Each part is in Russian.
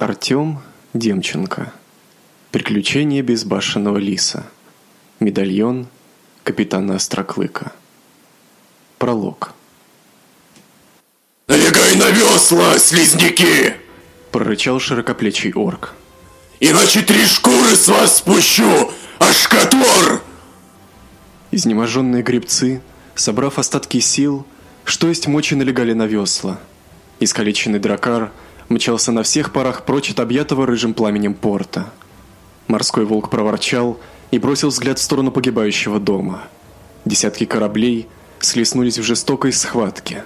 Артем Демченко. Приключения безбашенного лиса. Медальон капитана Остроклыка. Пролог. «Налегай на весла, слизняки!» Прорычал широкоплечий орк. «Иначе три шкуры с вас спущу, аж котвор!» Изнеможенные гребцы, собрав остатки сил, что есть мочи налегали на весла. Искалеченный дракар мчался на всех парах прочь от объятого рыжим пламенем порта. Морской волк проворчал и бросил взгляд в сторону погибающего дома. Десятки кораблей слеснулись в жестокой схватке.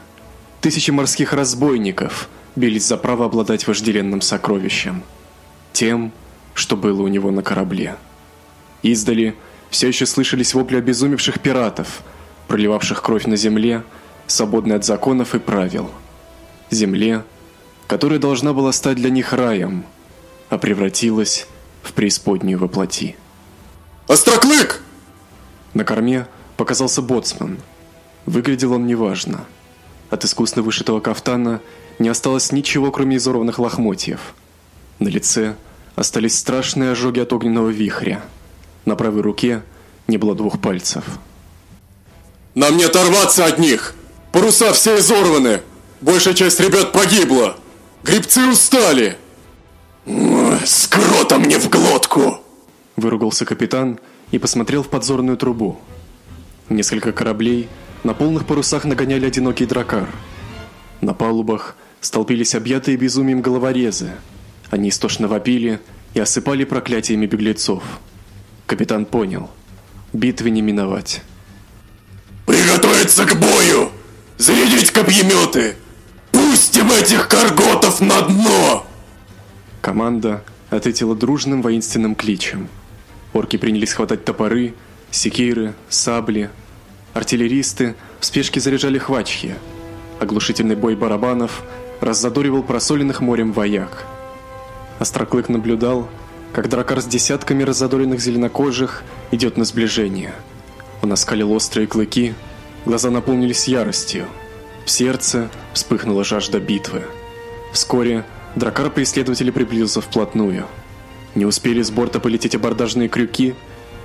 Тысячи морских разбойников бились за право обладать вожделенным сокровищем. Тем, что было у него на корабле. Издали все еще слышались вопли обезумевших пиратов, проливавших кровь на земле, свободной от законов и правил. Земле, которая должна была стать для них раем, а превратилась в преисподнюю во плоти. «Остроклык!» На корме показался боцман. Выглядел он неважно. От искусно вышитого кафтана не осталось ничего, кроме изорванных лохмотьев. На лице остались страшные ожоги от огненного вихря. На правой руке не было двух пальцев. «Нам не оторваться от них! Паруса все изорваны! Большая часть ребят погибла! Грибцы устали!» «С кротом мне в глотку!» Выругался капитан и посмотрел в подзорную трубу. Несколько кораблей на полных парусах нагоняли одинокий дракар. На палубах столпились объятые безумием головорезы. Они истошно вопили и осыпали проклятиями беглецов. Капитан понял. Битвы не миновать. «Приготовиться к бою! Зарядить копьеметы! Пустим этих карготов на дно!» Команда ответила дружным воинственным кличем. Орки принялись хватать топоры, секиры, сабли. Артиллеристы в спешке заряжали хвачьи. Оглушительный бой барабанов раззадоривал просоленных морем вояк. Остроклык наблюдал, как дракар с десятками раззадоренных зеленокожих идет на сближение. Он оскалил острые клыки, глаза наполнились яростью. В сердце вспыхнула жажда битвы. Вскоре дракар преследователя приблизился вплотную. Не успели с борта полететь абордажные крюки,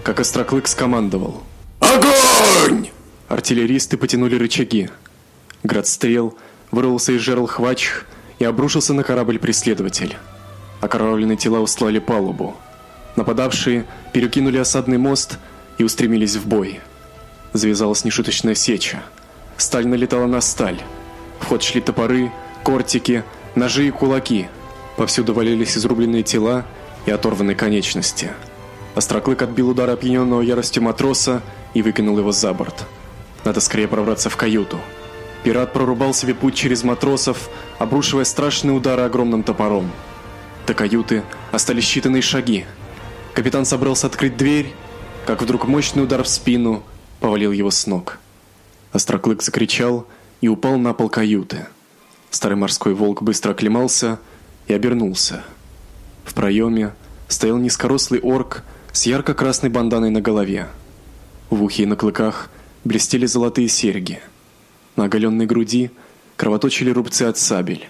как Остроклык скомандовал. «Огонь!» Артиллеристы потянули рычаги. Град стрел вырвался из жерл хвач и обрушился на корабль-преследователь. Окровавленные тела устлали палубу. Нападавшие перекинули осадный мост и устремились в бой. Завязалась нешуточная сеча. Сталь налетала на сталь. В ход шли топоры, кортики, ножи и кулаки. Повсюду валялись изрубленные тела и оторванные конечности. Остроклык отбил удар опьяненного яростью матроса и выкинул его за борт. Надо скорее пробраться в каюту. Пират прорубал себе путь через матросов, обрушивая страшные удары огромным топором. До каюты остались считанные шаги. Капитан собрался открыть дверь, как вдруг мощный удар в спину повалил его с ног. Остроклык закричал и упал на пол каюты. Старый морской волк быстро оклемался и обернулся. В проеме стоял низкорослый орк с ярко-красной банданой на голове. В ухе и на клыках блестели золотые серьги. На оголенной груди кровоточили рубцы от сабель.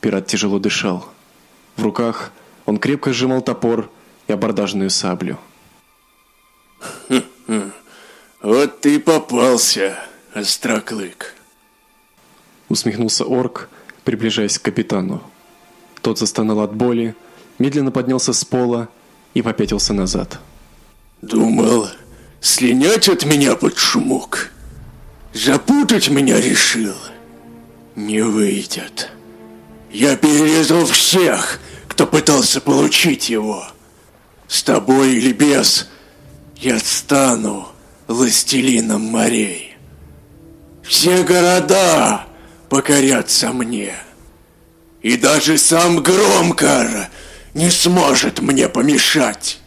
Пират тяжело дышал. В руках он крепко сжимал топор и абордажную саблю. «Вот ты попался, остроклык!» Усмехнулся орк, приближаясь к капитану. Тот застонал от боли, медленно поднялся с пола и попятился назад. «Думал, слинять от меня под шумок? Запутать меня решил? Не выйдет. Я перерезал всех, кто пытался получить его. С тобой или без, я стану властелином морей. Все города покорятся мне. И даже сам Громкар не сможет мне помешать.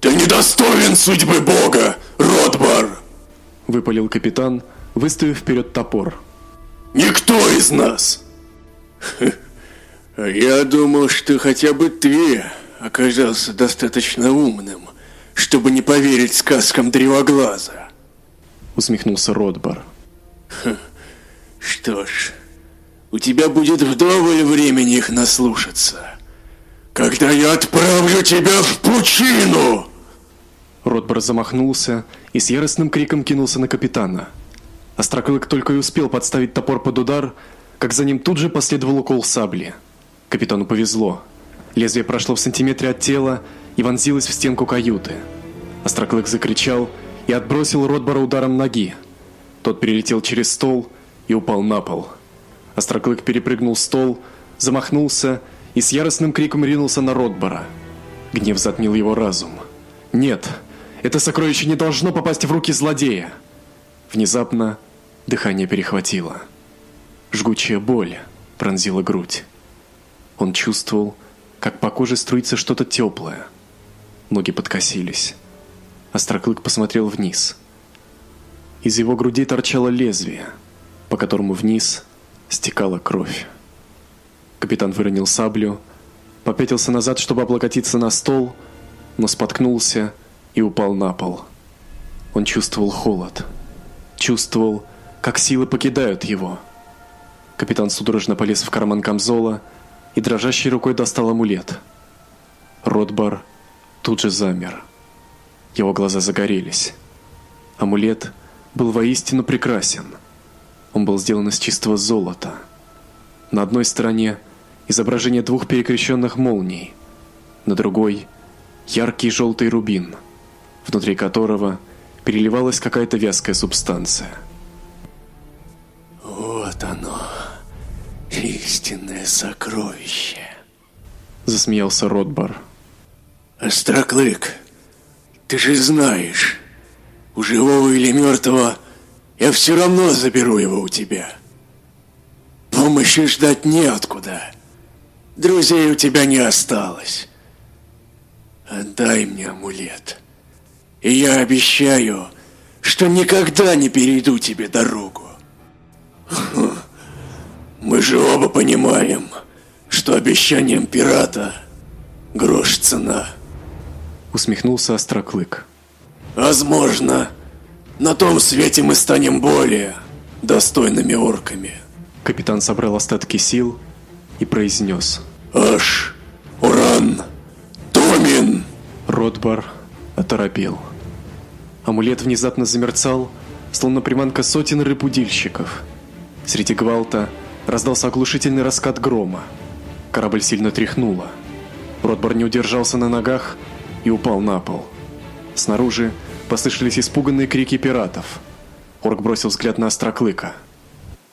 Ты недостоин судьбы Бога, Ротбар! Выпалил капитан, выставив вперед топор. Никто из нас! Я думал, что хотя бы ты оказался достаточно умным, чтобы не поверить сказкам Древоглаза. Усмехнулся Ротбар. Что ж, у тебя будет вдоволь времени их наслушаться. когда я отправлю тебя в пучину!» Ротбар замахнулся и с яростным криком кинулся на капитана. Остроклык только и успел подставить топор под удар, как за ним тут же последовал укол сабли. Капитану повезло. Лезвие прошло в сантиметре от тела и вонзилось в стенку каюты. Остроклык закричал и отбросил Ротбара ударом ноги. Тот перелетел через стол и упал на пол. Остроклык перепрыгнул стол, замахнулся и с яростным криком ринулся на Ротбара. Гнев затмил его разум. Нет, это сокровище не должно попасть в руки злодея. Внезапно дыхание перехватило. Жгучая боль пронзила грудь. Он чувствовал, как по коже струится что-то теплое. Ноги подкосились. Остроклык посмотрел вниз. Из его груди торчало лезвие, по которому вниз стекала кровь. Капитан выронил саблю, попятился назад, чтобы облокотиться на стол, но споткнулся и упал на пол. Он чувствовал холод, чувствовал, как силы покидают его. Капитан судорожно полез в карман камзола и дрожащей рукой достал амулет. Ротбар тут же замер. Его глаза загорелись. Амулет был воистину прекрасен. Он был сделан из чистого золота. На одной стороне изображение двух перекрещенных молний, на другой яркий желтый рубин, внутри которого переливалась какая-то вязкая субстанция. Вот оно, истинное сокровище. Засмеялся Ротбар. Остроклык, ты же знаешь, у живого или мертвого я все равно заберу его у тебя. Помощи ждать неоткуда. Друзей у тебя не осталось. Отдай мне амулет. И я обещаю, что никогда не перейду тебе дорогу. Мы же оба понимаем, что обещанием пирата грош цена. Усмехнулся Остроклык. Возможно, на том свете мы станем более достойными орками. Капитан собрал остатки сил и произнес. Аш, Уран, Томин. Ротбар оторопел. Амулет внезапно замерцал, словно приманка сотен рыбудильщиков. Среди гвалта раздался оглушительный раскат грома. Корабль сильно тряхнуло. Ротбар не удержался на ногах и упал на пол. Снаружи послышались испуганные крики пиратов. Орк бросил взгляд на Остроклыка.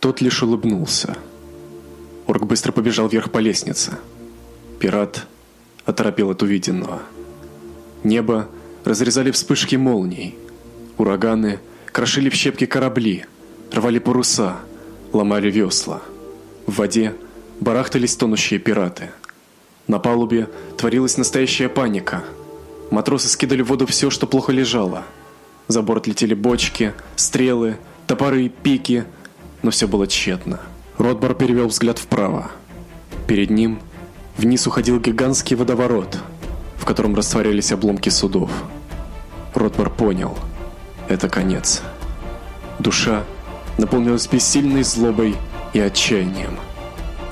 Тот лишь улыбнулся. Орк быстро побежал вверх по лестнице. Пират оторопел от увиденного. Небо разрезали вспышки молний. Ураганы крошили в щепки корабли, рвали паруса, ломали весла. В воде барахтались тонущие пираты. На палубе творилась настоящая паника. Матросы скидали в воду все, что плохо лежало. За борт летели бочки, стрелы, топоры пики, но все было тщетно. Ротбар перевел взгляд вправо. Перед ним вниз уходил гигантский водоворот, в котором растворялись обломки судов. Ротбар понял – это конец. Душа наполнилась бессильной злобой и отчаянием.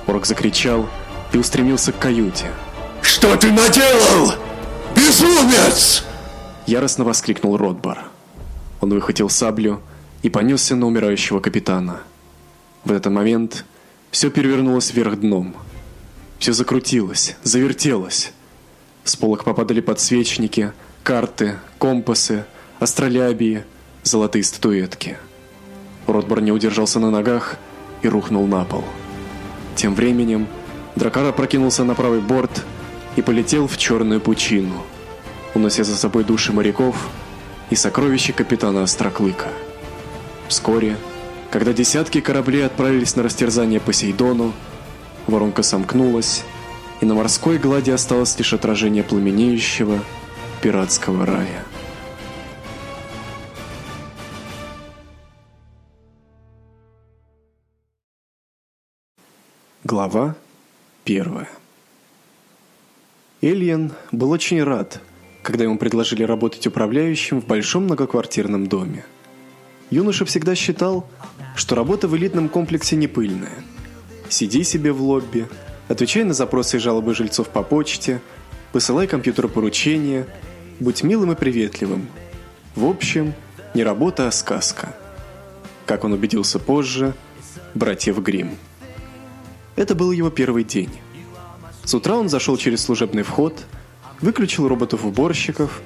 Орк закричал и устремился к каюте. «Что ты наделал, безумец?» Яростно воскликнул Ротбар. Он выхватил саблю и понесся на умирающего капитана – в этот момент все перевернулось вверх дном. Все закрутилось, завертелось. С полок попадали подсвечники, карты, компасы, астролябии, золотые статуэтки. Ротбар не удержался на ногах и рухнул на пол. Тем временем Дракара прокинулся на правый борт и полетел в черную пучину, унося за собой души моряков и сокровища капитана Остроклыка. Вскоре когда десятки кораблей отправились на растерзание Посейдону, воронка сомкнулась, и на морской глади осталось лишь отражение пламенеющего пиратского рая. Глава первая. Эльен был очень рад, когда ему предложили работать управляющим в большом многоквартирном доме. Юноша всегда считал, что работа в элитном комплексе не пыльная. Сиди себе в лобби, Отвечай на запросы и жалобы жильцов по почте, посылай компьютеру поручения, будь милым и приветливым. В общем, не работа, а сказка. Как он убедился позже, братьев Гримм. Это был его первый день. С утра он зашел через служебный вход, выключил роботов-уборщиков,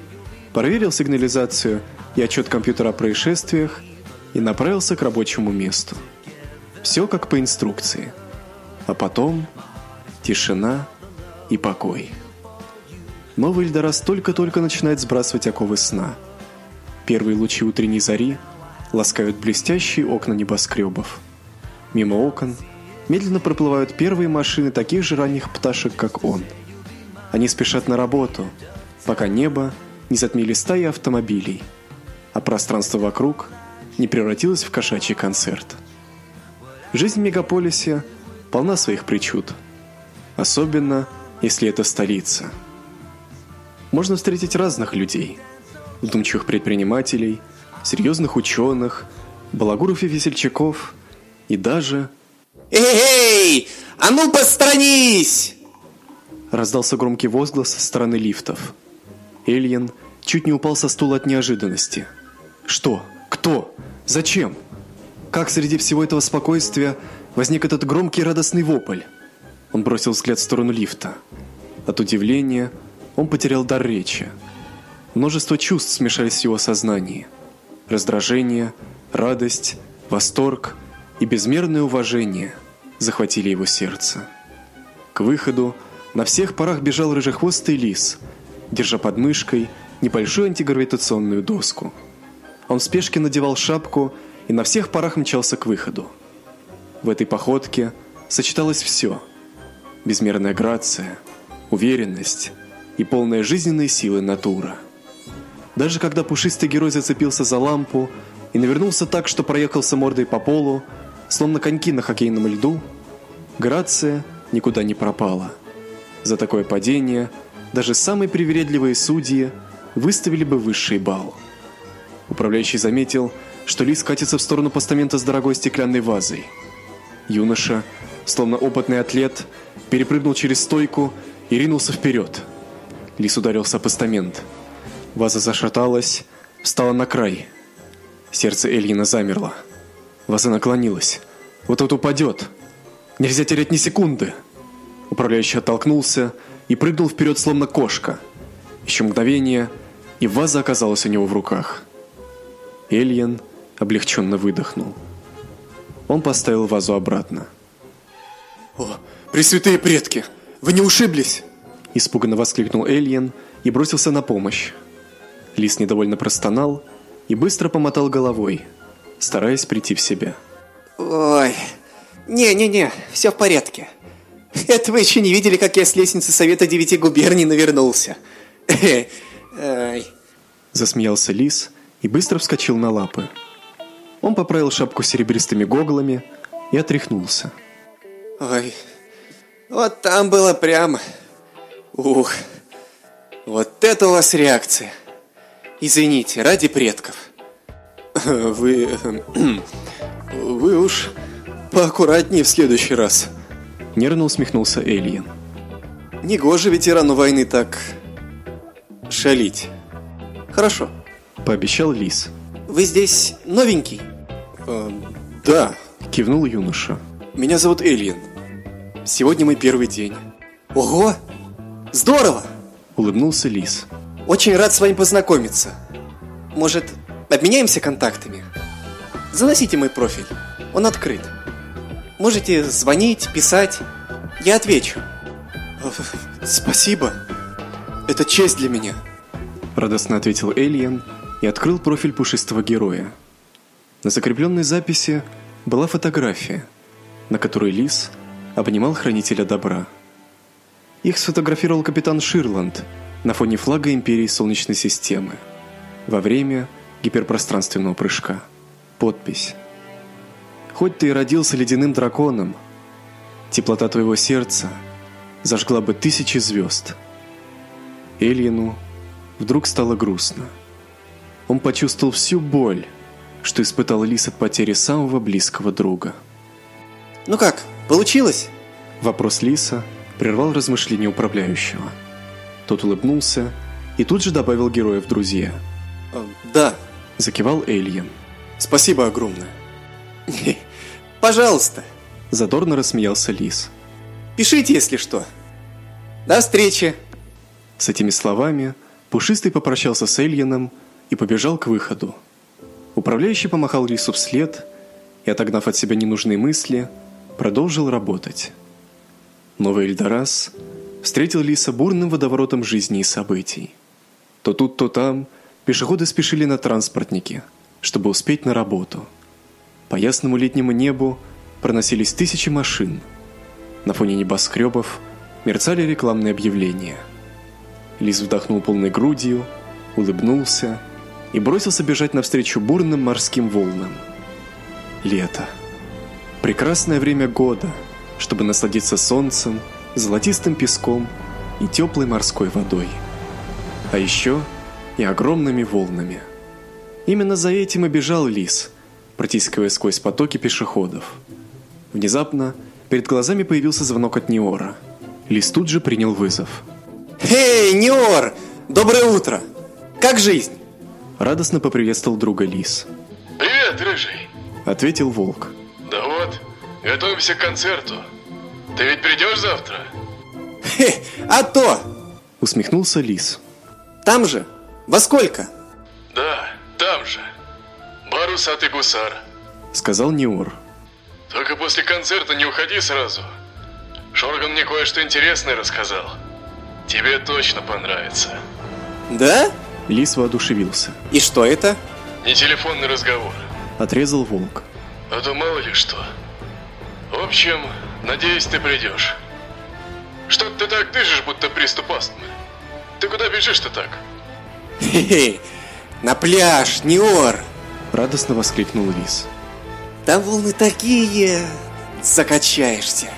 проверил сигнализацию и отчет компьютера о происшествиях и направился к рабочему месту. Все как по инструкции. А потом тишина и покой. Новый Эльдорас только-только начинает сбрасывать оковы сна. Первые лучи утренней зари ласкают блестящие окна небоскребов. Мимо окон медленно проплывают первые машины таких же ранних пташек, как он. Они спешат на работу, пока небо не затмили стаи автомобилей, а пространство вокруг не превратилось в кошачий концерт. Жизнь в мегаполисе полна своих причуд, особенно если это столица. Можно встретить разных людей: вдумчивых предпринимателей, серьезных ученых, балагуров и весельчаков, и даже «Эй, а ну посторонись!» Раздался громкий возглас со стороны лифтов. Эльен чуть не упал со стула от неожиданности. Что? Кто? Зачем? Как среди всего этого спокойствия возник этот громкий радостный вопль? Он бросил взгляд в сторону лифта. От удивления он потерял дар речи. Множество чувств смешались в его сознании. Раздражение, радость, восторг – и безмерное уважение захватили его сердце. К выходу на всех парах бежал рыжехвостый лис, держа под мышкой небольшую антигравитационную доску. Он в спешке надевал шапку и на всех парах мчался к выходу. В этой походке сочеталось все: безмерная грация, уверенность и полная жизненной силы натура. Даже когда пушистый герой зацепился за лампу и навернулся так, что проехался мордой по полу, словно коньки на хоккейном льду, грация никуда не пропала. За такое падение даже самые привередливые судьи выставили бы высший балл. Управляющий заметил, что лис катится в сторону постамента с дорогой стеклянной вазой. Юноша, словно опытный атлет, перепрыгнул через стойку и ринулся вперед. Лис ударился о постамент. Ваза зашаталась, встала на край. Сердце Эльина замерло. Ваза наклонилась. Вот-вот упадет. Нельзя терять ни секунды. Управляющий оттолкнулся и прыгнул вперед, словно кошка. Еще мгновение, и ваза оказалась у него в руках. Эльен облегченно выдохнул. Он поставил вазу обратно. «О, пресвятые предки! Вы не ушиблись?» Испуганно воскликнул Эльен и бросился на помощь. Лис недовольно простонал и быстро помотал головой – стараясь прийти в себя. Ой, не-не-не, все в порядке. Это вы еще не видели, как я с лестницы Совета Девяти Губерний навернулся. Засмеялся лис и быстро вскочил на лапы. Он поправил шапку с серебристыми гоглами и отряхнулся. Ой, вот там было прямо. Ух, вот это у вас реакция. Извините, ради предков. Вы... Вы уж поаккуратнее в следующий раз. Нервно усмехнулся Эльен. Негоже ветерану войны так... шалить. Хорошо. Пообещал Лис. Вы здесь новенький? Э, да. Кивнул юноша. Меня зовут Эльен. Сегодня мой первый день. Ого! Здорово! Улыбнулся Лис. Очень рад с вами познакомиться. Может, Обменяемся контактами. Заносите мой профиль. Он открыт. Можете звонить, писать. Я отвечу. Спасибо. Это честь для меня. Радостно ответил Элиен и открыл профиль пушистого героя. На закрепленной записи была фотография, на которой Лис обнимал хранителя добра. Их сфотографировал капитан Ширланд на фоне флага империи Солнечной системы во время гиперпространственного прыжка. Подпись. Хоть ты и родился ледяным драконом, теплота твоего сердца зажгла бы тысячи звезд. Эльену вдруг стало грустно. Он почувствовал всю боль, что испытал Лис от потери самого близкого друга. Ну как, получилось? Вопрос Лиса прервал размышления управляющего. Тот улыбнулся и тут же добавил героя в друзья. Э, Да, Закивал Эйлиен. спасибо огромное. Пожалуйста, Задорно рассмеялся Лис. пишите, если что. До встречи. С этими словами Пушистый попрощался с Эльеном и побежал к выходу. Управляющий помахал Лису вслед и, отогнав от себя ненужные мысли, продолжил работать. Новый Эльдорас встретил Лиса бурным водоворотом жизни и событий. То тут, то там пешеходы спешили на транспортнике, чтобы успеть на работу. По ясному летнему небу проносились тысячи машин. На фоне небоскребов мерцали рекламные объявления. Лис вдохнул полной грудью, улыбнулся и бросился бежать навстречу бурным морским волнам. Лето. Прекрасное время года, чтобы насладиться солнцем, золотистым песком и теплой морской водой. А еще и огромными волнами. Именно за этим и бежал лис, протискивая сквозь потоки пешеходов. Внезапно перед глазами появился звонок от Неора. Лис тут же принял вызов. Эй, Неор! Доброе утро! Как жизнь? Радостно поприветствовал друга лис. Привет, Рыжий. Ответил волк. Да вот, готовимся к концерту. Ты ведь придешь завтра? Хе, а то! Усмехнулся лис. Там же? Во сколько? Да, там же. Бар усатый гусар. Сказал Неор. Только после концерта не уходи сразу. Шорган мне кое-что интересное рассказал. Тебе точно понравится. Да? Лис воодушевился. И что это? Не телефонный разговор, Отрезал волк. а то мало ли что. В общем, надеюсь, ты придешь. Что ты так дышишь, будто приступ астмы? Ты куда бежишь-то так? Хе-хе, на пляж, Неор! Радостно воскликнул лис. Там волны такие... Закачаешься.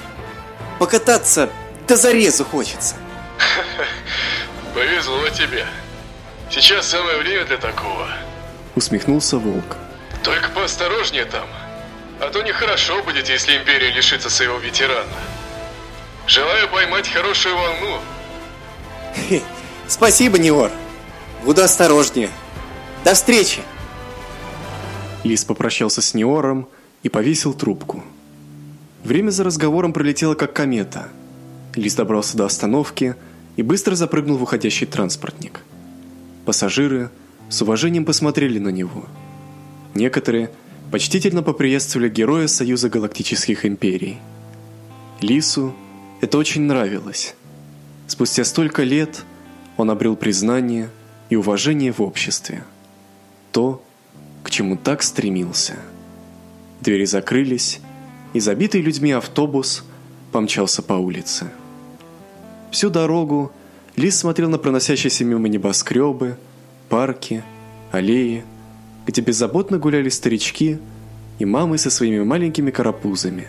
Покататься до зарезу хочется. Повезло тебе. Сейчас самое время для такого. Усмехнулся волк. Только поосторожнее там. А то нехорошо будет, если Империя лишится своего ветерана. Желаю поймать хорошую волну. Спасибо, Неор. Буду осторожнее. До встречи. Лис попрощался с Неором и повесил трубку. Время за разговором пролетело как комета. Лис добрался до остановки и быстро запрыгнул в уходящий транспортник. Пассажиры с уважением посмотрели на него. Некоторые почтительно поприветствовали героя Союза Галактических Империй. Лису это очень нравилось. Спустя столько лет он обрел признание и уважение в обществе. То, к чему так стремился. Двери закрылись, и забитый людьми автобус помчался по улице. Всю дорогу Лис смотрел на проносящиеся мимо небоскребы, парки, аллеи, где беззаботно гуляли старички и мамы со своими маленькими карапузами.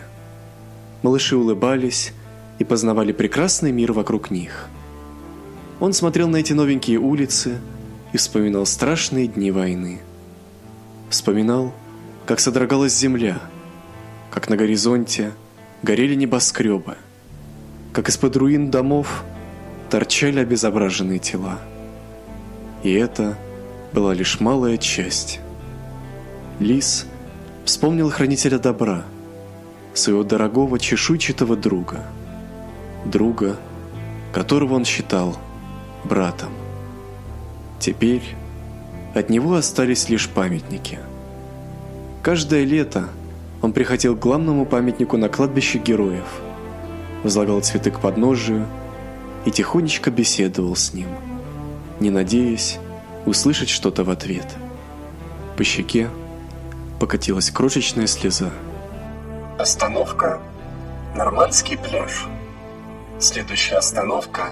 Малыши улыбались и познавали прекрасный мир вокруг них. Он смотрел на эти новенькие улицы и вспоминал страшные дни войны. Вспоминал, как содрогалась земля, как на горизонте горели небоскребы, как из-под руин домов торчали обезображенные тела. И это была лишь малая часть. Лис вспомнил хранителя добра, своего дорогого чешуйчатого друга, друга, которого он считал братом. Теперь от него остались лишь памятники. Каждое лето он приходил к главному памятнику на кладбище героев, возлагал цветы к подножию и тихонечко беседовал с ним, не надеясь услышать что-то в ответ. По щеке покатилась крошечная слеза. Остановка Нормандский пляж. Следующая остановка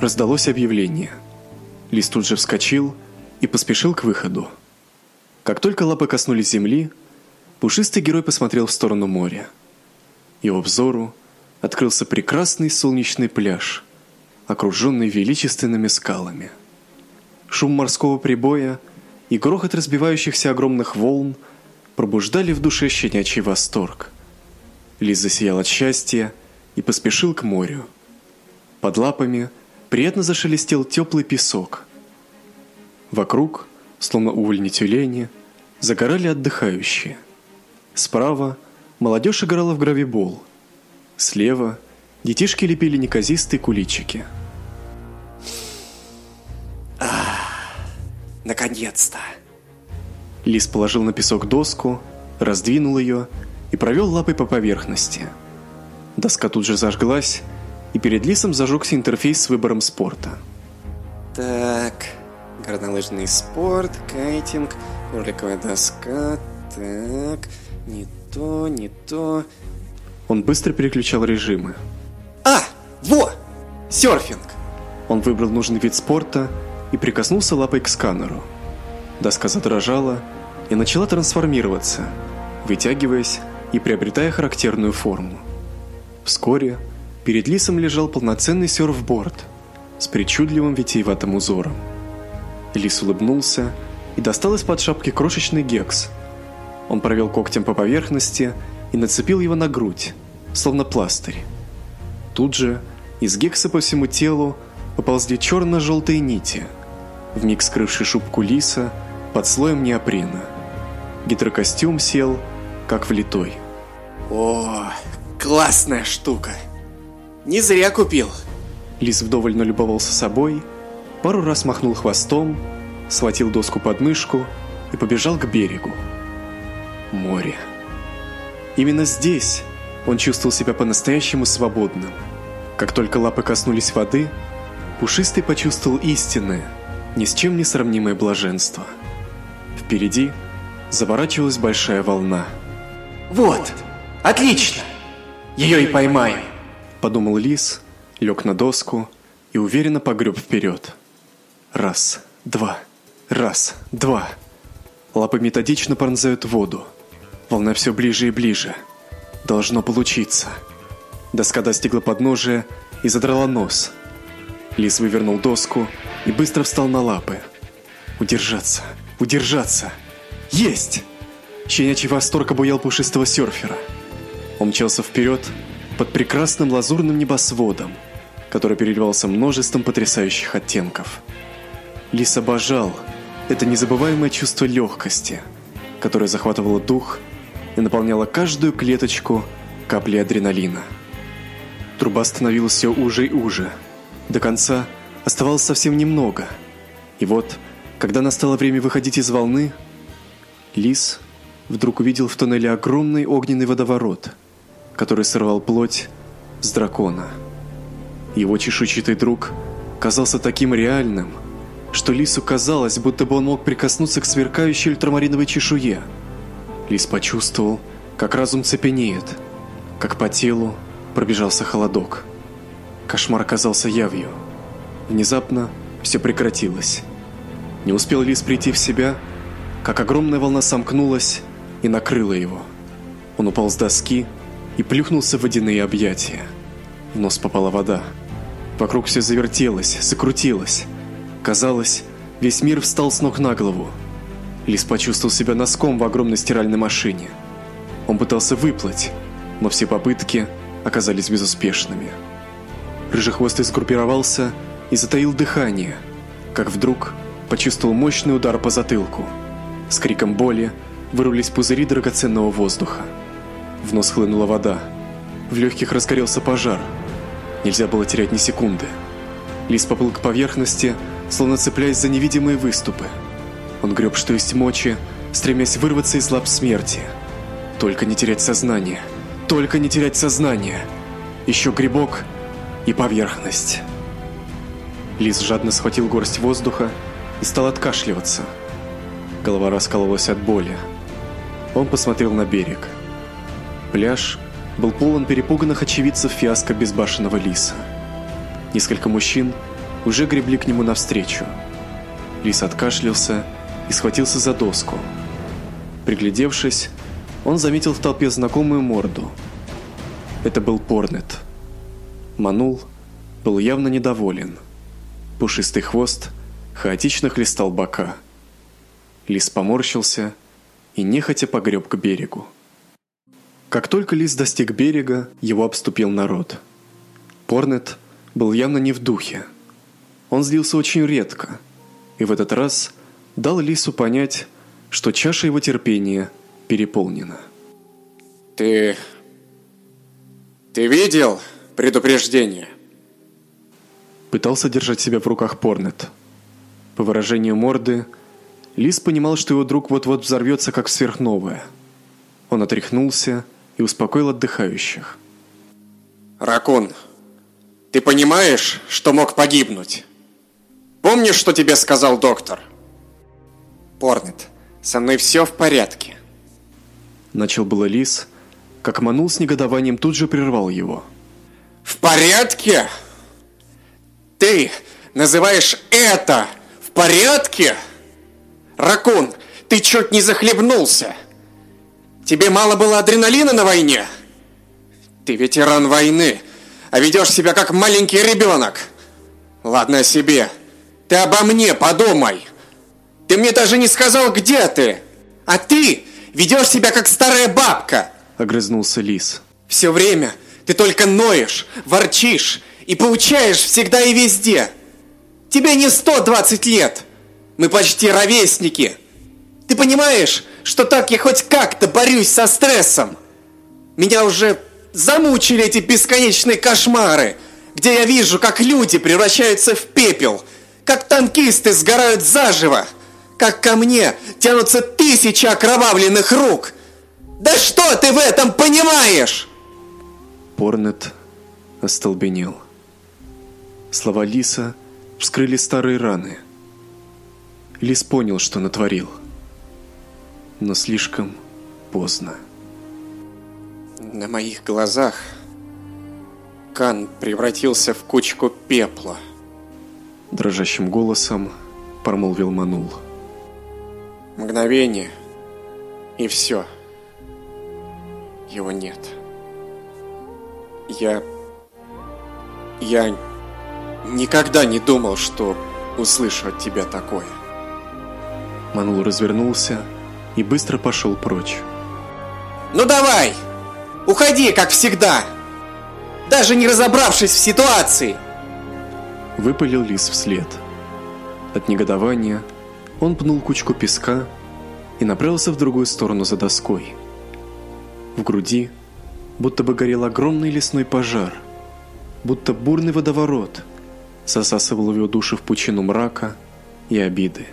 Раздалось объявление. Лис тут же вскочил и поспешил к выходу. Как только лапы коснулись земли, пушистый герой посмотрел в сторону моря. Его взору открылся прекрасный солнечный пляж, окруженный величественными скалами. Шум морского прибоя и грохот разбивающихся огромных волн пробуждали в душе щенячий восторг. Лис засиял от счастья и поспешил к морю. Под лапами приятно зашелестел теплый песок. Вокруг, словно увольни тюлени, загорали отдыхающие. Справа молодежь играла в гравибол. Слева детишки лепили неказистые куличики. Наконец-то. Лис положил на песок доску, раздвинул ее и провел лапой по поверхности. Доска тут же зажглась, и перед Лисом зажегся интерфейс с выбором спорта. Так, горнолыжный спорт, кайтинг, роликовая доска. Так, не то, не то. Он быстро переключал режимы. А, во! Серфинг. Он выбрал нужный вид спорта и прикоснулся лапой к сканеру. Доска задрожала и начала трансформироваться, вытягиваясь и приобретая характерную форму. Вскоре перед Лисом лежал полноценный серфборд с причудливым витиеватым узором. Лис улыбнулся и достал из-под шапки крошечный гекс. Он провел когтем по поверхности и нацепил его на грудь, словно пластырь. Тут же из гекса по всему телу поползли черно-желтые нити, вмиг скрывшие шубку лиса под слоем неопрена. Гидрокостюм сел, как влитой. О, классная штука. Не зря купил. Лис вдоволь налюбовался собой, пару раз махнул хвостом, схватил доску под мышку и побежал к берегу. Море. Именно здесь он чувствовал себя по-настоящему свободным. Как только лапы коснулись воды, Пушистый почувствовал истинное, ни с чем не сравнимое блаженство. Впереди заворачивалась большая волна. Вот, отлично. Ее и поймаем. Подумал лис, лег на доску и уверенно погреб вперед. Раз, два, раз, два. Лапы методично пронзают воду. Волна все ближе и ближе. Должно получиться. Доска достигла подножия и задрала нос. Лис вывернул доску и быстро встал на лапы. Удержаться, удержаться. Есть! Щенячий восторг обуял пушистого серфера. Он мчался вперед под прекрасным лазурным небосводом, который переливался множеством потрясающих оттенков. Лис обожал это незабываемое чувство легкости, которое захватывало дух и наполняло каждую клеточку каплей адреналина. Труба становилась все уже и уже – до конца оставалось совсем немного. И вот, когда настало время выходить из волны, Лис вдруг увидел в тоннеле огромный огненный водоворот, который сорвал плоть с дракона. Его чешуйчатый друг казался таким реальным, что Лису казалось, будто бы он мог прикоснуться к сверкающей ультрамариновой чешуе. Лис почувствовал, как разум цепенеет, как по телу пробежался холодок. Кошмар оказался явью. Внезапно все прекратилось. Не успел Лис прийти в себя, как огромная волна сомкнулась и накрыла его. Он упал с доски и плюхнулся в водяные объятия. В нос попала вода. Вокруг все завертелось, закрутилось. Казалось, весь мир встал с ног на голову. Лис почувствовал себя носком в огромной стиральной машине. Он пытался выплыть, но все попытки оказались безуспешными. Рыжехвостый сгруппировался и затаил дыхание, как вдруг почувствовал мощный удар по затылку. С криком боли вырвались пузыри драгоценного воздуха. В нос хлынула вода. В легких разгорелся пожар. Нельзя было терять ни секунды. Лис поплыл к поверхности, словно цепляясь за невидимые выступы. Он греб, что есть мочи, стремясь вырваться из лап смерти. Только не терять сознание. Только не терять сознание. Еще грибок — и поверхность. Лис жадно схватил горсть воздуха и стал откашливаться. Голова раскалывалась от боли. Он посмотрел на берег. Пляж был полон перепуганных очевидцев фиаско безбашенного лиса. Несколько мужчин уже гребли к нему навстречу. Лис откашлялся и схватился за доску. Приглядевшись, он заметил в толпе знакомую морду. Это был Порнет. Манул был явно недоволен. Пушистый хвост хаотично хлестал бока. Лис поморщился и нехотя погреб к берегу. Как только Лис достиг берега, его обступил народ. Порнет был явно не в духе. Он злился очень редко, и в этот раз дал Лису понять, что чаша его терпения переполнена. Ты... Ты видел предупреждение? Пытался держать себя в руках Порнет. По выражению морды, Лис понимал, что его друг вот-вот взорвется, как сверхновая. Он отряхнулся и успокоил отдыхающих. Ракун, ты понимаешь, что мог погибнуть? Помнишь, что тебе сказал доктор? Порнет, со мной все в порядке. Начал было Лис, как Манул с негодованием тут же прервал его. В порядке? Ты называешь это в порядке? Ракун, ты чуть не захлебнулся. Тебе мало было адреналина на войне? Ты ветеран войны, а ведешь себя как маленький ребенок. Ладно о себе. Ты обо мне подумай. Ты мне даже не сказал, где ты. А ты ведешь себя как старая бабка. Огрызнулся Лис. Все время ты только ноешь, ворчишь и поучаешь всегда и везде. Тебе не 120 лет. Мы почти ровесники. Ты понимаешь, что так я хоть как-то борюсь со стрессом? Меня уже замучили эти бесконечные кошмары, где я вижу, как люди превращаются в пепел, как танкисты сгорают заживо, как ко мне тянутся тысячи окровавленных рук. Да что ты в этом понимаешь? Порнет остолбенел. Слова Лиса вскрыли старые раны. Лис понял, что натворил. Но слишком поздно. На моих глазах Кан превратился в кучку пепла. Дрожащим голосом промолвил Манул. Мгновение, и все. Его нет. Я... Я никогда не думал, что услышу от тебя такое. Манул развернулся и быстро пошел прочь. Ну давай! Уходи, как всегда! Даже не разобравшись в ситуации! Выпалил лис вслед. От негодования он пнул кучку песка и направился в другую сторону за доской. В груди будто бы горел огромный лесной пожар, будто бурный водоворот засасывал его душу в пучину мрака и обиды.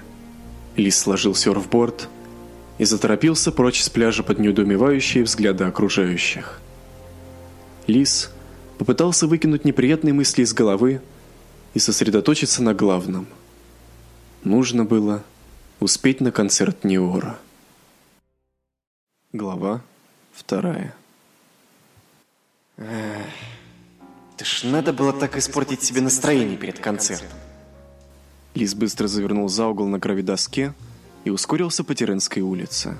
Лис сложил серфборд и заторопился прочь с пляжа под неудумевающие взгляды окружающих. Лис попытался выкинуть неприятные мысли из головы и сосредоточиться на главном. Нужно было успеть на концерт Неора. Глава вторая. Ты ж надо было так испортить себе настроение перед концертом. Лис быстро завернул за угол на гравидоске и ускорился по Теренской улице.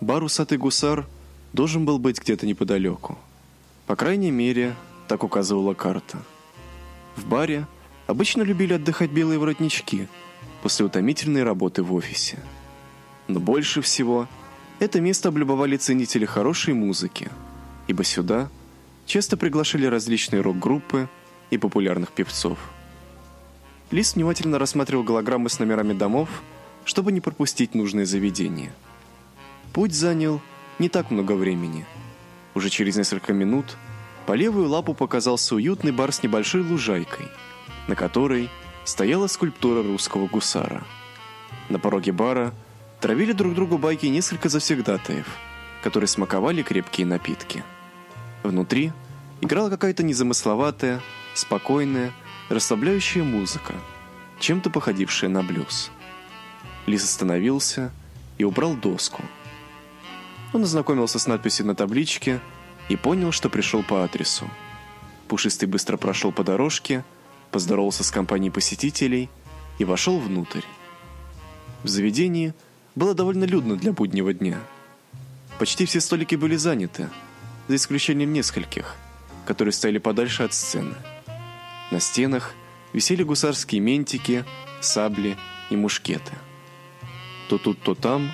Бар «Усатый гусар» должен был быть где-то неподалеку. По крайней мере, так указывала карта. В баре обычно любили отдыхать белые воротнички после утомительной работы в офисе. Но больше всего это место облюбовали ценители хорошей музыки, ибо сюда часто приглашали различные рок-группы и популярных певцов. Лис внимательно рассматривал голограммы с номерами домов чтобы не пропустить нужное заведение. Путь занял не так много времени. Уже через несколько минут по левую лапу показался уютный бар с небольшой лужайкой, на которой стояла скульптура русского гусара. На пороге бара травили друг другу байки несколько завсегдатаев, которые смаковали крепкие напитки. Внутри играла какая-то незамысловатая, спокойная, расслабляющая музыка, чем-то походившая на блюз. Лис остановился и убрал доску. Он ознакомился с надписью на табличке и понял, что пришел по адресу. Пушистый быстро прошел по дорожке, поздоровался с компанией посетителей и вошел внутрь. В заведении было довольно людно для буднего дня. Почти все столики были заняты, за исключением нескольких, которые стояли подальше от сцены. На стенах висели гусарские ментики, сабли и мушкеты. То тут, то там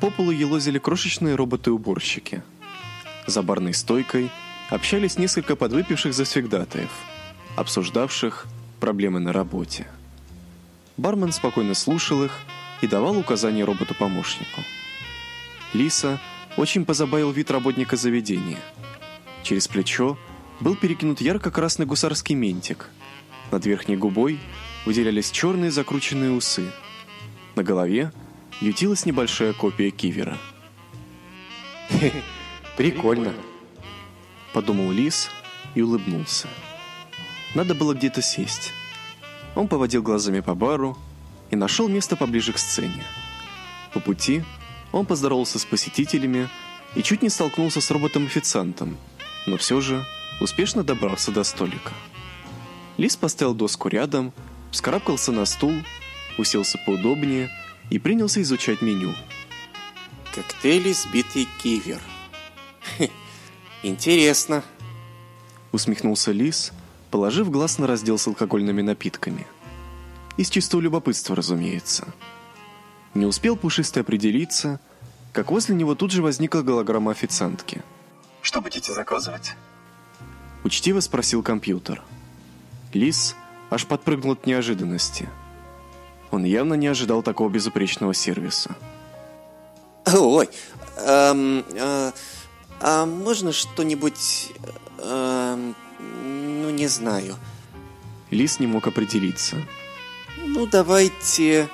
по полу елозили крошечные роботы-уборщики. За барной стойкой общались несколько подвыпивших засвидатаев, обсуждавших проблемы на работе. Бармен спокойно слушал их и давал указания роботу-помощнику. Лиса очень позабавил вид работника заведения. Через плечо был перекинут ярко-красный гусарский ментик. Над верхней губой выделялись черные закрученные усы. На голове ютилась небольшая копия кивера. Прикольно. Подумал Лис и улыбнулся. Надо было где-то сесть. Он поводил глазами по бару и нашел место поближе к сцене. По пути он поздоровался с посетителями и чуть не столкнулся с роботом-официантом, но все же успешно добрался до столика. Лис поставил доску рядом, вскарабкался на стул, уселся поудобнее и принялся изучать меню. Коктейли сбитый кивер. Хе, Интересно. Усмехнулся Лис, положив глаз на раздел с алкогольными напитками. Из чистого любопытства, разумеется. Не успел Пушистый определиться, как возле него тут же возникла голограмма официантки. Что будете заказывать? Учтиво спросил компьютер. Лис аж подпрыгнул от неожиданности. Он явно не ожидал такого безупречного сервиса. Ой, эм, э, а можно что-нибудь, эм, ну не знаю. Лис не мог определиться. Ну давайте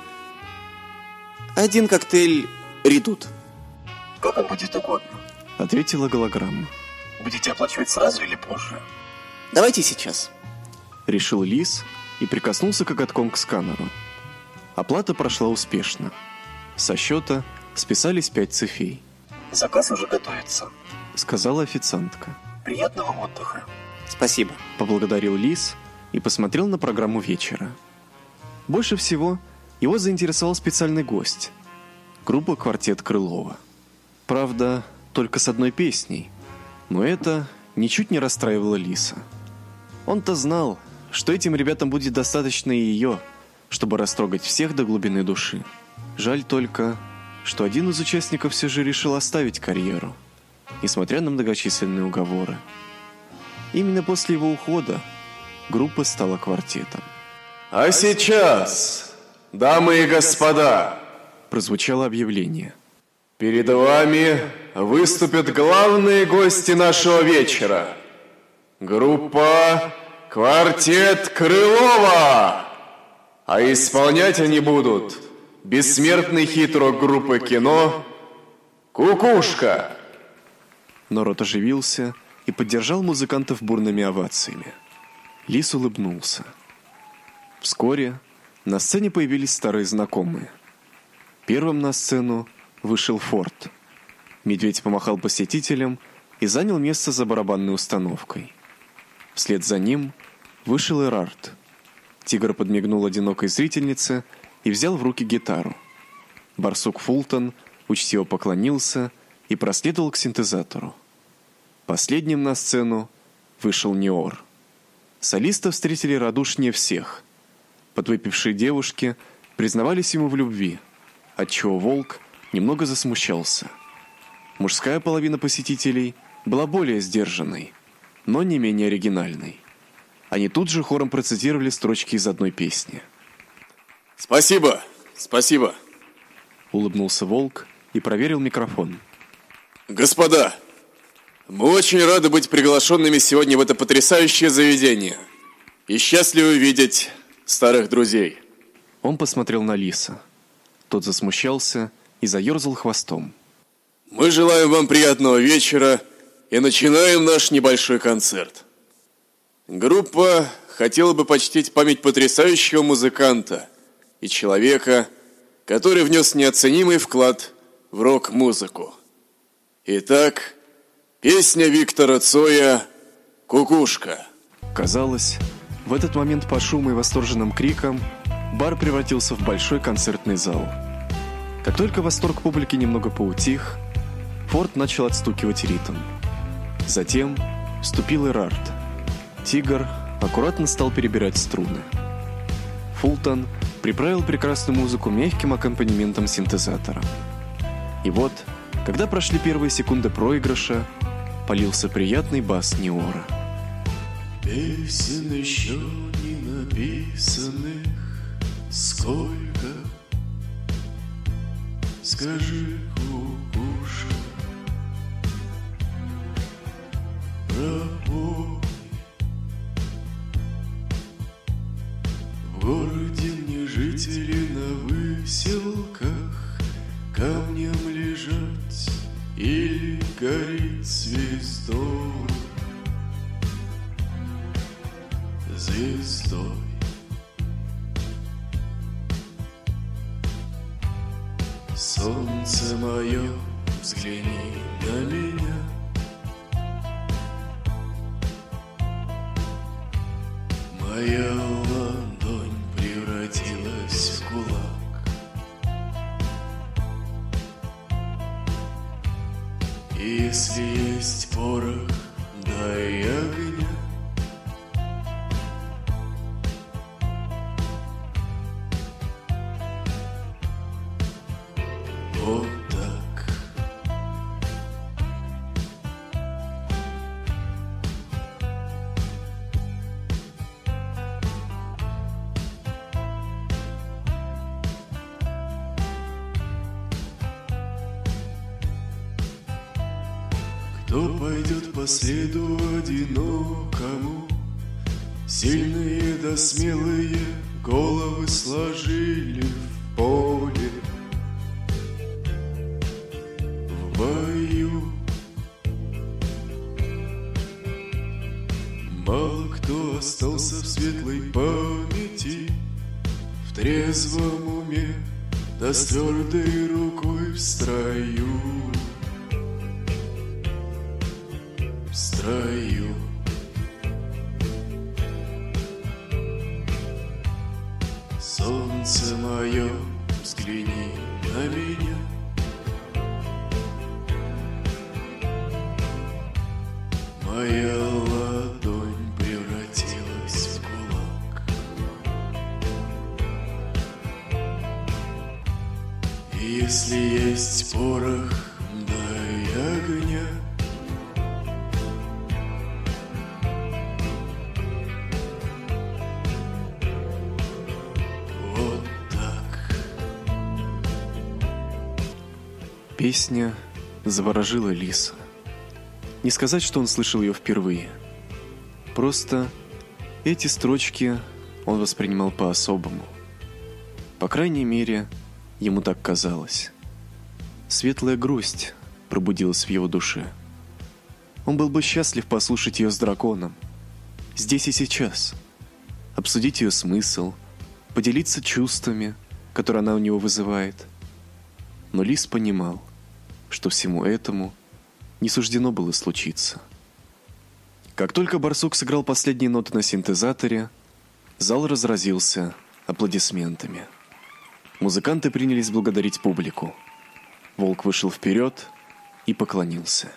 один коктейль редут. Как вам будет угодно. Ответила голограмма. Будете оплачивать сразу или позже? Давайте сейчас. Решил Лис и прикоснулся коготком к сканеру. Оплата прошла успешно. Со счета списались пять цифей. Заказ уже готовится. Сказала официантка. Приятного отдыха. Спасибо. Поблагодарил Лис и посмотрел на программу вечера. Больше всего его заинтересовал специальный гость. Группа «Квартет Крылова». Правда, только с одной песней. Но это ничуть не расстраивало Лиса. Он-то знал, что этим ребятам будет достаточно и ее, чтобы растрогать всех до глубины души. Жаль только, что один из участников все же решил оставить карьеру, несмотря на многочисленные уговоры. Именно после его ухода группа стала квартетом. А сейчас, дамы и господа, Прозвучало объявление. перед вами выступят главные гости нашего вечера. Группа «Квартет Крылова». А исполнять они будут бессмертный хит-рок группы кино «Кукушка». Народ оживился и поддержал музыкантов бурными овациями. Лис улыбнулся. Вскоре на сцене появились старые знакомые. Первым на сцену вышел Форд. Медведь помахал посетителям и занял место за барабанной установкой. Вслед за ним вышел Эрард. Тигр подмигнул одинокой зрительнице и взял в руки гитару. Барсук Фултон учтиво поклонился и проследовал к синтезатору. Последним на сцену вышел Неор. Солиста встретили радушнее всех. Подвыпившие девушки признавались ему в любви, отчего Волк немного засмущался. Мужская половина посетителей была более сдержанной, но не менее оригинальной. Они тут же хором процитировали строчки из одной песни. Спасибо, спасибо. Улыбнулся Волк и проверил микрофон. Господа, мы очень рады быть приглашенными сегодня в это потрясающее заведение. И счастливы видеть старых друзей. Он посмотрел на Лиса. Тот засмущался и заерзал хвостом. Мы желаем вам приятного вечера и начинаем наш небольшой концерт. Группа хотела бы почтить память потрясающего музыканта и человека, который внес неоценимый вклад в рок-музыку. Итак, песня Виктора Цоя «Кукушка». Казалось, в этот момент по шуму и восторженным крикам бар превратился в большой концертный зал. Как только восторг публики немного поутих, Форд начал отстукивать ритм. Затем вступил Эрард. Тигр аккуратно стал перебирать струны. Фултон приправил прекрасную музыку мягким аккомпанементом синтезатора. И вот, когда прошли первые секунды проигрыша, полился приятный бас Неора. Песен еще не написанных сколько Скажи, кукушка, пропой городе мне жители на выселках Камнем лежать или гореть звездой. Звездой. Солнце мое, взгляни на меня. Моя ладонь превратилась в кулак. Если есть порох, дай огня. Вот по следу одинокому? Сильные да смелые головы сложили в поле. В бою. Мало кто остался в светлой памяти В трезвом уме Да с твердой рукой в строю Строю. Солнце мое, взгляни на меня заворожила Лиса. Не сказать, что он слышал ее впервые. Просто эти строчки он воспринимал по-особому. По крайней мере, ему так казалось. Светлая грусть пробудилась в его душе. Он был бы счастлив послушать ее с драконом. Здесь и сейчас. Обсудить ее смысл, поделиться чувствами, которые она у него вызывает. Но Лис понимал, что всему этому не суждено было случиться. Как только барсук сыграл последние ноты на синтезаторе, зал разразился аплодисментами. Музыканты принялись благодарить публику. Волк вышел вперед и поклонился.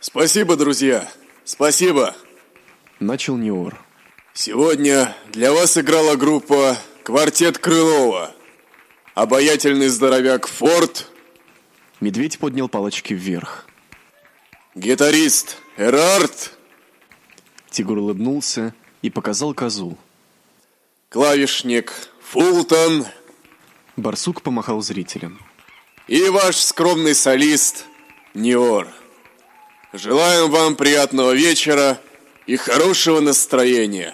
Спасибо, друзья. Спасибо. Начал Неор. Сегодня для вас играла группа «Квартет Крылова». Обаятельный здоровяк Форд, Медведь поднял палочки вверх. гитарист Эрард, Тигр улыбнулся и показал козу. клавишник Фултон Барсук помахал зрителям. и ваш скромный солист Неор. Желаем вам приятного вечера и хорошего настроения.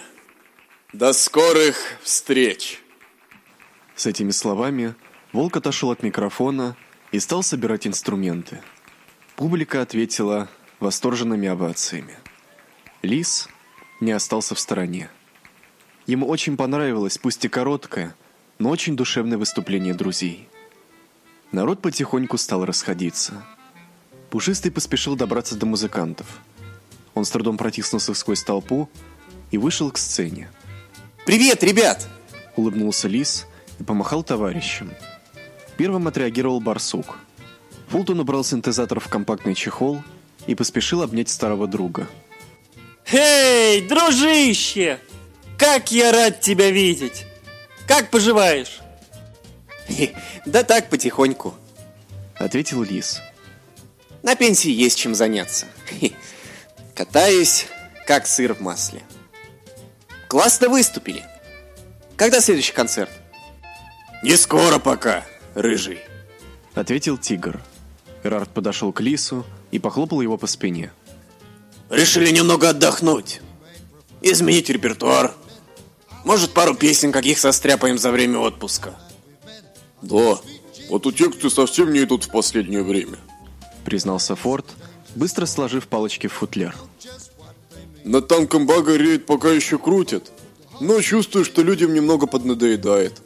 До скорых встреч! С этими словами Волк отошел от микрофона и стал собирать инструменты. Публика ответила восторженными овациями. Лис не остался в стороне. Ему очень понравилось, пусть и короткое, но очень душевное выступление друзей. Народ потихоньку стал расходиться. Пушистый поспешил добраться до музыкантов. Он с трудом протиснулся сквозь толпу и вышел к сцене. Привет, ребят! Улыбнулся Лис и помахал товарищам. Первым отреагировал барсук. Фултон убрал синтезатор в компактный чехол и поспешил обнять старого друга. Эй, дружище! Как я рад тебя видеть! Как поживаешь? Да так, потихоньку. Ответил Лис. На пенсии есть чем заняться. Катаюсь, как сыр в масле. Классно выступили. Когда следующий концерт? Не скоро пока, рыжий. Ответил тигр. Эрард подошел к лису и похлопал его по спине. Решили немного отдохнуть. Изменить репертуар. Может, пару песен каких состряпаем за время отпуска. Да, вот у тексты совсем не идут в последнее время. Признался Форд, быстро сложив палочки в футляр. На танком бага рейд пока еще крутят, но чувствую, что людям немного поднадоедает.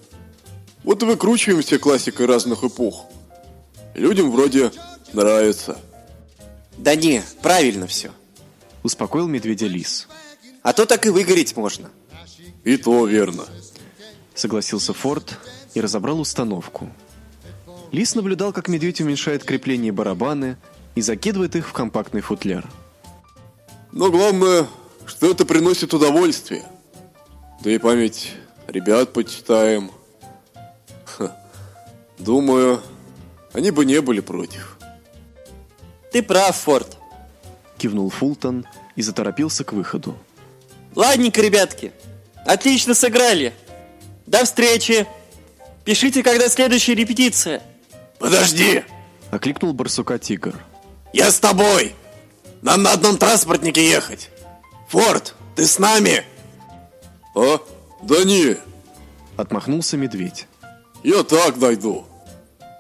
Вот и выкручиваем все классикой разных эпох. Людям вроде нравится. Да не, правильно все. Успокоил медведя лис. А то так и выгореть можно. И то верно. Согласился Форд и разобрал установку. Лис наблюдал, как медведь уменьшает крепление барабаны и закидывает их в компактный футляр. Но главное, что это приносит удовольствие. Да и память ребят почитаем. Думаю, они бы не были против. Ты прав, Форд. Кивнул Фултон и заторопился к выходу. Ладненько, ребятки. Отлично сыграли. До встречи. Пишите, когда следующая репетиция. Подожди! Окликнул барсука тигр. Я с тобой! Нам на одном транспортнике ехать! Форд, ты с нами? А? Да не, Отмахнулся медведь. я так дойду.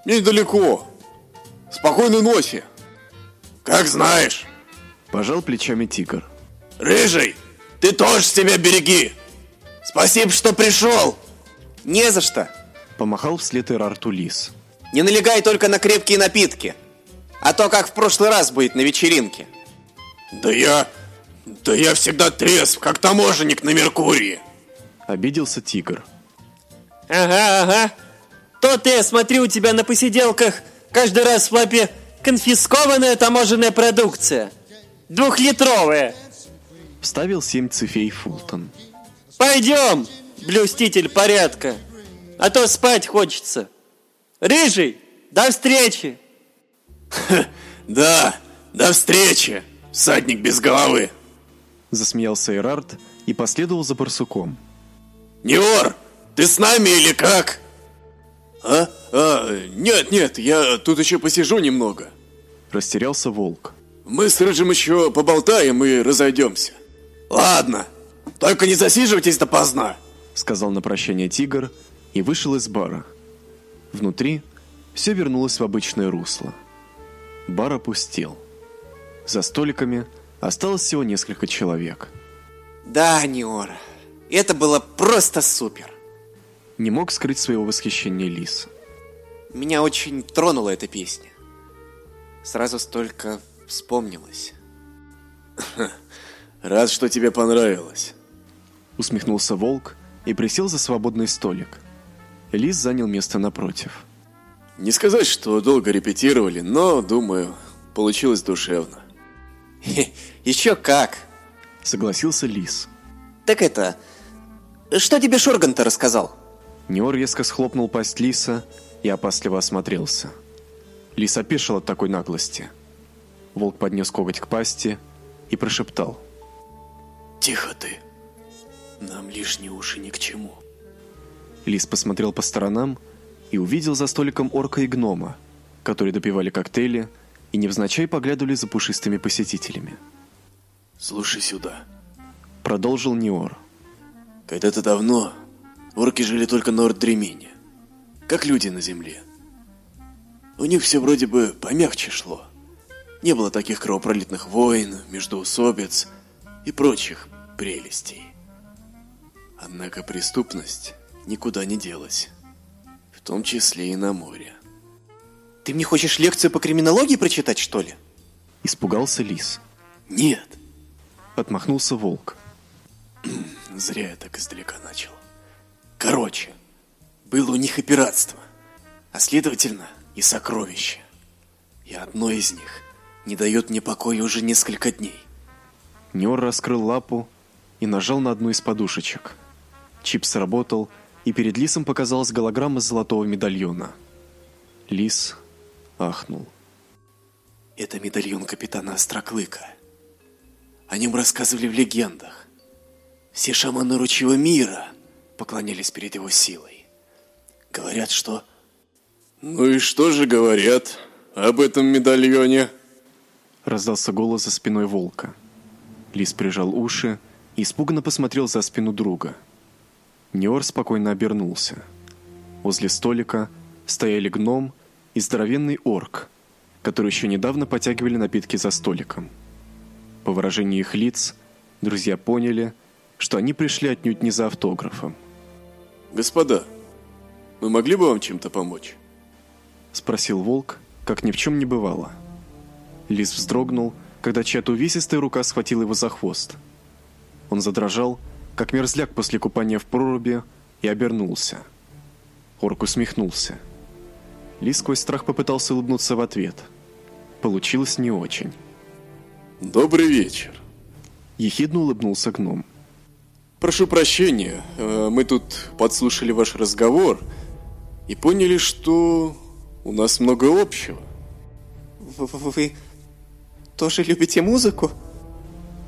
Мне недалеко. Спокойной ночи. Как знаешь. Пожал плечами тигр. Рыжий, ты тоже себя береги. Спасибо, что пришел. Не за что. Помахал вслед Эрарту лис. Не налегай только на крепкие напитки. А то как в прошлый раз будет на вечеринке. Да я... Да я всегда трезв, как таможенник на Меркурии. Обиделся тигр. Ага, ага. То ты, я смотрю, у тебя на посиделках каждый раз в лапе конфискованная таможенная продукция. Двухлитровая. Вставил семь цифей Фултон. Пойдем, блюститель порядка. А то спать хочется. Рыжий, до встречи. Да, до встречи, садник без головы. Засмеялся Эрард и последовал за барсуком. Неор, ты с нами или как? А? А, нет, нет, я тут еще посижу немного. Растерялся волк. Мы с Рыжим еще поболтаем и разойдемся. Ладно, только не засиживайтесь допоздна. Сказал на прощание тигр и вышел из бара. Внутри все вернулось в обычное русло. Бар опустел. За столиками осталось всего несколько человек. Да, Ниора, это было просто супер. Не мог скрыть своего восхищения лис. Меня очень тронула эта песня. Сразу столько вспомнилось. Рад, что тебе понравилось. Усмехнулся волк и присел за свободный столик. Лис занял место напротив. Не сказать, что долго репетировали, но, думаю, получилось душевно. Еще как. Согласился лис. Так это... Что тебе Шорган-то рассказал? Неор резко схлопнул пасть лиса и опасливо осмотрелся. Лис опешил от такой наглости. Волк поднес коготь к пасти и прошептал. Тихо ты. Нам лишние уши ни к чему. Лис посмотрел по сторонам и увидел за столиком орка и гнома, которые допивали коктейли и невзначай поглядывали за пушистыми посетителями. Слушай сюда. Продолжил Неор. Когда-то давно орки жили только на Ордремене, как люди на земле. У них все вроде бы помягче шло. Не было таких кровопролитных войн, междоусобиц и прочих прелестей. Однако преступность никуда не делась, в том числе и на море. Ты мне хочешь лекцию по криминологии прочитать, что ли? Испугался лис. Нет, Отмахнулся волк. зря я так издалека начал. Короче, было у них и пиратство, а следовательно и сокровище. И одно из них не дает мне покоя уже несколько дней. Неор раскрыл лапу и нажал на одну из подушечек. Чип сработал, и перед лисом показалась голограмма золотого медальона. Лис ахнул. Это медальон капитана Остроклыка. О нем рассказывали в легендах. Все шаманы ручьего мира поклонялись перед его силой. Говорят, что... Ну и что же говорят об этом медальоне? Раздался голос за спиной волка. Лис прижал уши и испуганно посмотрел за спину друга. Неор спокойно обернулся. Возле столика стояли гном и здоровенный орк, которые еще недавно потягивали напитки за столиком. По выражению их лиц, друзья поняли, что они пришли отнюдь не за автографом. Господа, мы могли бы вам чем-то помочь? Спросил волк, как ни в чем не бывало. Лис вздрогнул, когда чья-то увесистая рука схватила его за хвост. Он задрожал, как мерзляк после купания в проруби, и обернулся. Орк усмехнулся. Лис сквозь страх попытался улыбнуться в ответ. Получилось не очень. Добрый вечер. Ехидно улыбнулся гном. Прошу прощения, э, мы тут подслушали ваш разговор и поняли, что у нас много общего. Вы, тоже любите музыку?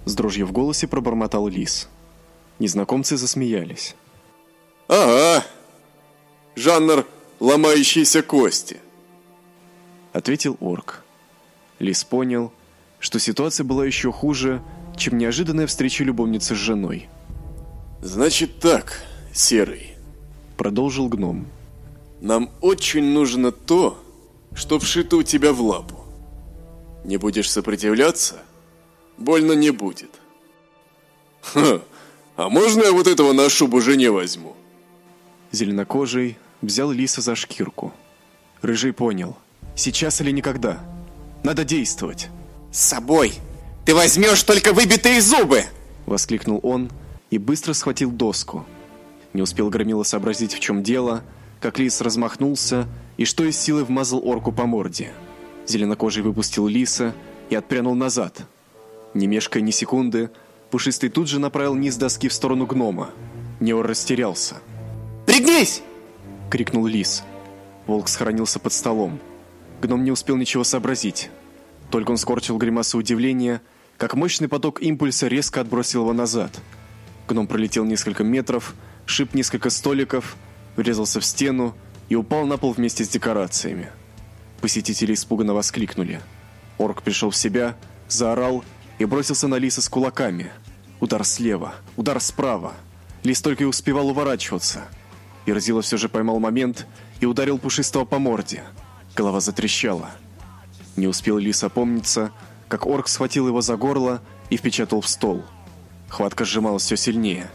С дрожью в голосе пробормотал Лис. Незнакомцы засмеялись. Ага, жанр ломающиеся кости. ответил орк. Лис понял, что ситуация была еще хуже, чем неожиданная встреча любовницы с женой. Значит так, Серый, Продолжил гном. нам очень нужно то, что вшито у тебя в лапу. Не будешь сопротивляться, больно не будет. Ха, а можно я вот этого на шубу жене возьму? Зеленокожий взял лиса за шкирку. Рыжий понял. Сейчас или никогда. Надо действовать. С собой. Ты возьмешь только выбитые зубы. Воскликнул он и быстро схватил доску. Не успел Громила сообразить, в чем дело, как лис размахнулся и что из силы вмазал орку по морде. Зеленокожий выпустил лиса и отпрянул назад. Не мешкая ни секунды, Пушистый тут же направил низ доски в сторону гнома. Неор растерялся. Пригнись! — крикнул лис. Волк схоронился под столом. Гном не успел ничего сообразить. Только он скорчил гримасу удивления, как мощный поток импульса резко отбросил его назад. Гном пролетел несколько метров, шип несколько столиков, врезался в стену и упал на пол вместе с декорациями. Посетители испуганно воскликнули. Орк пришел в себя, заорал и бросился на лиса с кулаками. Удар слева, удар справа. Лис только и успевал уворачиваться. Верзила все же поймал момент и ударил пушистого по морде. Голова затрещала. Не успел Лис опомниться, как орк схватил его за горло и впечатал в стол. Хватка сжималась все сильнее.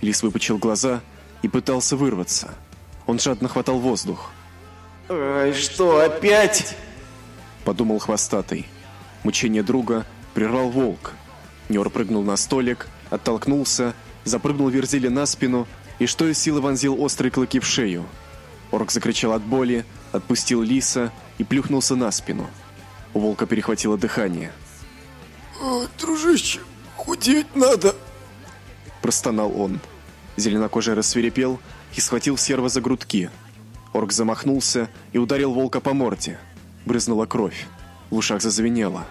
Лис выпучил глаза и пытался вырваться. Он жадно хватал воздух. Ой, что, опять? Подумал хвостатый. Мучение друга прервал волк. Нер прыгнул на столик, оттолкнулся, запрыгнул Верзиле на спину и что из силы вонзил острые клыки в шею. Орк закричал от боли, отпустил лиса и плюхнулся на спину. У волка перехватило дыхание. О, дружище, худеть надо. Простонал он. Зеленокожий рассверепел и схватил серва за грудки. Орк замахнулся и ударил волка по морде. Брызнула кровь. В ушах зазвенело.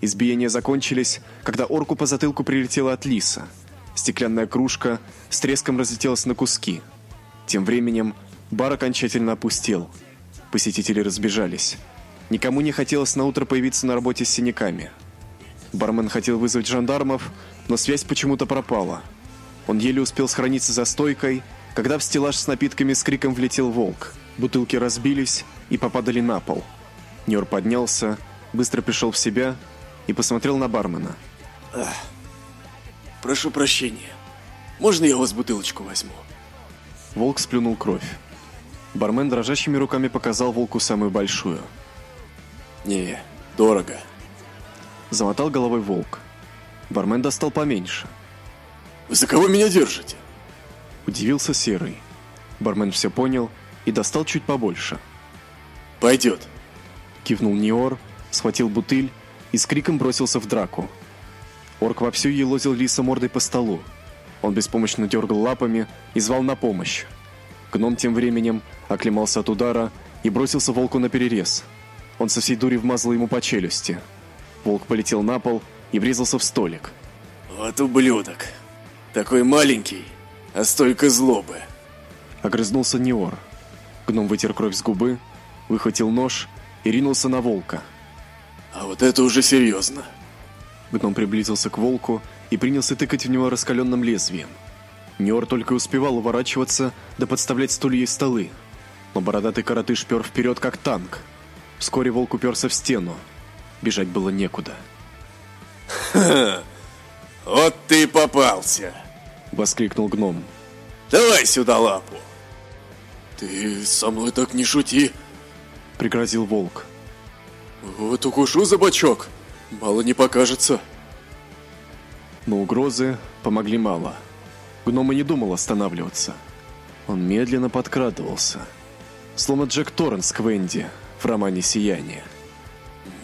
Избиения закончились, когда орку по затылку прилетело от лиса. Стеклянная кружка с треском разлетелась на куски. Тем временем бар окончательно опустел. Посетители разбежались. Никому не хотелось на утро появиться на работе с синяками. Бармен хотел вызвать жандармов, но связь почему-то пропала. Он еле успел схорониться за стойкой, когда в стеллаж с напитками с криком влетел волк. Бутылки разбились и попадали на пол. Нер поднялся, быстро пришел в себя и посмотрел на бармена. Прошу прощения. Можно я у вас бутылочку возьму? Волк сплюнул кровь. Бармен дрожащими руками показал волку самую большую. Не, дорого. Замотал головой волк. Бармен достал поменьше. За кого меня держите? Удивился серый. Бармен все понял и достал чуть побольше. Пойдет. Кивнул Ниор, схватил бутыль и с криком бросился в драку. Орк вовсю елозил лиса мордой по столу. Он беспомощно дергал лапами и звал на помощь. Гном тем временем оклемался от удара и бросился волку на перерез. Он со всей дури вмазал ему по челюсти – Волк полетел на пол и врезался в столик. Вот ублюдок. Такой маленький, а стойко злобы. Огрызнулся Неор. Гном вытер кровь с губы, выхватил нож и ринулся на волка. А вот это уже серьезно. Гном приблизился к волку и принялся тыкать в него раскаленным лезвием. Неор только успевал уворачиваться да подставлять стулья и столы. Но бородатый коротыш пер вперед, как танк. Вскоре волк уперся в стену. Бежать было некуда. Вот ты и попался. Воскликнул гном. Давай сюда лапу. Ты со мной так не шути. Пригрозил волк. Вот укушу за бочок. Мало не покажется. Но угрозы помогли мало. Гном и не думал останавливаться. Он медленно подкрадывался. Словно Джек Торренс к Венди в романе «Сияние».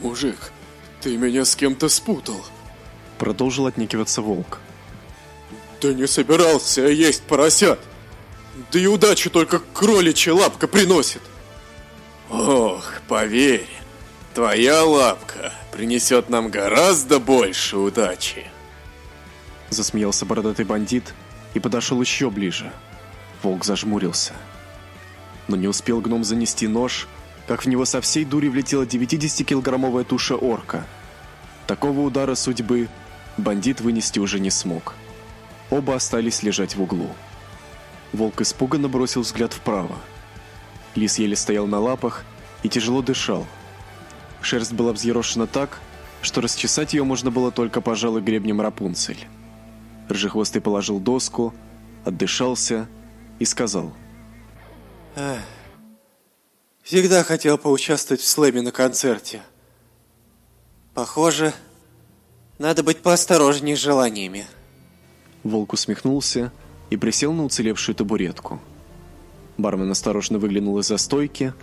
Мужик, ты меня с кем-то спутал. Продолжил отнекиваться волк. Да не собирался есть поросят. Да и удачу только кроличья лапка приносит. Ох, поверь, твоя лапка принесет нам гораздо больше удачи. Засмеялся бородатый бандит и подошел еще ближе. Волк зажмурился. Но не успел гном занести нож, как в него со всей дури влетела 90-килограммовая туша орка. Такого удара судьбы бандит вынести уже не смог. Оба остались лежать в углу. Волк испуганно бросил взгляд вправо. Лис еле стоял на лапах и тяжело дышал. Шерсть была взъерошена так, что расчесать ее можно было только, пожалуй, гребнем Рапунцель. Рыжехвостый положил доску, отдышался и сказал. Всегда хотел поучаствовать в слэме на концерте. Похоже, надо быть поосторожнее с желаниями. Волк усмехнулся и присел на уцелевшую табуретку. Бармен осторожно выглянул из-за стойки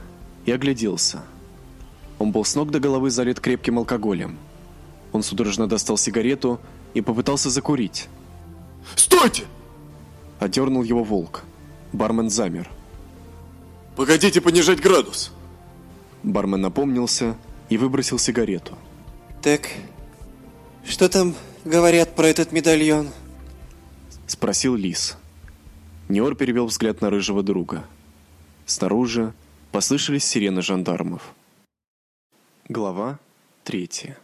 и огляделся. Он был с ног до головы залит крепким алкоголем. Он судорожно достал сигарету и попытался закурить. Стойте! Одернул его волк. Бармен замер. Погодите понижать градус. Бармен напомнился и выбросил сигарету. Так, что там говорят про этот медальон? Спросил Лис. Неор перевел взгляд на рыжего друга. Снаружи послышались сирены жандармов. Глава третья.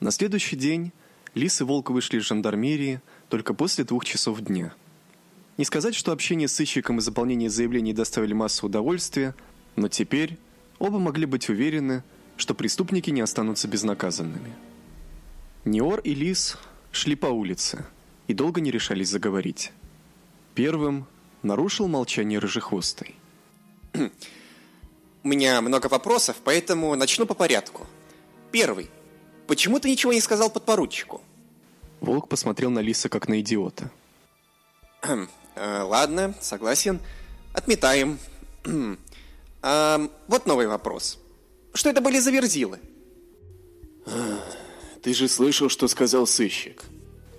На следующий день Лис и Волк вышли из жандармерии только после двух часов дня. Не сказать, что общение с сыщиком и заполнение заявлений доставили массу удовольствия, но теперь оба могли быть уверены, что преступники не останутся безнаказанными. Неор и Лис шли по улице и долго не решались заговорить. Первым нарушил молчание рыжехвостый. У меня много вопросов, поэтому начну по порядку. Первый. Почему ты ничего не сказал подпоручику? Волк посмотрел на Лиса как на идиота. Э, ладно, согласен. Отметаем. А, вот новый вопрос. Что это были за верзилы? Ты же слышал, что сказал сыщик.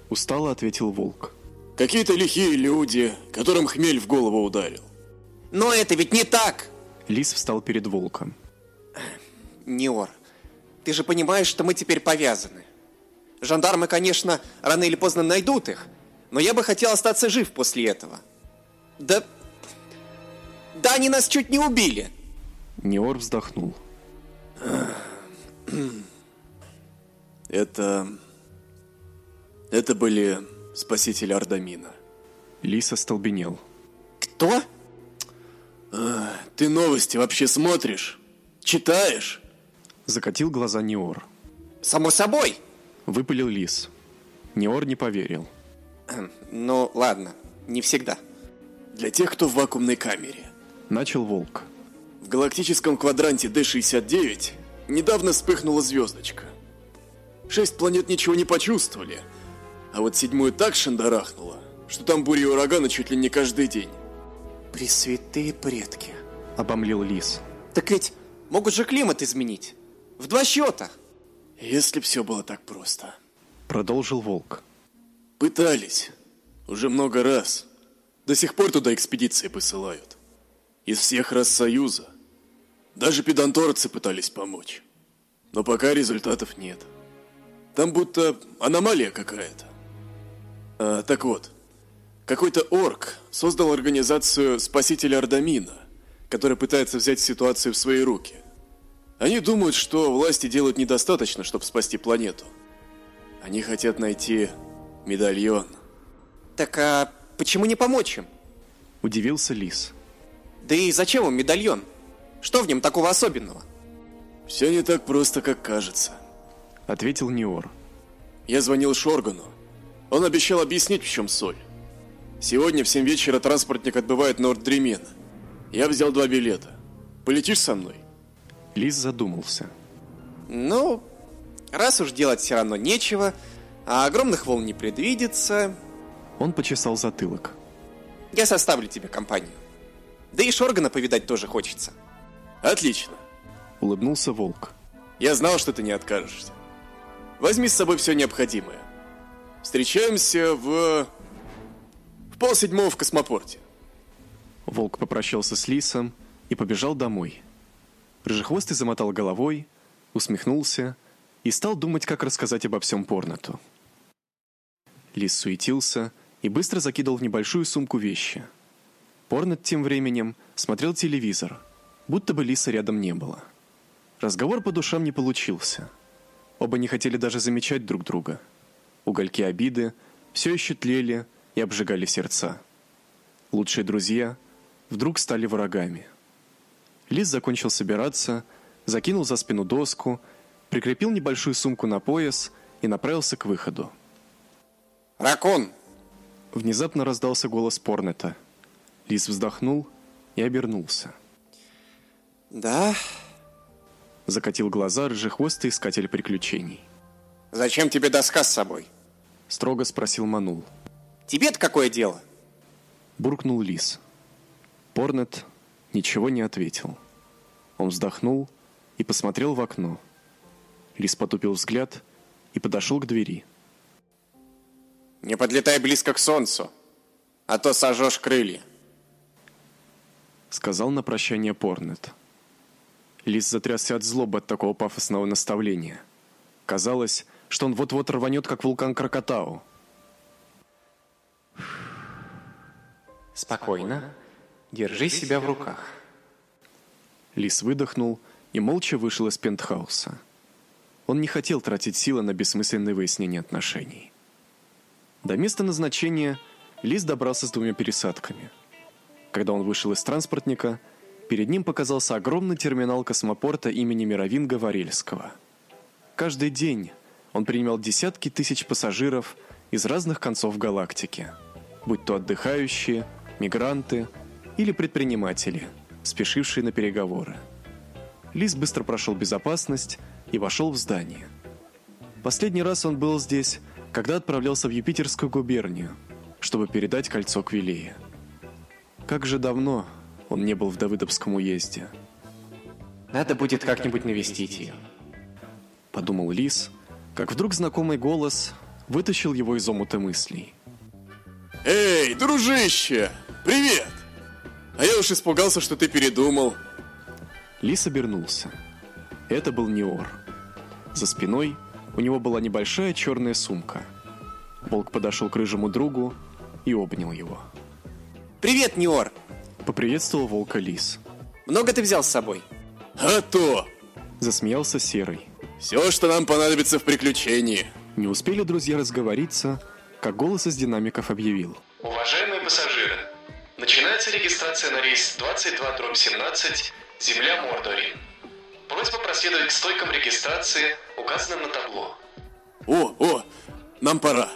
Устало ответил Волк. Какие-то лихие люди, которым хмель в голову ударил. Но это ведь не так! Лис встал перед Волком. Неор, ты же понимаешь, что мы теперь повязаны. Жандармы, конечно, рано или поздно найдут их, но я бы хотел остаться жив после этого. Да... Да они нас чуть не убили. Неор вздохнул. Это... Это были спасители Ардамина. Лис остолбенел. Кто? Ты новости вообще смотришь? Читаешь? Закатил глаза Неор. Само собой. Выпалил Лис. Неор не поверил. Ну, ладно, не всегда. Для тех, кто в вакуумной камере. Начал Волк. В галактическом квадранте D69 недавно вспыхнула звездочка. Шесть планет ничего не почувствовали, а вот седьмую так шандарахнуло, что там бури и ураганы чуть ли не каждый день. Пресвятые предки. Обомлел Лис. Так ведь могут же климат изменить. В два счета. Если б все было так просто. Продолжил Волк. Пытались. Уже много раз. До сих пор туда экспедиции посылают. Из всех рас Союза. Даже педанторцы пытались помочь. Но пока результатов нет. Там будто аномалия какая-то. А, так вот, какой-то орк создал организацию «Спасители Ардамина», которая пытается взять ситуацию в свои руки. Они думают, что власти делают недостаточно, чтобы спасти планету. Они хотят найти медальон. Так а почему не помочь им? Удивился Лис. Да и зачем им медальон? Что в нем такого особенного? Все не так просто, как кажется. Ответил Ниор. Я звонил Шоргану. Он обещал объяснить, в чем соль. Сегодня в 7 вечера транспортник отбывает Норддремен. Я взял два билета. Полетишь со мной? Лис задумался. Ну, раз уж делать все равно нечего, а огромных волн не предвидится, Он почесал затылок. я составлю тебе компанию. Да и Шоргана повидать тоже хочется. Отлично. Улыбнулся волк. Я знал, что ты не откажешься. Возьми с собой все необходимое. Встречаемся в... В полседьмого в космопорте. Волк попрощался с Лисом и побежал домой. Рыжехвостый замотал головой, усмехнулся и стал думать, как рассказать обо всем Порнату. Лис суетился и быстро закидывал в небольшую сумку вещи. Порнат тем временем смотрел телевизор, будто бы Лиса рядом не было. Разговор по душам не получился. Оба не хотели даже замечать друг друга. Угольки обиды все еще тлели и обжигали сердца. Лучшие друзья вдруг стали врагами. Лис закончил собираться, закинул за спину доску, прикрепил небольшую сумку на пояс и направился к выходу. Ракун! Внезапно раздался голос Порнета. Лис вздохнул и обернулся. Да? Закатил глаза рыжехвостый искатель приключений. Зачем тебе доска с собой? Строго спросил Манул. Тебе-то какое дело? Буркнул Лис. Порнет ничего не ответил. Он вздохнул и посмотрел в окно. Лис потупил взгляд и подошел к двери. Не подлетай близко к солнцу, а то сожжешь крылья. Сказал на прощание Порнет. Лис затрясся от злобы от такого пафосного наставления. Казалось, что он вот-вот рванет, как вулкан Кракатау. Спокойно. Держи себя в руках. Лис выдохнул и молча вышел из пентхауса. Он не хотел тратить силы на бессмысленное выяснение отношений. До места назначения Лис добрался с двумя пересадками. Когда он вышел из транспортника, перед ним показался огромный терминал космопорта имени Мировинга Варельского. Каждый день он принимал десятки тысяч пассажиров из разных концов галактики, будь то отдыхающие, мигранты или предприниматели, спешившие на переговоры. Лис быстро прошел безопасность и вошел в здание. Последний раз он был здесь, когда отправлялся в Юпитерскую губернию, чтобы передать кольцо Квилее. Как же давно он не был в Давыдовском уезде, Надо будет как-нибудь навестить ее. подумал Лис, как вдруг знакомый голос вытащил его из омута мыслей. Эй, дружище! Привет! А я уж испугался, что ты передумал. Лис обернулся. Это был Неор. За спиной у него была небольшая черная сумка. Волк подошел к рыжему другу и обнял его. Привет, Ниор! Поприветствовал волка Лис. Много ты взял с собой? А то! Засмеялся Серый. Все, что нам понадобится в приключении. Не успели друзья разговориться, как голос из динамиков объявил. Уважаемые пассажиры, начинается регистрация на рейс 22-17 Земля Мордорин. Просьба проследовать к стойкам регистрации, указанным на табло. О, о, нам пора.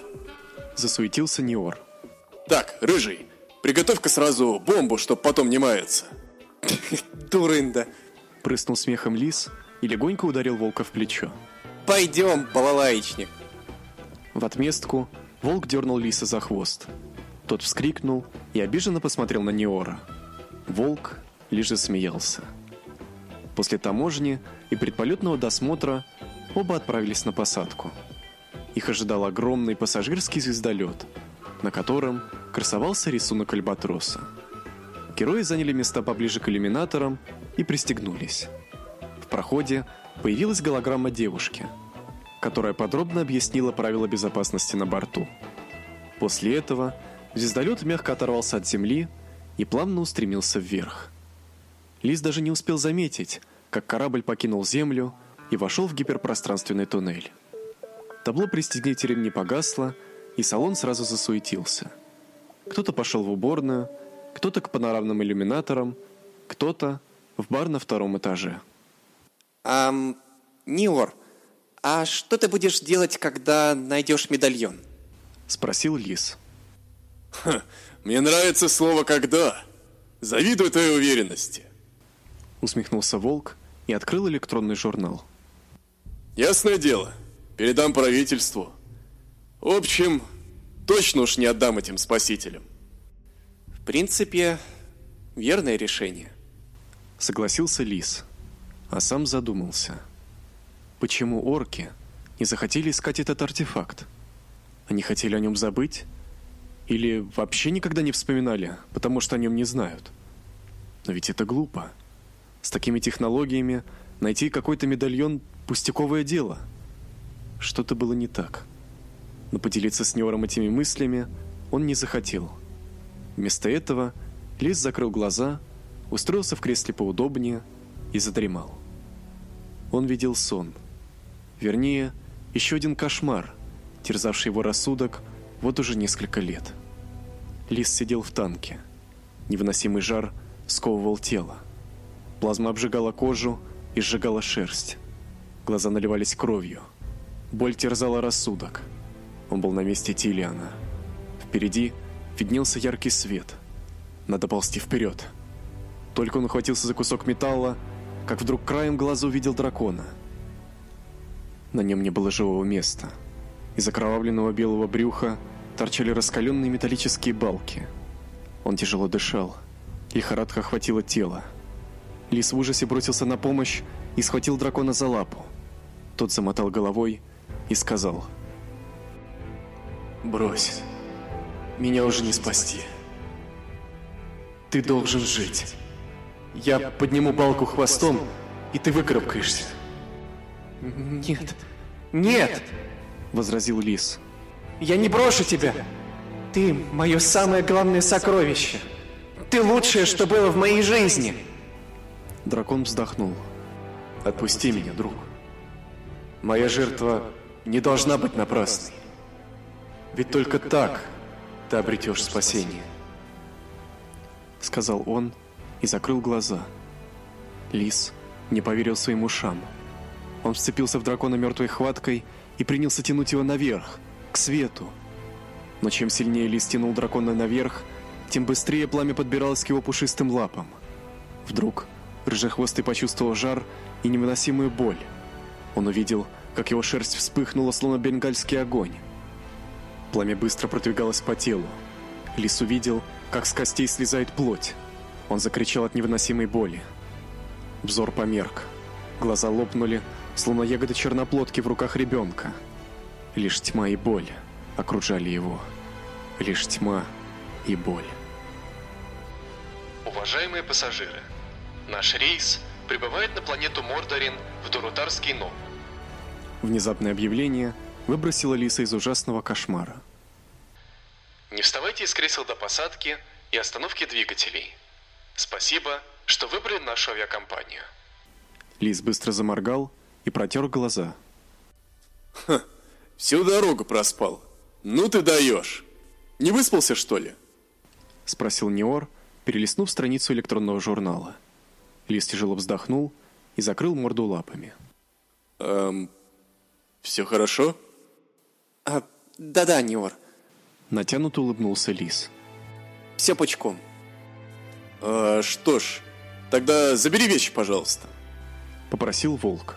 Засуетился Неор. Так, рыжий, приготовь-ка сразу бомбу, чтоб потом не маяться. Дурында. Прыснул смехом Лис и легонько ударил волка в плечо. Пойдем, балалаечник. В отместку волк дернул Лиса за хвост. Тот вскрикнул и обиженно посмотрел на Неора. Волк лишь засмеялся. После таможни и предполетного досмотра оба отправились на посадку. Их ожидал огромный пассажирский звездолет, на котором красовался рисунок альбатроса. Герои заняли места поближе к иллюминаторам и пристегнулись. Проходе появилась голограмма девушки. которая подробно объяснила правила безопасности на борту. После этого звездолет мягко оторвался от земли и плавно устремился вверх. Лис даже не успел заметить, как корабль покинул землю и вошел в гиперпространственный туннель. Табло «Пристегните ремни» погасло, и салон сразу засуетился. Кто-то пошел в уборную, кто-то к панорамным иллюминаторам, кто-то в бар на втором этаже. Ам, Ниор, а что ты будешь делать, когда найдешь медальон? Спросил Лис. Мне нравится слово «когда». Завидую твоей уверенности. Усмехнулся Волк и открыл электронный журнал. Ясное дело, передам правительству. В общем, точно уж не отдам этим спасителям. В принципе, верное решение. Согласился Лис, а сам задумался. Почему орки не захотели искать этот артефакт? Они хотели о нем забыть? Или вообще никогда не вспоминали, потому что о нем не знают? Но ведь это глупо. С такими технологиями найти какой-то медальон – пустяковое дело. Что-то было не так. Но поделиться с Неором этими мыслями он не захотел. Вместо этого Лис закрыл глаза, устроился в кресле поудобнее и задремал. Он видел сон. Вернее, еще один кошмар, терзавший его рассудок вот уже несколько лет. Лис сидел в танке. Невыносимый жар сковывал тело. Плазма обжигала кожу и сжигала шерсть. Глаза наливались кровью. Боль терзала рассудок. Он был на месте Тилиана. Впереди виднелся яркий свет. Надо ползти вперед. Только он ухватился за кусок металла, как вдруг краем глаза увидел дракона. На нем не было живого места. Из окровавленного белого брюха торчали раскаленные металлические балки. Он тяжело дышал. Лихорадка охватила тело. Лис в ужасе бросился на помощь и схватил дракона за лапу. Тот замотал головой и сказал. «Брось, меня уже не спасти. Ты должен жить. Я подниму балку хвостом, и ты выкарабкаешься». Нет, нет, Возразил Лис. я не брошу тебя. Ты мое самое главное сокровище. Ты лучшее, что было в моей жизни. Дракон вздохнул. «Отпусти меня, друг. Моя жертва не должна быть напрасной. Ведь только так ты обретешь спасение», — сказал он и закрыл глаза. Лис не поверил своим ушам. Он вцепился в дракона мертвой хваткой и принялся тянуть его наверх, к свету. Но чем сильнее Лис тянул дракона наверх, тем быстрее пламя подбиралось к его пушистым лапам. Вдруг Рыжехвостый почувствовал жар и невыносимую боль. Он увидел, как его шерсть вспыхнула, словно бенгальский огонь. Пламя быстро продвигалось по телу. Лис увидел, как с костей слезает плоть. Он закричал от невыносимой боли. Взор померк. Глаза лопнули, словно ягоды черноплодки в руках ребенка. Лишь тьма и боль окружали его. Лишь тьма и боль. Уважаемые пассажиры, наш рейс прибывает на планету Мордорин в Дурутарский Ном. Внезапное объявление выбросило Лиса из ужасного кошмара. Не вставайте из кресел до посадки и остановки двигателей. Спасибо, что выбрали нашу авиакомпанию. Лис быстро заморгал и протер глаза. Всю дорогу проспал. Ну ты даешь. Не выспался, что ли? Спросил Неор, перелистнув страницу электронного журнала. Лис тяжело вздохнул и закрыл морду лапами. Эм, все хорошо? А, да-да, Ниор, Натянуто улыбнулся Лис. все пучком. А, что ж, тогда забери вещи, пожалуйста. Попросил Волк.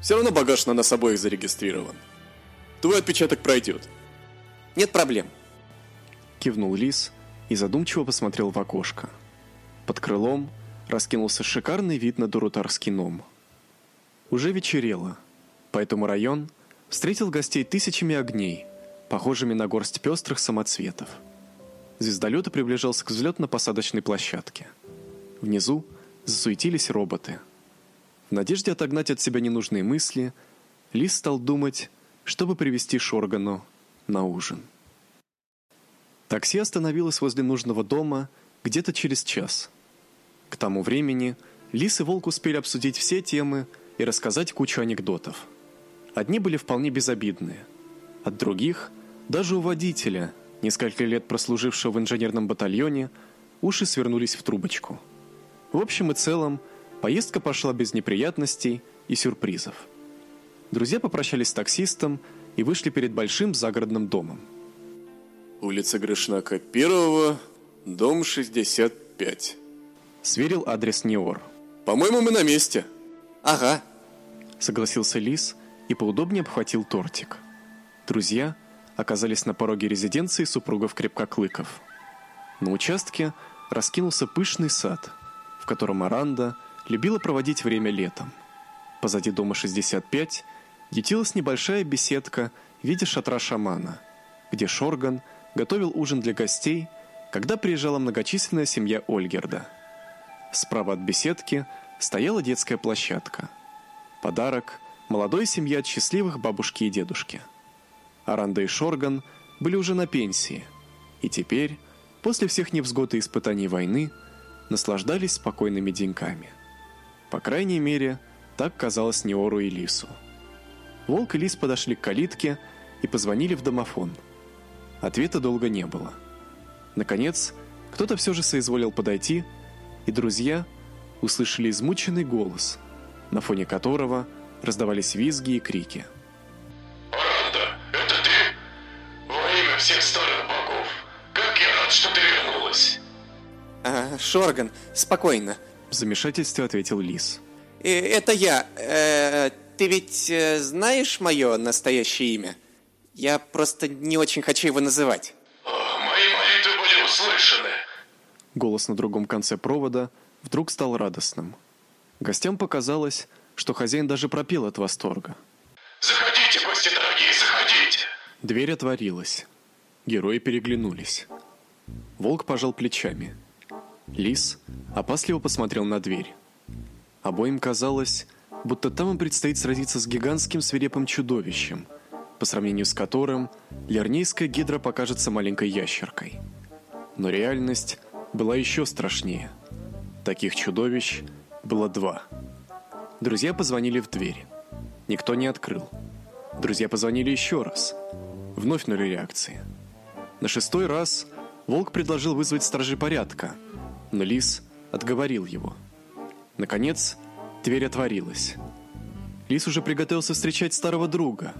Все равно багаж на нас обоих зарегистрирован. Твой отпечаток пройдет. Нет проблем. Кивнул Лис и задумчиво посмотрел в окошко. Под крылом раскинулся шикарный вид на Дурутарский ном. Уже вечерело, поэтому район встретил гостей тысячами огней, похожими на горсть пестрых самоцветов. Звездолет приближался к взлетно-посадочной площадке. Внизу засуетились роботы. В надежде отогнать от себя ненужные мысли, Лис стал думать, чтобы привести Шоргану на ужин. Такси остановилось возле нужного дома где-то через час. К тому времени Лис и Волк успели обсудить все темы и рассказать кучу анекдотов. Одни были вполне безобидные, от других, даже у водителя, несколько лет прослужившего в инженерном батальоне, уши свернулись в трубочку. В общем и целом, поездка пошла без неприятностей и сюрпризов. Друзья попрощались с таксистом и вышли перед большим загородным домом. Улица Грышнака первого, дом 65. Сверил адрес Неор. По-моему, мы на месте. Ага. Согласился Лис и поудобнее обхватил тортик. Друзья оказались на пороге резиденции супругов Крепкоклыков. На участке раскинулся пышный сад, в котором Аранда любила проводить время летом. Позади дома 65 ютилась небольшая беседка в виде шатра шамана, где Шорган готовил ужин для гостей, когда приезжала многочисленная семья Ольгерда. Справа от беседки стояла детская площадка. Подарок молодой семье от счастливых бабушки и дедушки. Аранда и Шорган были уже на пенсии, и теперь, после всех невзгод и испытаний войны, наслаждались спокойными деньками. По крайней мере, так казалось Неору и Лису. Волк и Лис подошли к калитке и позвонили в домофон. Ответа долго не было. Наконец, кто-то все же соизволил подойти, и друзья услышали измученный голос, на фоне которого раздавались визги и крики. Шорган, спокойно. В замешательстве ответил Лис. Э, это я. Э, ты ведь э, знаешь мое настоящее имя? Я просто не очень хочу его называть. О, мои молитвы были услышаны. Голос на другом конце провода вдруг стал радостным. Гостям показалось, что хозяин даже пропел от восторга. Заходите, гости дорогие, заходите. Дверь отворилась. Герои переглянулись. Волк пожал плечами. Лис опасливо посмотрел на дверь. Обоим казалось, будто там им предстоит сразиться с гигантским свирепым чудовищем, по сравнению с которым лернейская гидра покажется маленькой ящеркой. Но реальность была еще страшнее. Таких чудовищ было два. Друзья позвонили в дверь. Никто не открыл. Друзья позвонили еще раз. Вновь нуль реакции. На шестой раз Волк предложил вызвать стражей порядка, но Лис отговорил его. Наконец, дверь отворилась. Лис уже приготовился встречать старого друга,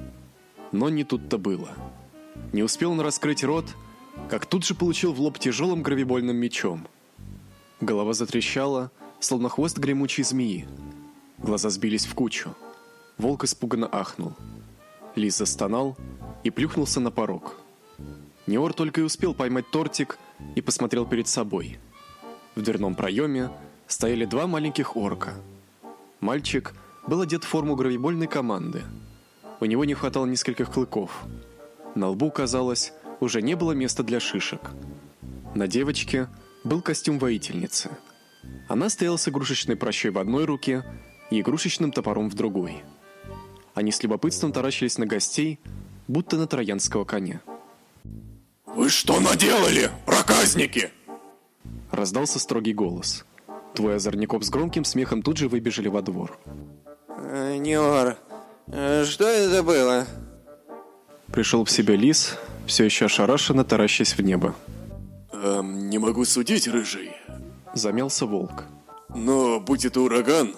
но не тут-то было. Не успел он раскрыть рот, как тут же получил в лоб тяжелым гравибольным мечом. Голова затрещала, словно хвост гремучей змеи. Глаза сбились в кучу. Волк испуганно ахнул. Лис застонал и плюхнулся на порог. Неор только и успел поймать тортик и посмотрел перед собой. В дверном проеме стояли два маленьких орка. Мальчик был одет в форму гравибольной команды. У него не хватало нескольких клыков. На лбу, казалось, уже не было места для шишек. На девочке был костюм воительницы. Она стояла с игрушечной прощой в одной руке и игрушечным топором в другой. Они с любопытством таращились на гостей, будто на троянского коня. Вы что наделали, проказники? Раздался строгий голос. Двое озорников с громким смехом тут же выбежали во двор. Э, Неор, э, что это было? Пришел в себя лис, все еще ошарашенно таращась в небо. Эм, не могу судить, рыжий. Замялся волк. Но будь это ураган,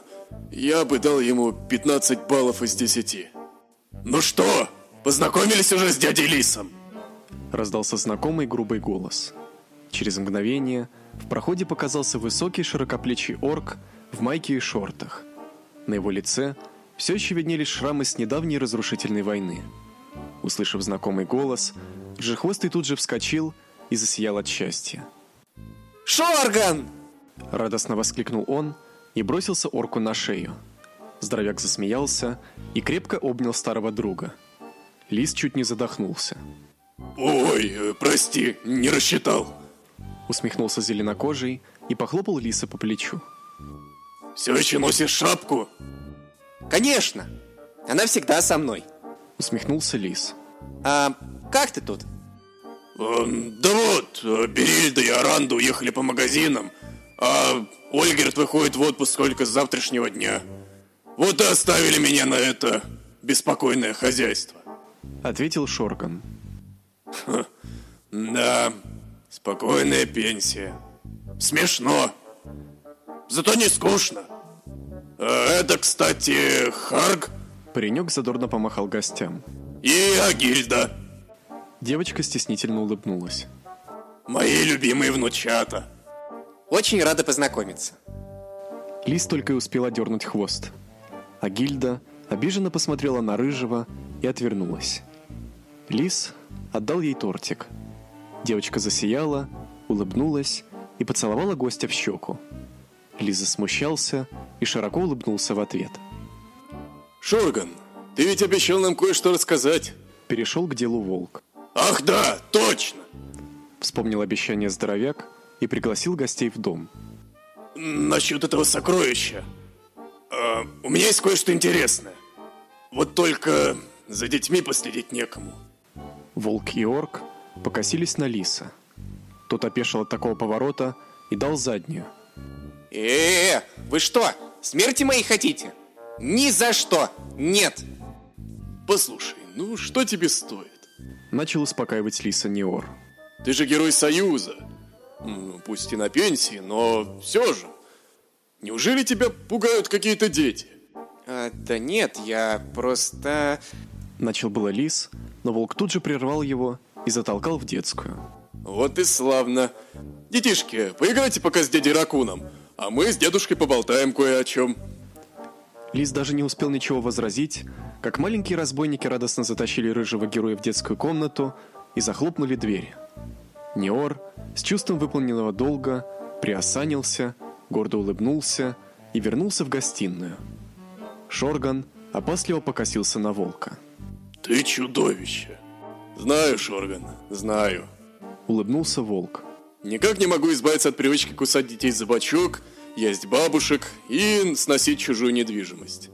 я бы дал ему 15 баллов из 10. Ну что, познакомились уже с дядей Лисом? Раздался знакомый грубый голос. Через мгновение в проходе показался высокий широкоплечий орк в майке и шортах. На его лице все еще виднелись шрамы с недавней разрушительной войны. Услышав знакомый голос, Ржехвостый тут же вскочил и засиял от счастья. Шорган! Радостно воскликнул он и бросился орку на шею. Здоровяк засмеялся и крепко обнял старого друга. Лис чуть не задохнулся. Ой, э, прости, не рассчитал. Усмехнулся зеленокожий и похлопал Лиса по плечу. Все еще носишь шапку? Конечно! Она всегда со мной. Усмехнулся Лис. А как ты тут? Эм, да вот, э, Берильда и Аранда уехали по магазинам, а Ольгерт выходит в отпуск только с завтрашнего дня. Вот и оставили меня на это беспокойное хозяйство. Ответил Шорган. Да, спокойная пенсия. Смешно. Зато не скучно. А Это, кстати, Харг Паренек задорно помахал гостям. и Агильда. Девочка стеснительно улыбнулась. Мои любимые внучата. Очень рада познакомиться. Лис только и успела дернуть хвост. А Гильда обиженно посмотрела на Рыжего и отвернулась. Лис отдал ей тортик. Девочка засияла, улыбнулась и поцеловала гостя в щеку. Лис засмущался и широко улыбнулся в ответ. Шорган, ты ведь обещал нам кое-что рассказать. Перешел к делу волк. Ах да, точно. Вспомнил обещание здоровяк и пригласил гостей в дом. Насчет этого сокровища. А, у меня есть кое-что интересное. Вот только за детьми последить некому. Волк и орк покосились на лиса. Тот опешил от такого поворота и дал заднюю. Э, -э, -э вы что, смерти моей хотите? Ни за что! Нет! Послушай, ну что тебе стоит? Начал успокаивать лиса Неор. Ты же герой Союза. Ну, пусть и на пенсии, но все же. Неужели тебя пугают какие-то дети? А, да нет, я просто... Начал было лис, но волк тут же прервал его и затолкал в детскую. Вот и славно. Детишки, поиграйте пока с дядей Ракуном, а мы с дедушкой поболтаем кое о чем. Лис даже не успел ничего возразить, как маленькие разбойники радостно затащили рыжего героя в детскую комнату и захлопнули дверь. Неор с чувством выполненного долга приосанился, гордо улыбнулся и вернулся в гостиную. Шорган опасливо покосился на волка. Ты чудовище. Знаю, Шорган, знаю. Улыбнулся волк. Никак не могу избавиться от привычки кусать детей за бочок, есть бабушек и сносить чужую недвижимость.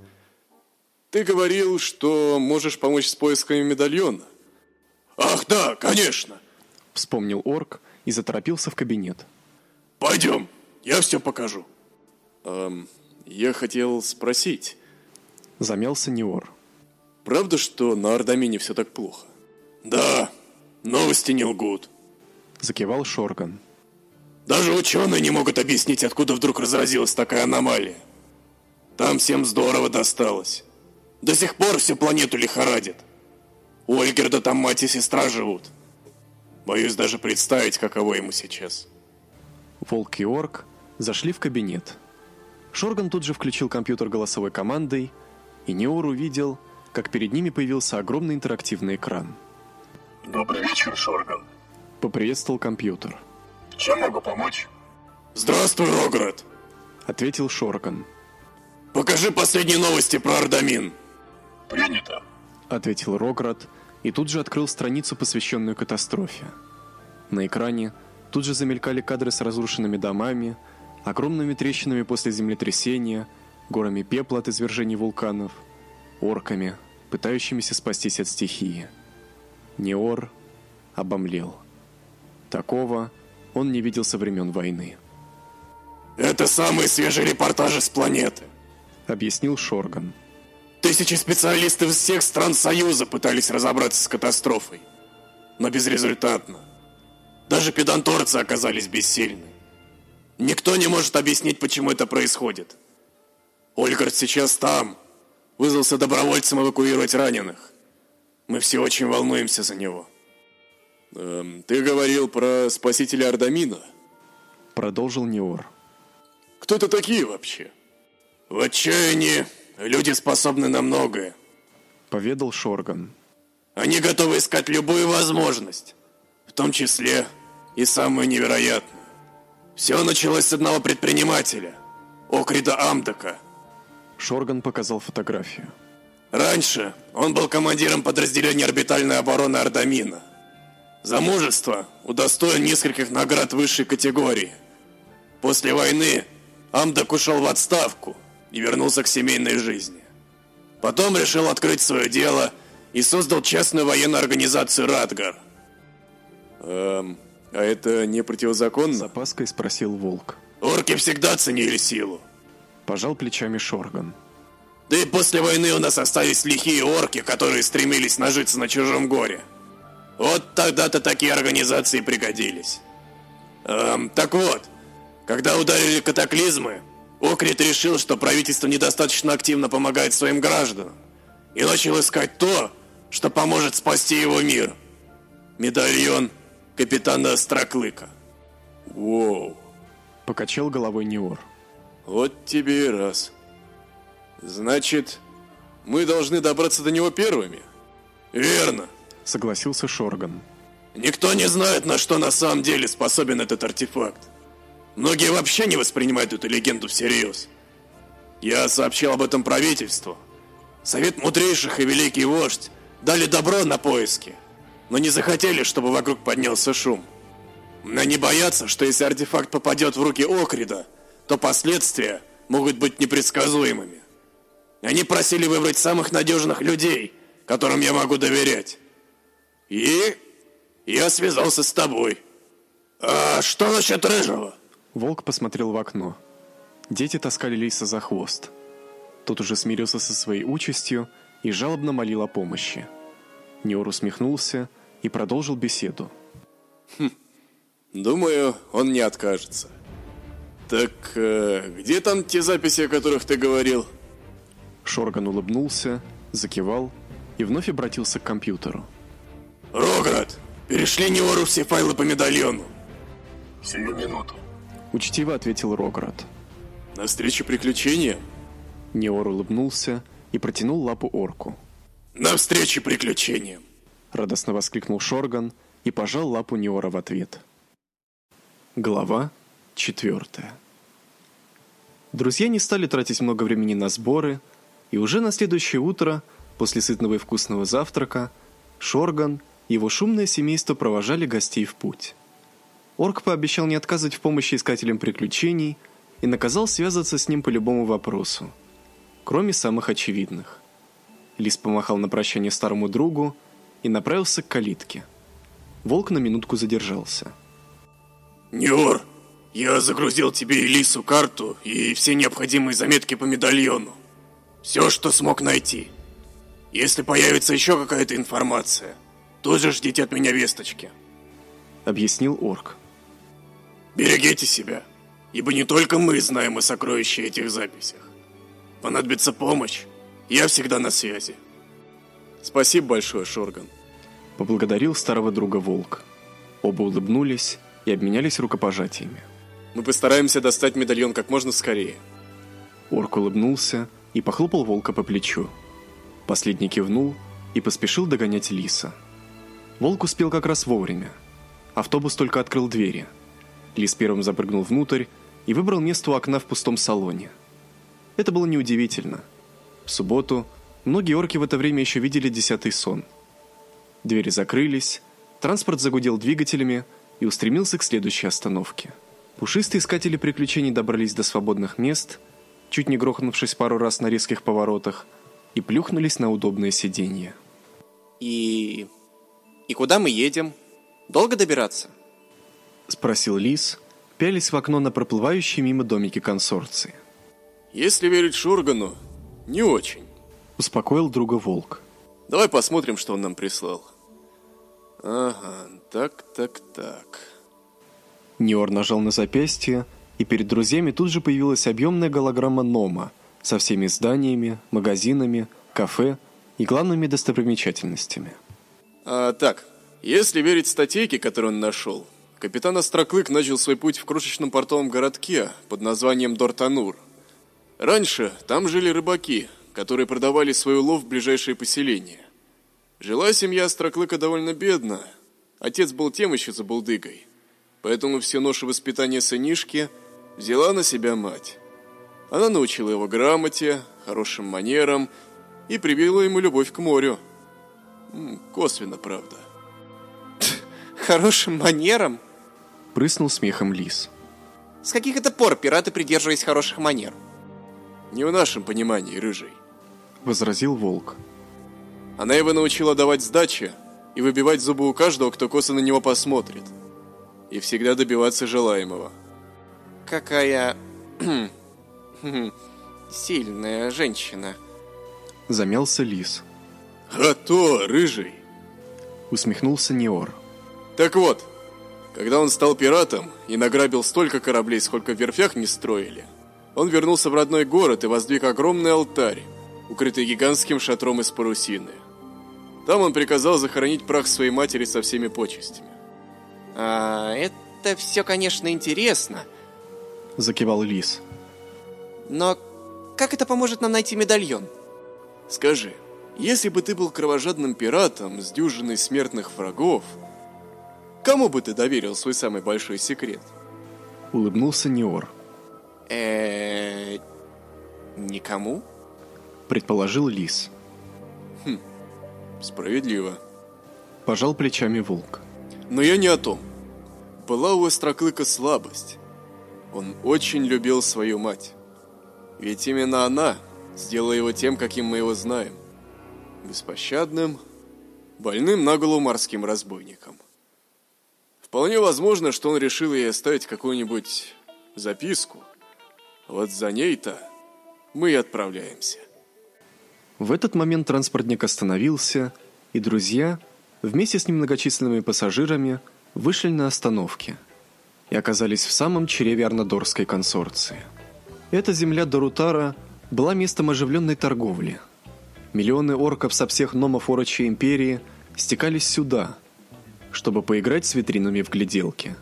Ты говорил, что можешь помочь с поисками медальона. Ах, да, конечно. Вспомнил орк и заторопился в кабинет. Пойдем, я все покажу. Эм, я хотел спросить. Замялся Неор. Правда, что на Ардамине все так плохо? Да, новости не лгут. Закивал Шорган. Даже ученые не могут объяснить, откуда вдруг разразилась такая аномалия. Там всем здорово досталось. До сих пор всю планету лихорадит. У Ольгерда там мать и сестра живут. Боюсь даже представить, каково ему сейчас. Волк и орк зашли в кабинет. Шорган тут же включил компьютер голосовой командой, и Неор увидел, как перед ними появился огромный интерактивный экран. Добрый вечер, Шорган. Поприветствовал компьютер. Чем могу помочь? Здравствуй, Роград. Ответил Шорган. Покажи последние новости про Ардамин. Принято. Ответил Роград и тут же открыл страницу, посвященную катастрофе. На экране тут же замелькали кадры с разрушенными домами, огромными трещинами после землетрясения, горами пепла от извержений вулканов, орками, пытающимися спастись от стихии. Неор обомлел. Такого он не видел со времен войны. Это самые свежие репортажи с планеты. Объяснил Шорган. Тысячи специалистов из всех стран Союза пытались разобраться с катастрофой. Но безрезультатно. Даже педанторцы оказались бессильны. Никто не может объяснить, почему это происходит. Ольгард сейчас там. Вызвался добровольцем эвакуировать раненых. Мы все очень волнуемся за него. Эм, ты говорил про спасителя Ардамина? Продолжил Неор. Кто это такие вообще? В отчаянии люди способны на многое. Поведал Шорган. Они готовы искать любую возможность, в том числе и самую невероятную. Все началось с одного предпринимателя, Окрида Амдака. Шорган показал фотографию. Раньше он был командиром подразделения орбитальной обороны Ардамина. За мужество удостоен нескольких наград высшей категории. После войны Амдак ушел в отставку и вернулся к семейной жизни. Потом решил открыть свое дело и создал частную военную организацию «Радгар». Эм, а это не противозаконно? С опаской спросил Волк. Орки всегда ценили силу. Пожал плечами Шорган. Да и после войны у нас остались лихие орки, которые стремились нажиться на чужом горе. Вот тогда-то такие организации пригодились. Эм, так вот, когда ударили катаклизмы, Окрит решил, что правительство недостаточно активно помогает своим гражданам и начал искать то, что поможет спасти его мир. Медальон капитана Страклыка. Воу. Покачал головой Неор. Вот тебе и раз. Значит, мы должны добраться до него первыми? Верно. Согласился Шорган. Никто не знает, на что на самом деле способен этот артефакт. Многие вообще не воспринимают эту легенду всерьез. Я сообщил об этом правительству. Совет мудрейших и великий вождь дали добро на поиски, но не захотели, чтобы вокруг поднялся шум. Они боятся, что если артефакт попадет в руки Окрида, то последствия могут быть непредсказуемыми. Они просили выбрать самых надежных людей, которым я могу доверять. И я связался с тобой. А что насчет Рыжего? Волк посмотрел в окно. Дети таскали Лиса за хвост. Тот уже смирился со своей участью и жалобно молил о помощи. Неор усмехнулся и продолжил беседу. Хм, думаю, он не откажется. Так э, где там те записи, о которых ты говорил? Шорган улыбнулся, закивал и вновь обратился к компьютеру. Роград, перешли Неору все файлы по медальону. Сию минуту. Учтиво ответил Роград. На встречу приключения? Неор улыбнулся и протянул лапу орку. На встречу приключениям! Радостно воскликнул Шорган и пожал лапу Неора в ответ. Глава четвертая. Друзья не стали тратить много времени на сборы, и уже на следующее утро, после сытного и вкусного завтрака, Шорган и его шумное семейство провожали гостей в путь. Орк пообещал не отказывать в помощи искателям приключений и наказал связаться с ним по любому вопросу, кроме самых очевидных. Лис помахал на прощание старому другу и направился к калитке. Волк на минутку задержался. «Неор, я загрузил тебе и Лису карту и все необходимые заметки по медальону. Все, что смог найти. Если появится еще какая-то информация, тоже ждите от меня весточки», — объяснил орк. Берегите себя, ибо не только мы знаем о сокровище этих записях. Понадобится помощь, я всегда на связи. Спасибо большое, Шорган. Поблагодарил старого друга Волк. Оба улыбнулись и обменялись рукопожатиями. Мы постараемся достать медальон как можно скорее. Орк улыбнулся и похлопал Волка по плечу. Последний кивнул и поспешил догонять Лиса. Волк успел как раз вовремя. Автобус только открыл двери – Лис первым запрыгнул внутрь и выбрал место у окна в пустом салоне. Это было неудивительно. В субботу многие орки в это время еще видели десятый сон. Двери закрылись, транспорт загудел двигателями и устремился к следующей остановке. Пушистые искатели приключений добрались до свободных мест, чуть не грохнувшись пару раз на резких поворотах, и плюхнулись на удобное сиденье. И... и куда мы едем? Долго добираться? — спросил Лис, пялись в окно на проплывающие мимо домики консорции. «Если верить Шургану, не очень», — успокоил друга Волк. «Давай посмотрим, что он нам прислал». «Ага, так, так, так...» Ниор нажал на запястье, и перед друзьями тут же появилась объемная голограмма Нома со всеми зданиями, магазинами, кафе и главными достопримечательностями. А, так, если верить статейке, которую он нашел, Капитан Остроклык начал свой путь в крошечном портовом городке под названием Дортанур. Раньше там жили рыбаки, которые продавали свой улов в ближайшие поселения. Жила семья Остроклыка довольно бедно. Отец был тем еще забулдыгой. Поэтому все ноши воспитания сынишки взяла на себя мать. Она научила его грамоте, хорошим манерам и привила ему любовь к морю. Косвенно, правда. Хорошим манерам? Прыснул смехом лис. С каких это пор пираты придерживались хороших манер? Не в нашем понимании, рыжий. возразил волк. Она его научила давать сдачи и выбивать зубы у каждого, кто косо на него посмотрит. И всегда добиваться желаемого. Какая... сильная женщина. Замялся лис. А то, рыжий. Усмехнулся Неор. Так вот, когда он стал пиратом и награбил столько кораблей, сколько в верфях не строили, он вернулся в родной город и воздвиг огромный алтарь, укрытый гигантским шатром из парусины. Там он приказал захоронить прах своей матери со всеми почестями. А, это все, конечно, интересно. Закивал лис. Но как это поможет нам найти медальон? Скажи, если бы ты был кровожадным пиратом с дюжиной смертных врагов, кому бы ты доверил свой самый большой секрет? Улыбнулся Неор. э Никому? Предположил лис. Справедливо. Пожал плечами волк. Но я не о том. Была у Остроклыка слабость. Он очень любил свою мать. Ведь именно она сделала его тем, каким мы его знаем. Беспощадным, больным на голову морским разбойником. Вполне возможно, что он решил ей оставить какую-нибудь записку. Вот за ней-то мы и отправляемся. В этот момент транспортник остановился, и друзья вместе с немногочисленными пассажирами вышли на остановке и оказались в самом чреве Арнадорской консорции. Эта земля Дорутара была местом оживленной торговли. Миллионы орков со всех номов Орочей империи стекались сюда, чтобы поиграть с витринами в гляделки.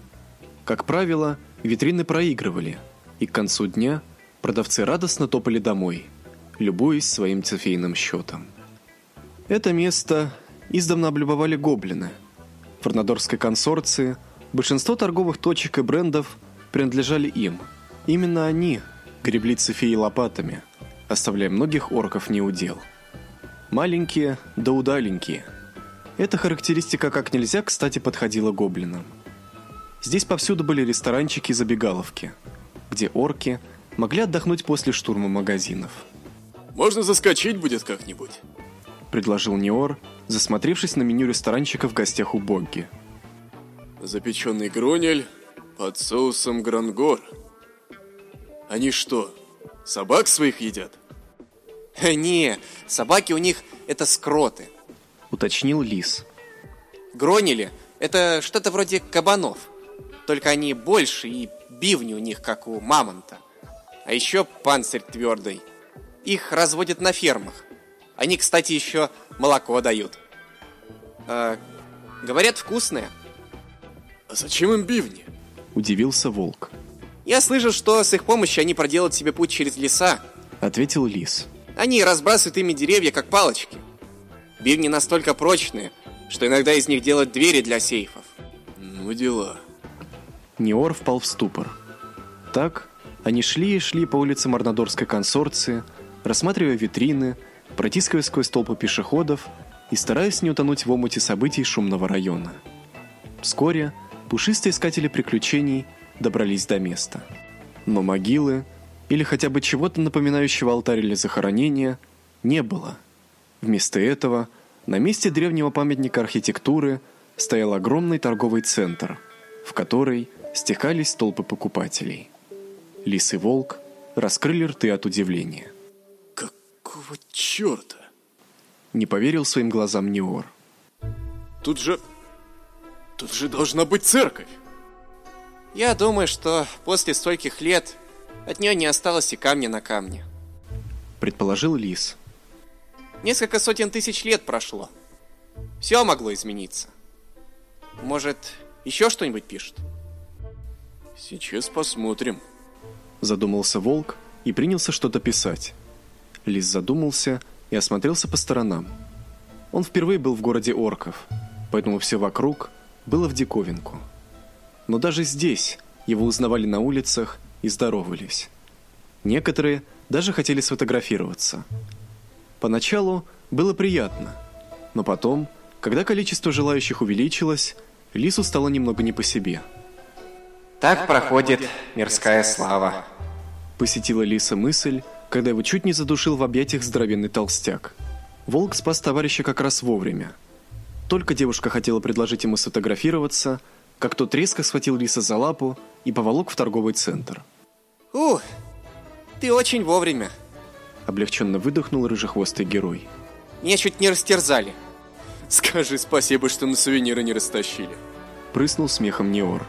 Как правило, витрины проигрывали, и к концу дня продавцы радостно топали домой – любуясь своим цефейным счетом. Это место издавна облюбовали гоблины. В Арнадорской консорции большинство торговых точек и брендов принадлежали им. Именно они гребли цефеи лопатами, оставляя многих орков неудел. Маленькие да удаленькие. Эта характеристика как нельзя, кстати, подходила гоблинам. Здесь повсюду были ресторанчики и забегаловки, где орки могли отдохнуть после штурма магазинов. Можно заскочить будет как-нибудь. Предложил Неор, засмотревшись на меню ресторанчика в гостях у Богги. Запеченный гронель под соусом грангор. Они что, собак своих едят? Не, собаки у них это скроты. Уточнил Лис. Гронили – это что-то вроде кабанов. Только они больше и бивни у них, как у мамонта. А еще панцирь твердый – их разводят на фермах. Они, кстати, еще молоко дают. Э, говорят, вкусное. А зачем им бивни? Удивился волк. Я слышал, что с их помощью они проделают себе путь через леса. Ответил лис. Они разбрасывают ими деревья, как палочки. Бивни настолько прочные, что иногда из них делают двери для сейфов. Ну дела. Неор впал в ступор. Так они шли и шли по улице Марнадорской консорции, рассматривая витрины, протискиваясь сквозь толпы пешеходов и стараясь не утонуть в омуте событий шумного района. Вскоре пушистые искатели приключений добрались до места. Но могилы или хотя бы чего-то напоминающего алтарь или захоронения не было. Вместо этого на месте древнего памятника архитектуры стоял огромный торговый центр, в который стекались толпы покупателей. Лис и волк раскрыли рты от удивления. Какого черта? Не поверил своим глазам Неор. Тут же... Тут же должна быть церковь. Я думаю, что после стольких лет от нее не осталось и камня на камне. Предположил Лис. Несколько сотен тысяч лет прошло. Все могло измениться. Может, еще что-нибудь пишут? Сейчас посмотрим. Задумался волк и принялся что-то писать. Лис задумался и осмотрелся по сторонам. Он впервые был в городе орков, поэтому все вокруг было в диковинку. Но даже здесь его узнавали на улицах и здоровались. Некоторые даже хотели сфотографироваться. Поначалу было приятно, но потом, когда количество желающих увеличилось, Лису стало немного не по себе. Так проходит мирская слава. Посетила Лиса мысль, когда его чуть не задушил в объятиях здоровенный толстяк. Волк спас товарища как раз вовремя. Только девушка хотела предложить ему сфотографироваться, как тот резко схватил Лиса за лапу и поволок в торговый центр. У, ты очень вовремя. Облегченно выдохнул рыжехвостый герой. Меня чуть не растерзали. Скажи спасибо, что на сувениры не растащили. Прыснул смехом Неор.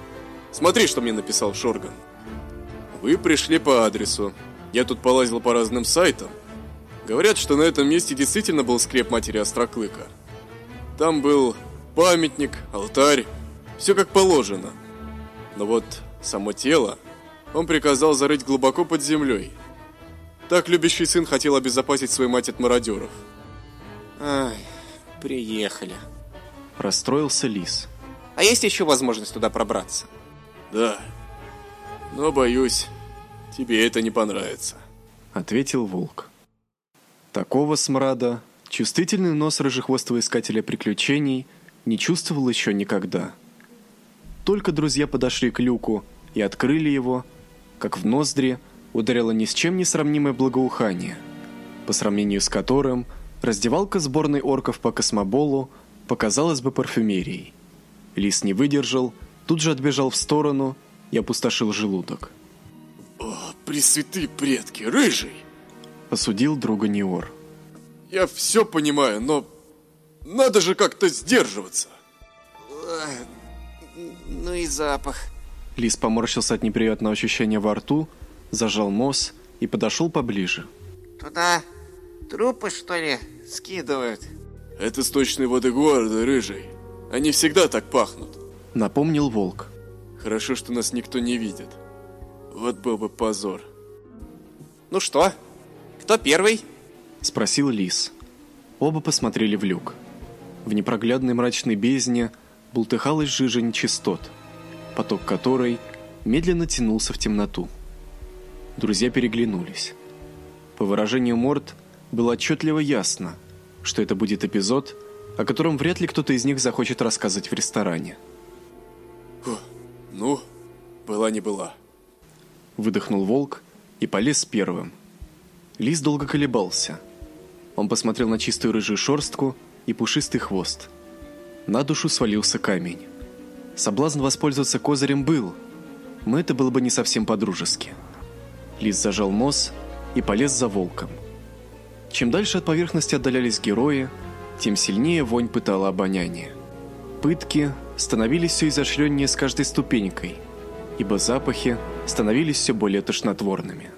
Смотри, что мне написал Шорган. Вы пришли по адресу. Я тут полазил по разным сайтам. Говорят, что на этом месте действительно был скреп матери Остроклыка. Там был памятник, алтарь, все как положено. Но вот само тело он приказал зарыть глубоко под землей. Так любящий сын хотел обезопасить свою мать от мародеров. Ай, приехали. Расстроился Лис. А есть еще возможность туда пробраться? Да. Но боюсь, тебе это не понравится. Ответил волк. Такого смрада чувствительный нос рыжехвостого искателя приключений не чувствовал еще никогда. Только друзья подошли к люку и открыли его, как в ноздри ударило ни с чем не сравнимое благоухание, по сравнению с которым раздевалка сборной орков по космоболу показалась бы парфюмерией. Лис не выдержал, тут же отбежал в сторону и опустошил желудок. О, пресвятые предки, рыжий! Осудил друга Неор. Я все понимаю, но надо же как-то сдерживаться. Ну и запах. Лис поморщился от неприятного ощущения во рту, зажал нос и подошел поближе. Туда трупы, что ли, скидывают? Это сточные воды города, рыжий. Они всегда так пахнут. Напомнил волк. Хорошо, что нас никто не видит. Вот был бы позор. Ну что, кто первый? Спросил лис. Оба посмотрели в люк. В непроглядной мрачной бездне бултыхалась жижа нечистот, поток которой медленно тянулся в темноту. Друзья переглянулись. По выражению морд было отчетливо ясно, что это будет эпизод, о котором вряд ли кто-то из них захочет рассказывать в ресторане. Ну, была не была. Выдохнул волк и полез первым. Лис долго колебался. Он посмотрел на чистую рыжую шорстку и пушистый хвост. На душу свалился камень. Соблазн воспользоваться козырем был, но это было бы не совсем по-дружески. Лис зажал нос и полез за волком. Чем дальше от поверхности отдалялись герои, тем сильнее вонь пытала обоняние. Пытки становились все изощреннее с каждой ступенькой, ибо запахи становились все более тошнотворными.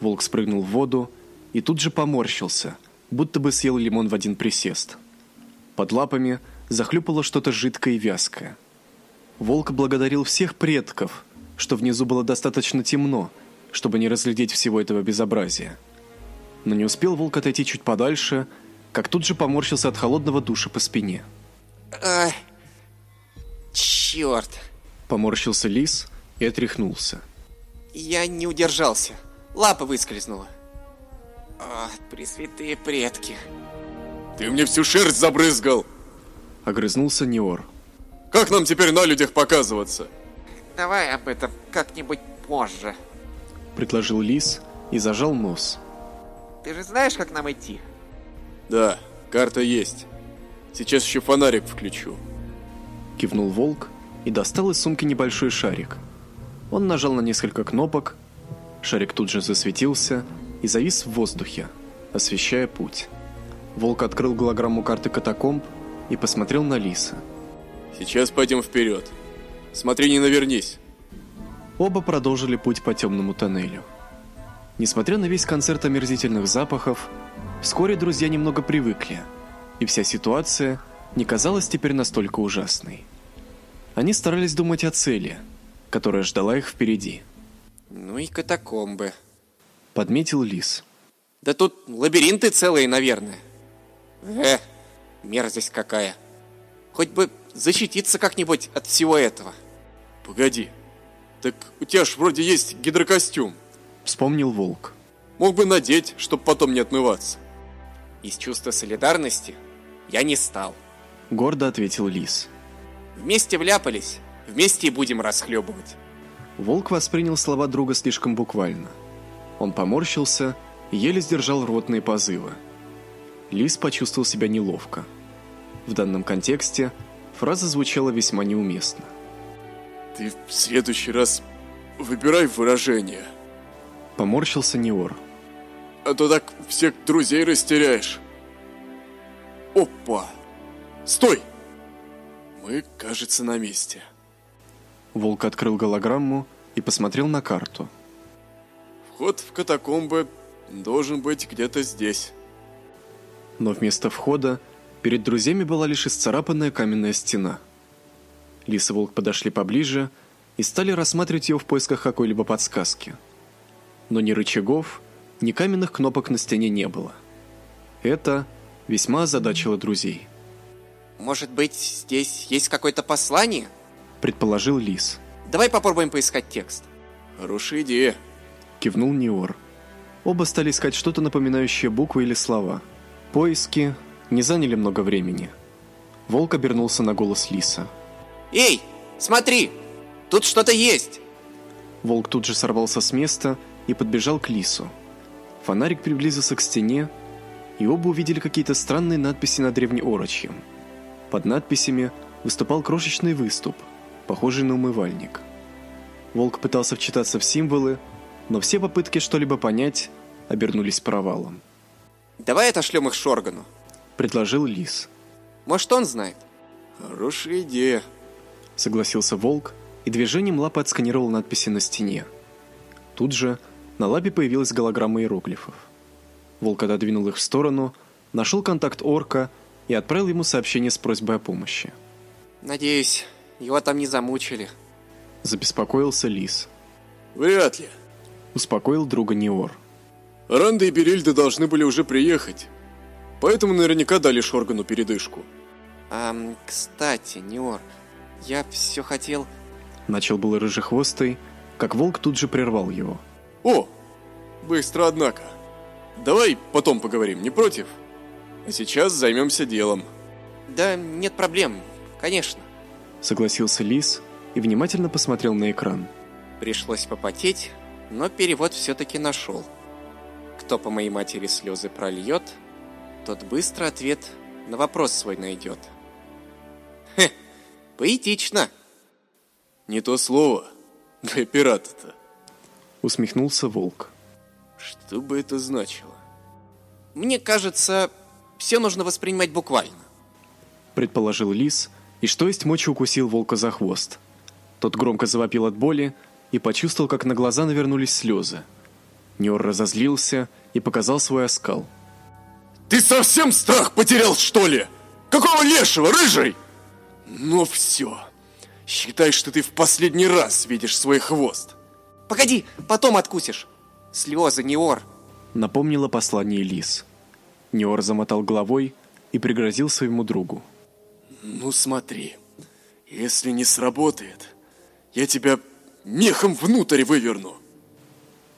Волк спрыгнул в воду и тут же поморщился, будто бы съел лимон в один присест. Под лапами захлюпало что-то жидкое и вязкое. Волк благодарил всех предков, что внизу было достаточно темно, чтобы не разглядеть всего этого безобразия. Но не успел волк отойти чуть подальше, как тут же поморщился от холодного душа по спине. Ай, черт. Поморщился лис и отряхнулся. Я не удержался. Лапа выскользнула. О, пресвятые предки. Ты мне всю шерсть забрызгал! Огрызнулся Неор. Как нам теперь на людях показываться? Давай об этом как-нибудь позже. Предложил лис и зажал нос. Ты же знаешь, как нам идти? Да, карта есть. Сейчас еще фонарик включу. Кивнул волк и достал из сумки небольшой шарик. Он нажал на несколько кнопок, шарик тут же засветился и завис в воздухе, освещая путь. Волк открыл голограмму карты катакомб и посмотрел на лиса. Сейчас пойдем вперед. Смотри, не навернись. Оба продолжили путь по темному тоннелю. Несмотря на весь концерт омерзительных запахов, вскоре друзья немного привыкли, и вся ситуация не казалась теперь настолько ужасной. Они старались думать о цели, которая ждала их впереди. Ну и катакомбы. Подметил лис. Да тут лабиринты целые, наверное. Э, мерзость какая. Хоть бы защититься как-нибудь от всего этого. Погоди. Так у тебя ж вроде есть гидрокостюм. Вспомнил волк. Мог бы надеть, чтобы потом не отмываться. Из чувства солидарности я не стал. Гордо ответил лис. Вместе вляпались, вместе и будем расхлебывать. Волк воспринял слова друга слишком буквально. Он поморщился и еле сдержал ротные позывы. Лис почувствовал себя неловко. В данном контексте фраза звучала весьма неуместно. Ты в следующий раз выбирай выражение. Поморщился Неор. А то так всех друзей растеряешь. Опа! Стой! Мы, кажется, на месте. Волк открыл голограмму и посмотрел на карту. Вход в катакомбы должен быть где-то здесь. Но вместо входа перед друзьями была лишь исцарапанная каменная стена. Лис и Волк подошли поближе и стали рассматривать ее в поисках какой-либо подсказки. Но ни рычагов, ни каменных кнопок на стене не было. Это весьма озадачило друзей. Может быть, здесь есть какое-то послание? Предположил Лис. Давай попробуем поискать текст. Хорошая идея. Кивнул Неор. Оба стали искать что-то напоминающее буквы или слова. Поиски не заняли много времени. Волк обернулся на голос Лиса. Эй, смотри, тут что-то есть. Волк тут же сорвался с места и подбежал к Лису. Фонарик приблизился к стене, и оба увидели какие-то странные надписи на древнеорочьем. Под надписями выступал крошечный выступ, похожий на умывальник. Волк пытался вчитаться в символы, но все попытки что-либо понять обернулись провалом. Давай отошлем их Шоргану. Предложил Лис. Может, он знает. Хорошая идея. Согласился Волк и движением лапы отсканировал надписи на стене. Тут же на лапе появилась голограмма иероглифов. Волк отодвинул их в сторону, нашел контакт орка и отправил ему сообщение с просьбой о помощи. Надеюсь, его там не замучили. Забеспокоился Лис. Вряд ли. Успокоил друга Неор. Ранда и Берильда должны были уже приехать. Поэтому наверняка дали Шоргану передышку. А, кстати, Неор, я все хотел... Начал было рыжехвостый, как волк тут же прервал его. О, быстро, однако. Давай потом поговорим, не против? А сейчас займемся делом. Да нет проблем, конечно. Согласился Лис и внимательно посмотрел на экран. Пришлось попотеть, но перевод все-таки нашел. Кто по моей матери слезы прольет, тот быстро ответ на вопрос свой найдет. Хе, поэтично. Не то слово для пирата-то. Усмехнулся волк. Что бы это значило? Мне кажется, все нужно воспринимать буквально. Предположил лис, и что есть мочи укусил волка за хвост. Тот громко завопил от боли и почувствовал, как на глаза навернулись слезы. Нёр разозлился и показал свой оскал. Ты совсем страх потерял, что ли? Какого лешего, рыжий? Ну все. Считай, что ты в последний раз видишь свой хвост. Погоди, потом откусишь. Слезы, Неор. Напомнила послание Лис. Неор замотал головой и пригрозил своему другу. Ну смотри, если не сработает, я тебя мехом внутрь выверну.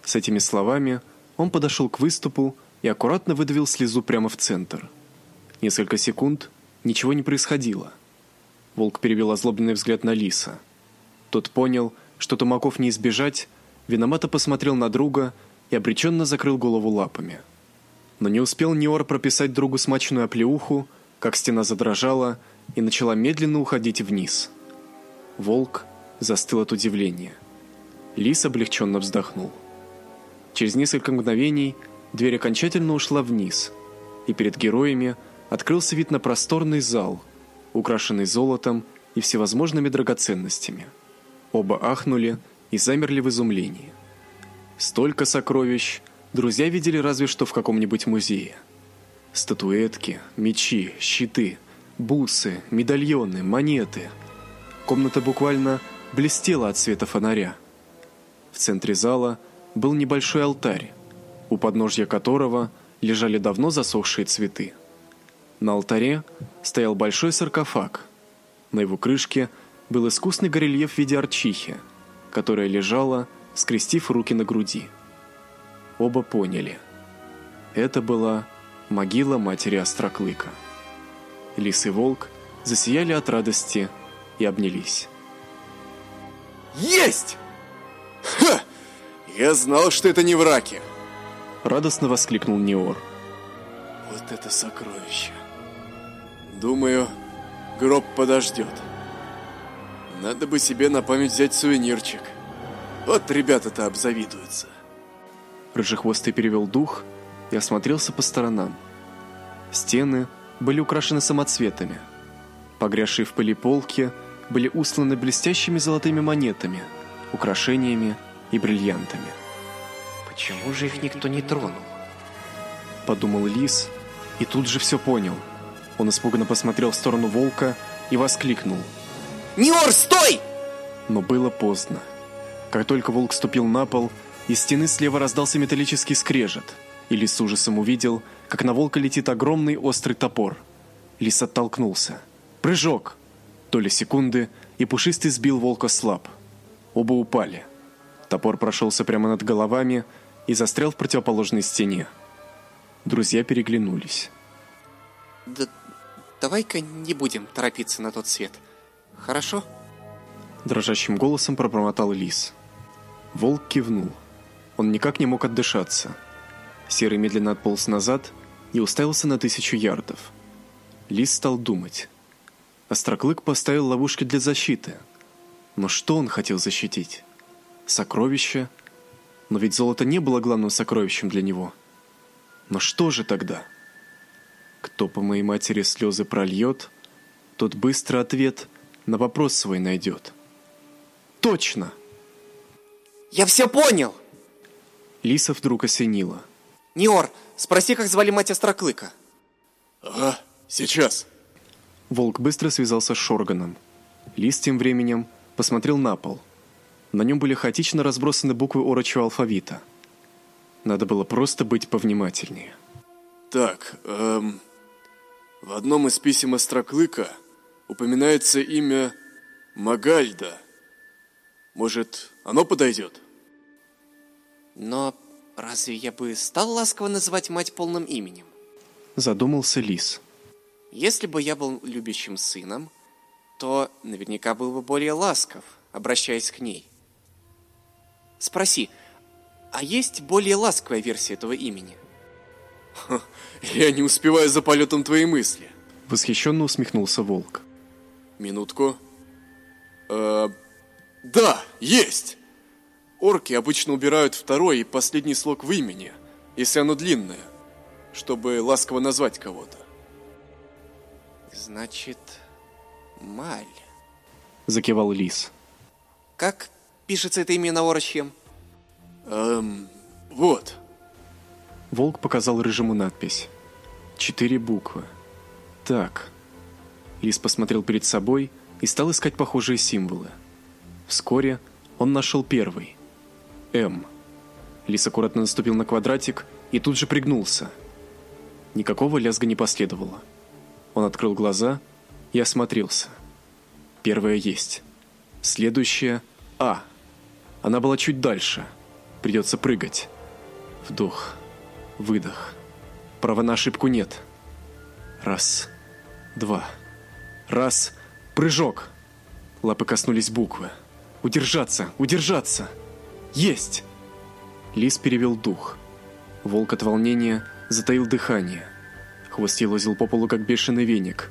С этими словами он подошел к выступу и аккуратно выдавил слезу прямо в центр. Несколько секунд ничего не происходило. Волк перевел озлобленный взгляд на Лиса. Тот понял, что тумаков не избежать, виновато посмотрел на друга и обреченно закрыл голову лапами. Но не успел Ниор прописать другу смачную оплеуху, как стена задрожала и начала медленно уходить вниз. Волк застыл от удивления. Лис облегченно вздохнул. Через несколько мгновений дверь окончательно ушла вниз, и перед героями открылся вид на просторный зал, украшенный золотом и всевозможными драгоценностями. Оба ахнули и замерли в изумлении. Столько сокровищ друзья видели разве что в каком-нибудь музее. Статуэтки, мечи, щиты, бусы, медальоны, монеты. Комната буквально блестела от света фонаря. Центре зала был небольшой алтарь, у подножья которого лежали давно засохшие цветы. На алтаре стоял большой саркофаг. На его крышке был искусный горельеф в виде арчихи, которая лежала, скрестив руки на груди. Оба поняли. Это была могила матери Остроклыка. Лис и волк засияли от радости и обнялись. Есть! Ха! Я знал, что это не враки. Радостно воскликнул Неор. Вот это сокровище. Думаю, гроб подождет. Надо бы себе на память взять сувенирчик. Вот ребята-то обзавидуются. Рыжехвостый перевел дух и осмотрелся по сторонам. Стены были украшены самоцветами. Погрязшие в пыли полки были устланы блестящими золотыми монетами, украшениями и бриллиантами. Почему же их никто не тронул? Подумал Лис и тут же все понял. Он испуганно посмотрел в сторону волка и воскликнул. Ниор, стой! Но было поздно. Как только волк ступил на пол, из стены слева раздался металлический скрежет, и Лис с ужасом увидел, как на волка летит огромный острый топор. Лис оттолкнулся. Прыжок! Доля секунды, и пушистый сбил волка с лап. Оба упали. Топор прошелся прямо над головами и застрял в противоположной стене. Друзья переглянулись. Да давай-ка не будем торопиться на тот свет. Хорошо? Дрожащим голосом пробормотал лис. Волк кивнул. Он никак не мог отдышаться. Серый медленно отполз назад и уставился на тысячу ярдов. Лис стал думать. Остроклык поставил ловушки для защиты. Но что он хотел защитить? Сокровища? Но ведь золото не было главным сокровищем для него. Но что же тогда? Кто по моей матери слезы прольет, тот быстро ответ на вопрос свой найдет. Точно! Я все понял! Лиса вдруг осенила. Ниор, спроси, как звали мать Остроклыка. Ага, сейчас. Волк быстро связался с Шорганом. Лис тем временем посмотрел на пол. На нем были хаотично разбросаны буквы орочего алфавита. Надо было просто быть повнимательнее. Так, эм, в одном из писем Остроклыка упоминается имя Магальда. Может, оно подойдет? Но разве я бы стал ласково называть мать полным именем? Задумался Лис. Если бы я был любящим сыном, то наверняка был бы более ласков, обращаясь к ней. Спроси, а есть более ласковая версия этого имени? Я не успеваю за полетом твоей мысли. Восхищенно усмехнулся волк. Минутку. Э, да, есть. Орки обычно убирают второй и последний слог в имени, если оно длинное, чтобы ласково назвать кого-то. Значит, Маль. Закивал Лис. Как пишется это имя на орочьем? Эм, вот. Волк показал рыжему надпись. Четыре буквы. Так. Лис посмотрел перед собой и стал искать похожие символы. Вскоре он нашел первый. М. Лис аккуратно наступил на квадратик и тут же пригнулся. Никакого лязга не последовало. Он открыл глаза и осмотрелся. Первое есть. Следующее А. Она была чуть дальше. Придется прыгать. Вдох. Выдох. Права на ошибку нет. Раз. Два. Раз. Прыжок. Лапы коснулись буквы. Удержаться, удержаться. Есть. Лис перевел дух. Волк от волнения затаил дыхание. Хвост елозил по полу, как бешеный веник.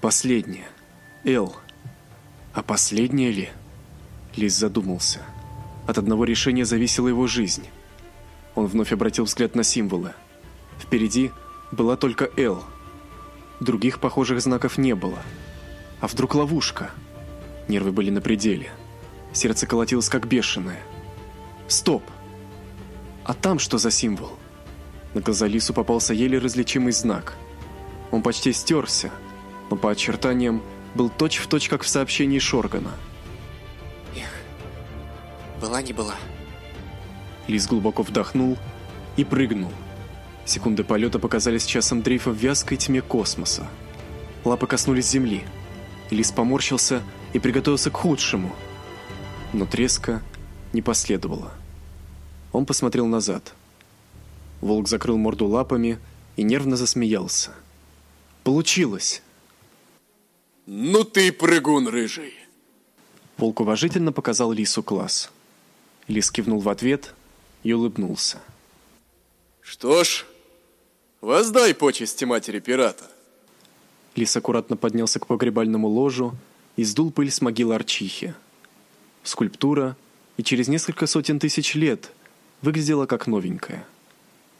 Последнее. Л. А последнее ли? Лис задумался. От одного решения зависела его жизнь. Он вновь обратил взгляд на символы. Впереди была только «Л». Других похожих знаков не было. А вдруг ловушка? Нервы были на пределе. Сердце колотилось как бешеное. Стоп! А там что за символ? На глаза Лису попался еле различимый знак. Он почти стерся, но по очертаниям был точь-в-точь, точь, как в сообщении Шоргана. Эх, была не была. Лис глубоко вдохнул и прыгнул. Секунды полета показались часом дрейфа в вязкой тьме космоса. Лапы коснулись земли. Лис поморщился и приготовился к худшему. Но треска не последовало. Он посмотрел назад. Волк закрыл морду лапами и нервно засмеялся. Получилось. Ну ты прыгун рыжий. Волк уважительно показал лису класс. Лис кивнул в ответ и улыбнулся. Что ж, воздай почести матери пирата. Лис аккуратно поднялся к погребальному ложу и сдул пыль с могилы Арчихи. Скульптура и через несколько сотен тысяч лет выглядела как новенькая.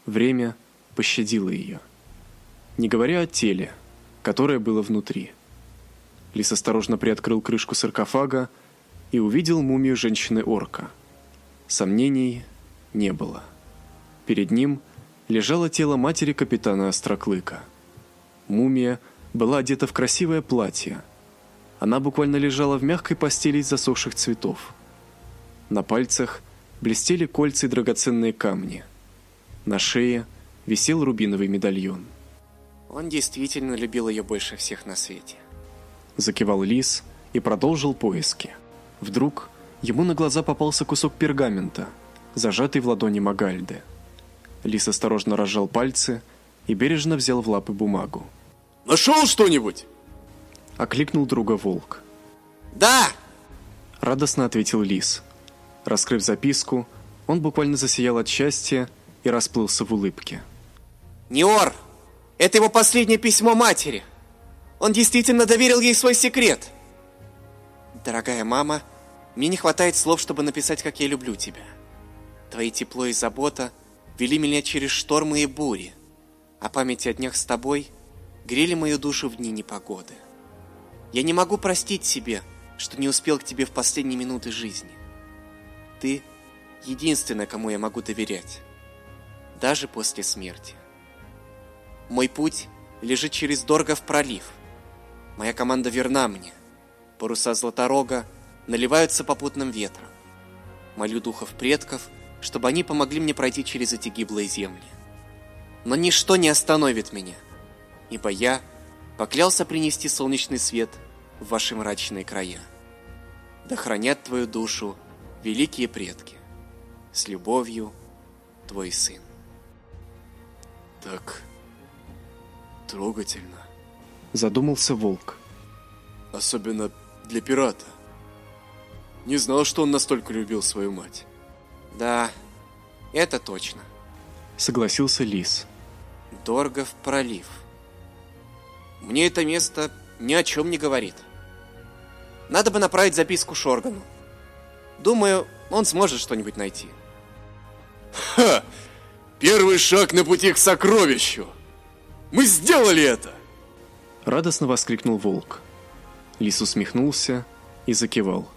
Время пощадило ее. Не говоря о теле, которое было внутри. Лис осторожно приоткрыл крышку саркофага и увидел мумию женщины-орка. Сомнений не было. Перед ним лежало тело матери капитана Остроклыка. Мумия была одета в красивое платье. Она буквально лежала в мягкой постели из засохших цветов. На пальцах блестели кольца и драгоценные камни. На шее висел рубиновый медальон. Он действительно любил ее больше всех на свете. Закивал лис и продолжил поиски. Вдруг ему на глаза попался кусок пергамента, зажатый в ладони Магальды. Лис осторожно разжал пальцы и бережно взял в лапы бумагу. Нашел что-нибудь? Окликнул друга волк. Да! Радостно ответил лис. Раскрыв записку, он буквально засиял от счастья и расплылся в улыбке. Неор! Это его последнее письмо матери. Он действительно доверил ей свой секрет. Дорогая мама, мне не хватает слов, чтобы написать, как я люблю тебя. Твои тепло и забота вели меня через штормы и бури, а память о днях с тобой грели мою душу в дни непогоды. Я не могу простить себе, что не успел к тебе в последние минуты жизни. Ты единственная, кому я могу доверять, даже после смерти. Мой путь лежит через Доргов пролив. Моя команда верна мне. Паруса Златорога наливаются попутным ветром. Молю духов предков, чтобы они помогли мне пройти через эти гиблые земли. Но ничто не остановит меня, ибо я поклялся принести солнечный свет в ваши мрачные края. Да хранят твою душу великие предки. С любовью, твой сын. Так, трогательно. Задумался волк. Особенно для пирата. Не знал, что он настолько любил свою мать. Да, это точно. Согласился лис. Доргов пролив. Мне это место ни о чем не говорит. Надо бы направить записку Шоргану. Думаю, он сможет что-нибудь найти. Ха! Первый шаг на пути к сокровищу! Мы сделали это! Радостно воскликнул волк. Лис усмехнулся и закивал.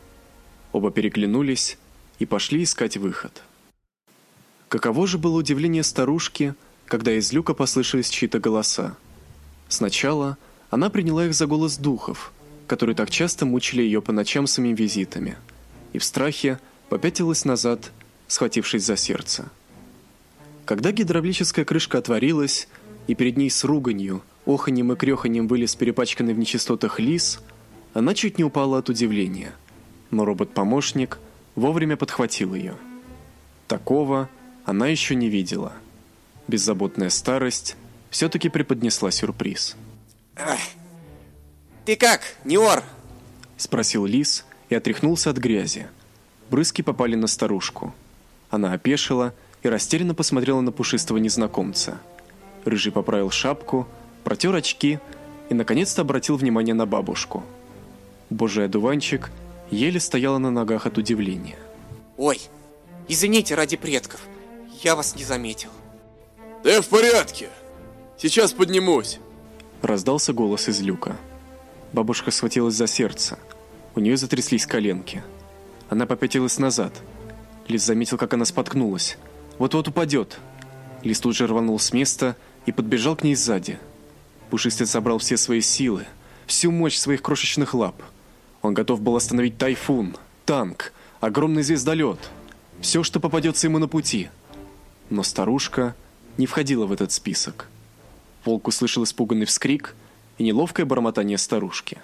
Оба переглянулись и пошли искать выход. Каково же было удивление старушки, когда из люка послышались чьи-то голоса. Сначала она приняла их за голос духов, которые так часто мучили ее по ночам своими визитами, и в страхе попятилась назад, схватившись за сердце. Когда гидравлическая крышка отворилась, и перед ней с руганью, оханьем и крёханьем вылез перепачканный в нечистотах лис, она чуть не упала от удивления. Но робот-помощник вовремя подхватил ее. Такого она еще не видела. Беззаботная старость все-таки преподнесла сюрприз. Ах. Ты как, Неор? Спросил лис и отряхнулся от грязи. Брызги попали на старушку. Она опешила и растерянно посмотрела на пушистого незнакомца. Рыжий поправил шапку, протер очки и наконец-то обратил внимание на бабушку. Божий одуванчик еле стояла на ногах от удивления. Ой, извините ради предков. Я вас не заметил. Да я в порядке. Сейчас поднимусь. Раздался голос из люка. Бабушка схватилась за сердце. У нее затряслись коленки. Она попятилась назад. Лис заметил, как она споткнулась. Вот-вот упадет. Лис тут же рванул с места и подбежал к ней сзади. Пушистый собрал все свои силы, всю мощь своих крошечных лап. Он готов был остановить тайфун, танк, огромный звездолет, все, что попадется ему на пути. Но старушка не входила в этот список. Волк услышал испуганный вскрик и неловкое бормотание старушки.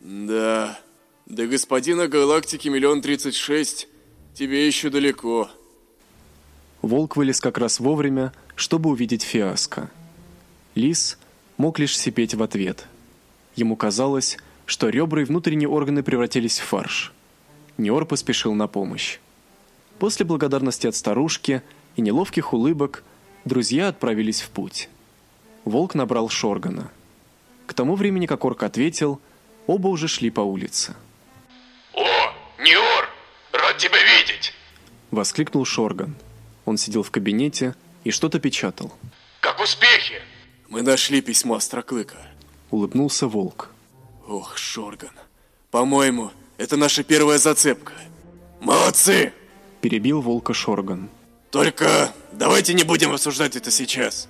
Да, до господина галактики миллион тридцать шесть тебе еще далеко. Волк вылез как раз вовремя, чтобы увидеть фиаско. Лис мог лишь сипеть в ответ. Ему казалось, что ребра и внутренние органы превратились в фарш. Ниор поспешил на помощь. После благодарности от старушки и неловких улыбок Друзья отправились в путь. Волк набрал Шоргана. К тому времени, как орк ответил, оба уже шли по улице. О, Ниор! Рад тебя видеть! Воскликнул Шорган. Он сидел в кабинете и что-то печатал. Как успехи? Мы нашли письмо Остроклыка. Улыбнулся волк. Ох, Шорган. По-моему, это наша первая зацепка. Молодцы! Перебил волка Шорган. Только давайте не будем обсуждать это сейчас.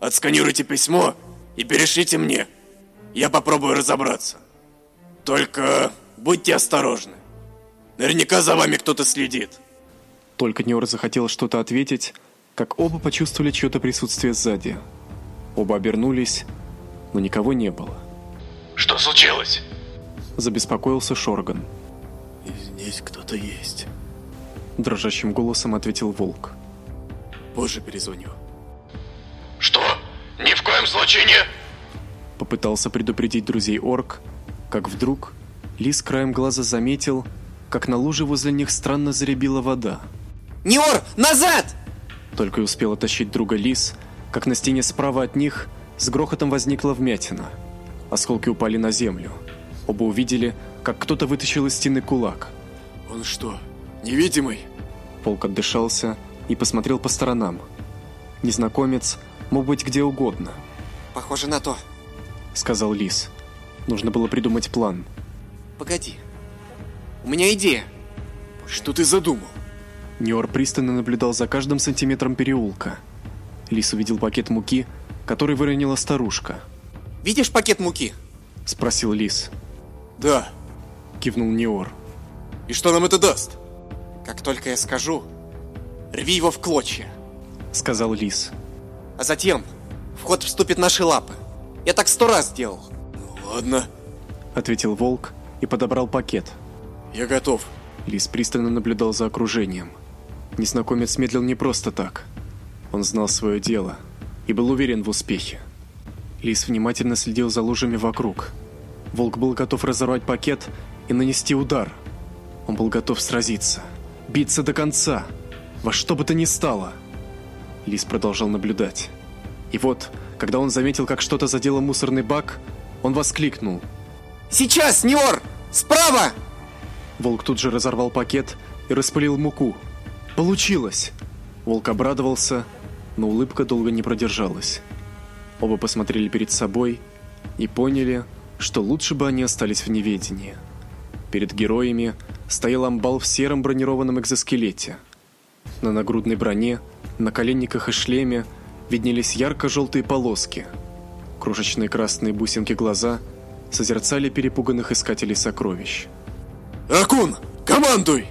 Отсканируйте письмо и перешлите мне. Я попробую разобраться. Только будьте осторожны. Наверняка за вами кто-то следит. Только Нёр захотел что-то ответить, как оба почувствовали чье-то присутствие сзади. Оба обернулись, но никого не было. Что случилось? Забеспокоился Шорган. Здесь кто-то есть. Дрожащим голосом ответил волк. Позже перезвоню. Что? Ни в коем случае не... Попытался предупредить друзей орк, как вдруг Лис краем глаза заметил, как на луже возле них странно заребила вода. Ниор, назад! Только и успел оттащить друга Лис, как на стене справа от них с грохотом возникла вмятина. Осколки упали на землю. Оба увидели, как кто-то вытащил из стены кулак. Он что, невидимый? Волк отдышался и посмотрел по сторонам. Незнакомец мог быть где угодно, Похоже на то. сказал Лис. Нужно было придумать план. Погоди. У меня идея. Что ты задумал? Ниор пристально наблюдал за каждым сантиметром переулка. Лис увидел пакет муки, который выронила старушка. Видишь пакет муки? Спросил Лис. Да. Кивнул Ниор. И что нам это даст? Как только я скажу, рви его в клочья. Сказал Лис. А затем в ход вступит наши лапы. Я так сто раз делал. Ладно, Ответил Волк и подобрал пакет. я готов. Лис пристально наблюдал за окружением. Незнакомец медлил не просто так. Он знал свое дело и был уверен в успехе. Лис внимательно следил за лужами вокруг. Волк был готов разорвать пакет и нанести удар. Он был готов сразиться, биться до конца, во что бы то ни стало. Лис продолжал наблюдать. И вот, когда он заметил, как что-то задело мусорный бак, он воскликнул. Сейчас, Ниор! Справа! Волк тут же разорвал пакет и распылил муку. Получилось! Волк обрадовался, но улыбка долго не продержалась. Оба посмотрели перед собой и поняли, что лучше бы они остались в неведении. Перед героями стоял амбал в сером бронированном экзоскелете. На нагрудной броне, на коленниках и шлеме виднелись ярко-желтые полоски. Крошечные красные бусинки глаза созерцали перепуганных искателей сокровищ. Ракун, командуй!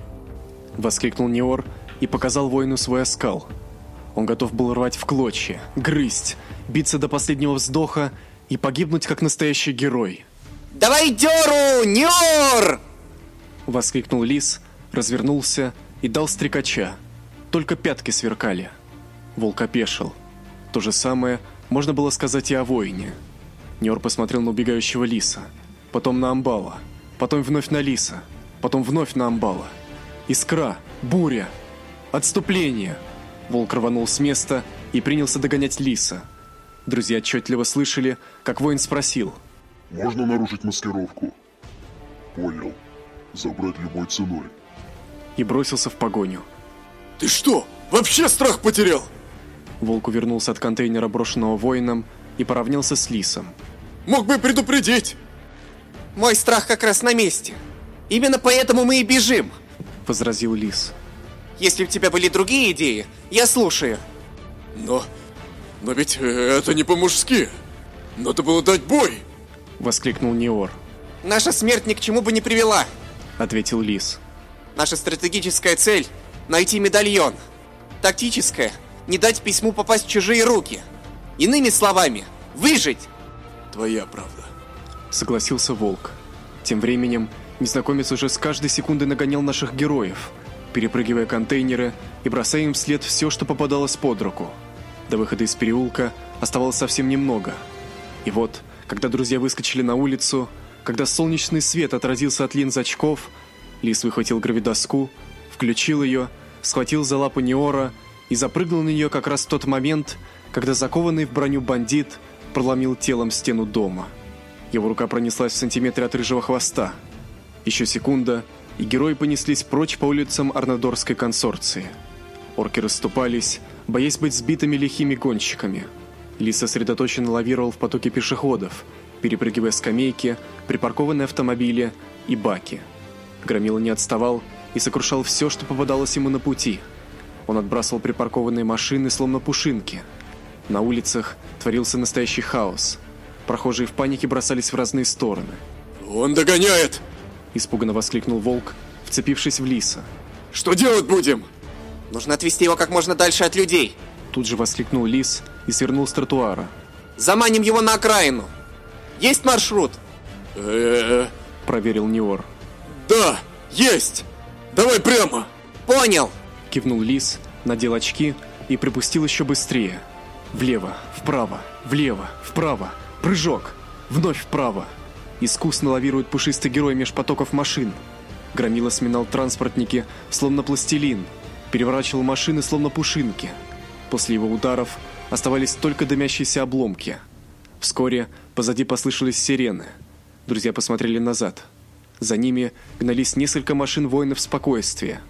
Воскликнул Неор и показал воину свой оскал. Он готов был рвать в клочья, грызть, биться до последнего вздоха и погибнуть как настоящий герой. Давай дёру, Ниор! Воскликнул лис, развернулся и дал стрекача. Только пятки сверкали. Волк опешил. То же самое можно было сказать и о воине. Неор посмотрел на убегающего лиса, потом на амбала, потом вновь на лиса, потом вновь на амбала. Искра, буря, отступление. Волк рванул с места и принялся догонять лиса. Друзья отчетливо слышали, как воин спросил. Можно нарушить маскировку? Понял. Забрать любой ценой. И бросился в погоню. Ты что, вообще страх потерял? Волк увернулся от контейнера, брошенного воином, и поравнялся с лисом. Мог бы предупредить. Мой страх как раз на месте. Именно поэтому мы и бежим. Возразил лис. Если у тебя были другие идеи, я слушаю. Но... Но ведь э, это не по-мужски. Надо было дать бой. Воскликнул Неор. Наша смерть ни к чему бы не привела. Ответил лис. Наша стратегическая цель – найти медальон. Тактическая – не дать письму попасть в чужие руки. Иными словами, выжить. Твоя правда. Согласился Волк. Тем временем незнакомец уже с каждой секунды нагонял наших героев, перепрыгивая контейнеры и бросая им вслед все, что попадалось под руку. До выхода из переулка оставалось совсем немного. И вот, когда друзья выскочили на улицу, когда солнечный свет отразился от линз очков, Лис выхватил гравидоску, включил ее, схватил за лапу Неора и запрыгнул на нее как раз в тот момент, когда закованный в броню бандит проломил телом стену дома. Его рука пронеслась в сантиметре от рыжего хвоста. Еще секунда, и герои понеслись прочь по улицам Арнадорской консорции. Орки расступались, боясь быть сбитыми лихими гонщиками. Лис сосредоточенно лавировал в потоке пешеходов, перепрыгивая скамейки, припаркованные автомобили и баки. Громила не отставал и сокрушал все, что попадалось ему на пути. Он отбрасывал припаркованные машины, словно пушинки. На улицах творился настоящий хаос. Прохожие в панике бросались в разные стороны. Он догоняет! Испуганно воскликнул волк, вцепившись в лиса. Что делать будем? Нужно отвести его как можно дальше от людей. Тут же воскликнул лис и свернул с тротуара. Заманим его на окраину. Есть маршрут? Э, Проверил Ниор. да, есть! Давай прямо! Понял. Кивнул лис, надел очки и припустил еще быстрее. Влево, вправо, влево, вправо. Прыжок. Вновь вправо. Искусно лавирует пушистый герой меж потоков машин. Громила сминал транспортники, словно пластилин. Переворачивал машины, словно пушинки. После его ударов оставались только дымящиеся обломки. Вскоре позади послышались сирены. Друзья посмотрели назад. За ними гнались несколько машин воинов спокойствия.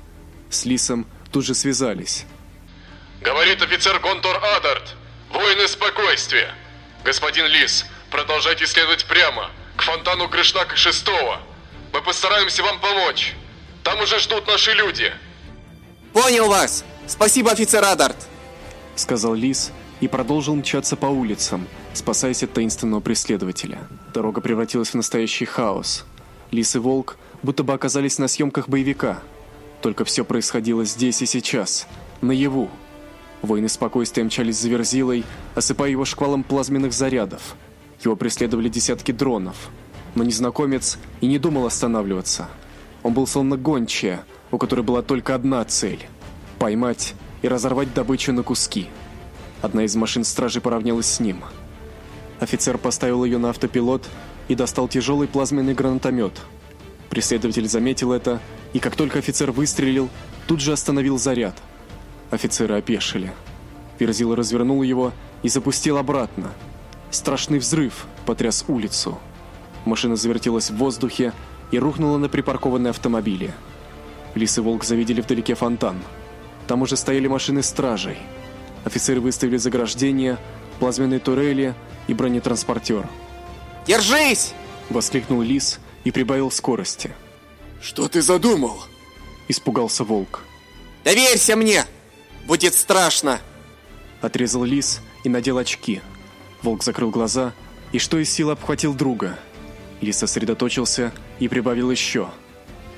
С Лисом тут же связались. Говорит офицер Контор Адарт. Воины спокойствия. Господин Лис, продолжайте следовать прямо, к фонтану Крышнака Шестого. Мы постараемся вам помочь. Там уже ждут наши люди. Понял вас. Спасибо, офицер Адарт. сказал Лис и продолжил мчаться по улицам, спасаясь от таинственного преследователя. Дорога превратилась в настоящий хаос. Лис и Волк будто бы оказались на съемках боевика. Только все происходило здесь и сейчас, наяву. Воины спокойствия мчались за Верзилой, осыпая его шквалом плазменных зарядов. Его преследовали десятки дронов. Но незнакомец и не думал останавливаться. Он был словно гончая, у которой была только одна цель – поймать и разорвать добычу на куски. Одна из машин стражи поравнялась с ним. Офицер поставил ее на автопилот и достал тяжелый плазменный гранатомет. Преследователь заметил это, и как только офицер выстрелил, тут же остановил заряд. Офицеры опешили. Верзила развернул его и запустил обратно. Страшный взрыв потряс улицу. Машина завертелась в воздухе и рухнула на припаркованные автомобили. Лис и Волк завидели вдалеке фонтан. Там уже стояли машины стражей. Офицеры выставили заграждения, плазменные турели и бронетранспортер. Держись! Воскликнул Лис и прибавил скорости. Что ты задумал? Испугался Волк. Доверься мне. Будет страшно. Отрезал Лис и надел очки. Волк закрыл глаза и что из сил обхватил друга. Лис сосредоточился и прибавил еще.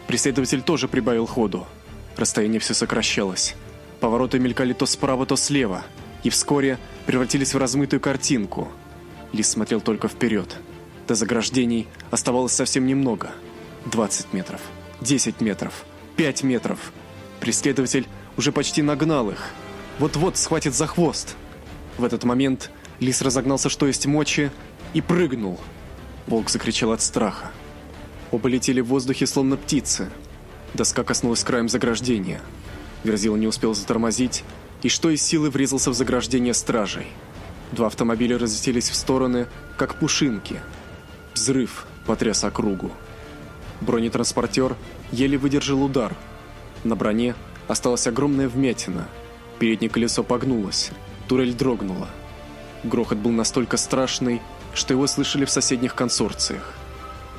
Преследователь тоже прибавил ходу. Расстояние все сокращалось. Повороты мелькали то справа, то слева, и вскоре превратились в размытую картинку. Лис смотрел только вперед. До заграждений оставалось совсем немного. 20 метров, 10 метров, 5 метров. Преследователь уже почти нагнал их. Вот-вот схватит за хвост. В этот момент лис разогнался что есть мочи и прыгнул. Волк закричал от страха. Оба летели в воздухе словно птицы. Доска коснулась краем заграждения. Верзила не успел затормозить и что из силы врезался в заграждение стражей. Два автомобиля разлетелись в стороны, как пушинки. Взрыв потряс округу. Бронетранспортер еле выдержал удар. На броне осталась огромная вмятина. Переднее колесо погнулось, турель дрогнула. Грохот был настолько страшный, что его слышали в соседних консорциях.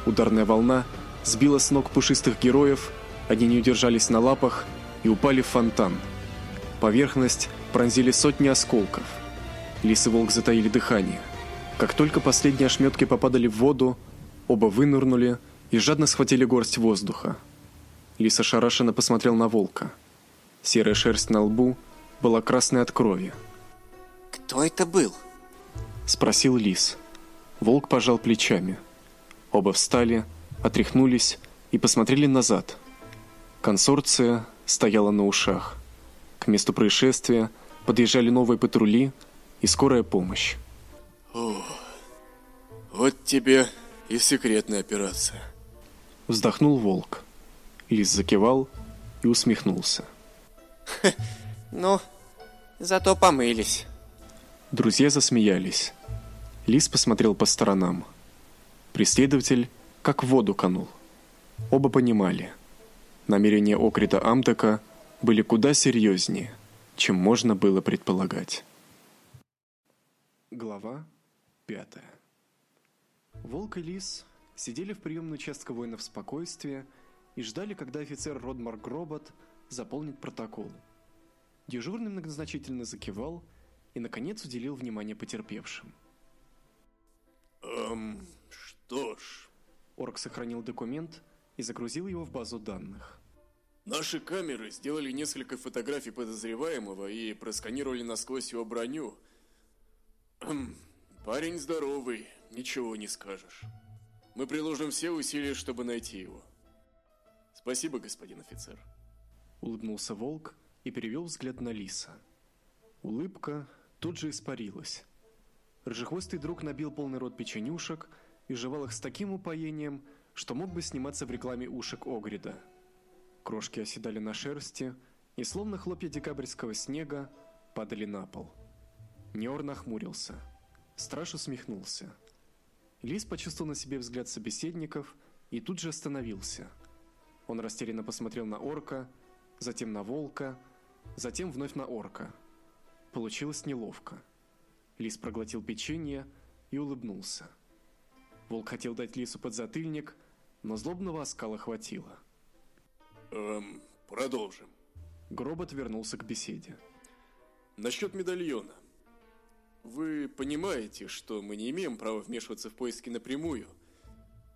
Ударная волна сбила с ног пушистых героев, они не удержались на лапах и упали в фонтан. Поверхность пронзили сотни осколков. Лис и волк затаили дыхание. Как только последние ошметки попадали в воду, оба вынырнули и жадно схватили горсть воздуха. Лис ошарашенно посмотрел на волка. Серая шерсть на лбу была красной от крови. Кто это был? Спросил лис. Волк пожал плечами. Оба встали, отряхнулись и посмотрели назад. Консорция стояла на ушах. К месту происшествия подъезжали новые патрули и скорая помощь. Вот тебе и секретная операция. Вздохнул волк. Лис закивал и усмехнулся. Ну, Зато помылись. Друзья засмеялись. Лис посмотрел по сторонам. Преследователь как в воду канул. Оба понимали. Намерения Окрита Амтека были куда серьезнее, чем можно было предполагать. Глава пятая. Волк и Лис сидели в приемной участка воинов спокойствия и ждали, когда офицер Родмар Гробот заполнит протокол. Дежурный многозначительно закивал и, наконец, уделил внимание потерпевшим. Эм, что ж, Орк сохранил документ и загрузил его в базу данных. наши камеры сделали несколько фотографий подозреваемого и просканировали насквозь его броню. Эм, парень здоровый, ничего не скажешь. Мы приложим все усилия, чтобы найти его. Спасибо, господин офицер. Улыбнулся волк и перевел взгляд на лиса. Улыбка тут же испарилась. Рыжехвостый друг набил полный рот печенюшек и жевал их с таким упоением, что мог бы сниматься в рекламе ушек Огрида. Крошки оседали на шерсти и, словно хлопья декабрьского снега, падали на пол. Неор нахмурился. Страж усмехнулся. Лис почувствовал на себе взгляд собеседников и тут же остановился. Он растерянно посмотрел на орка, затем на волка, затем вновь на орка. Получилось неловко. Лис проглотил печенье и улыбнулся. Волк хотел дать лису подзатыльник, но злобного оскала хватило. Эм, продолжим. Гробот вернулся к беседе. Насчет медальона. Вы понимаете, что мы не имеем права вмешиваться в поиски напрямую,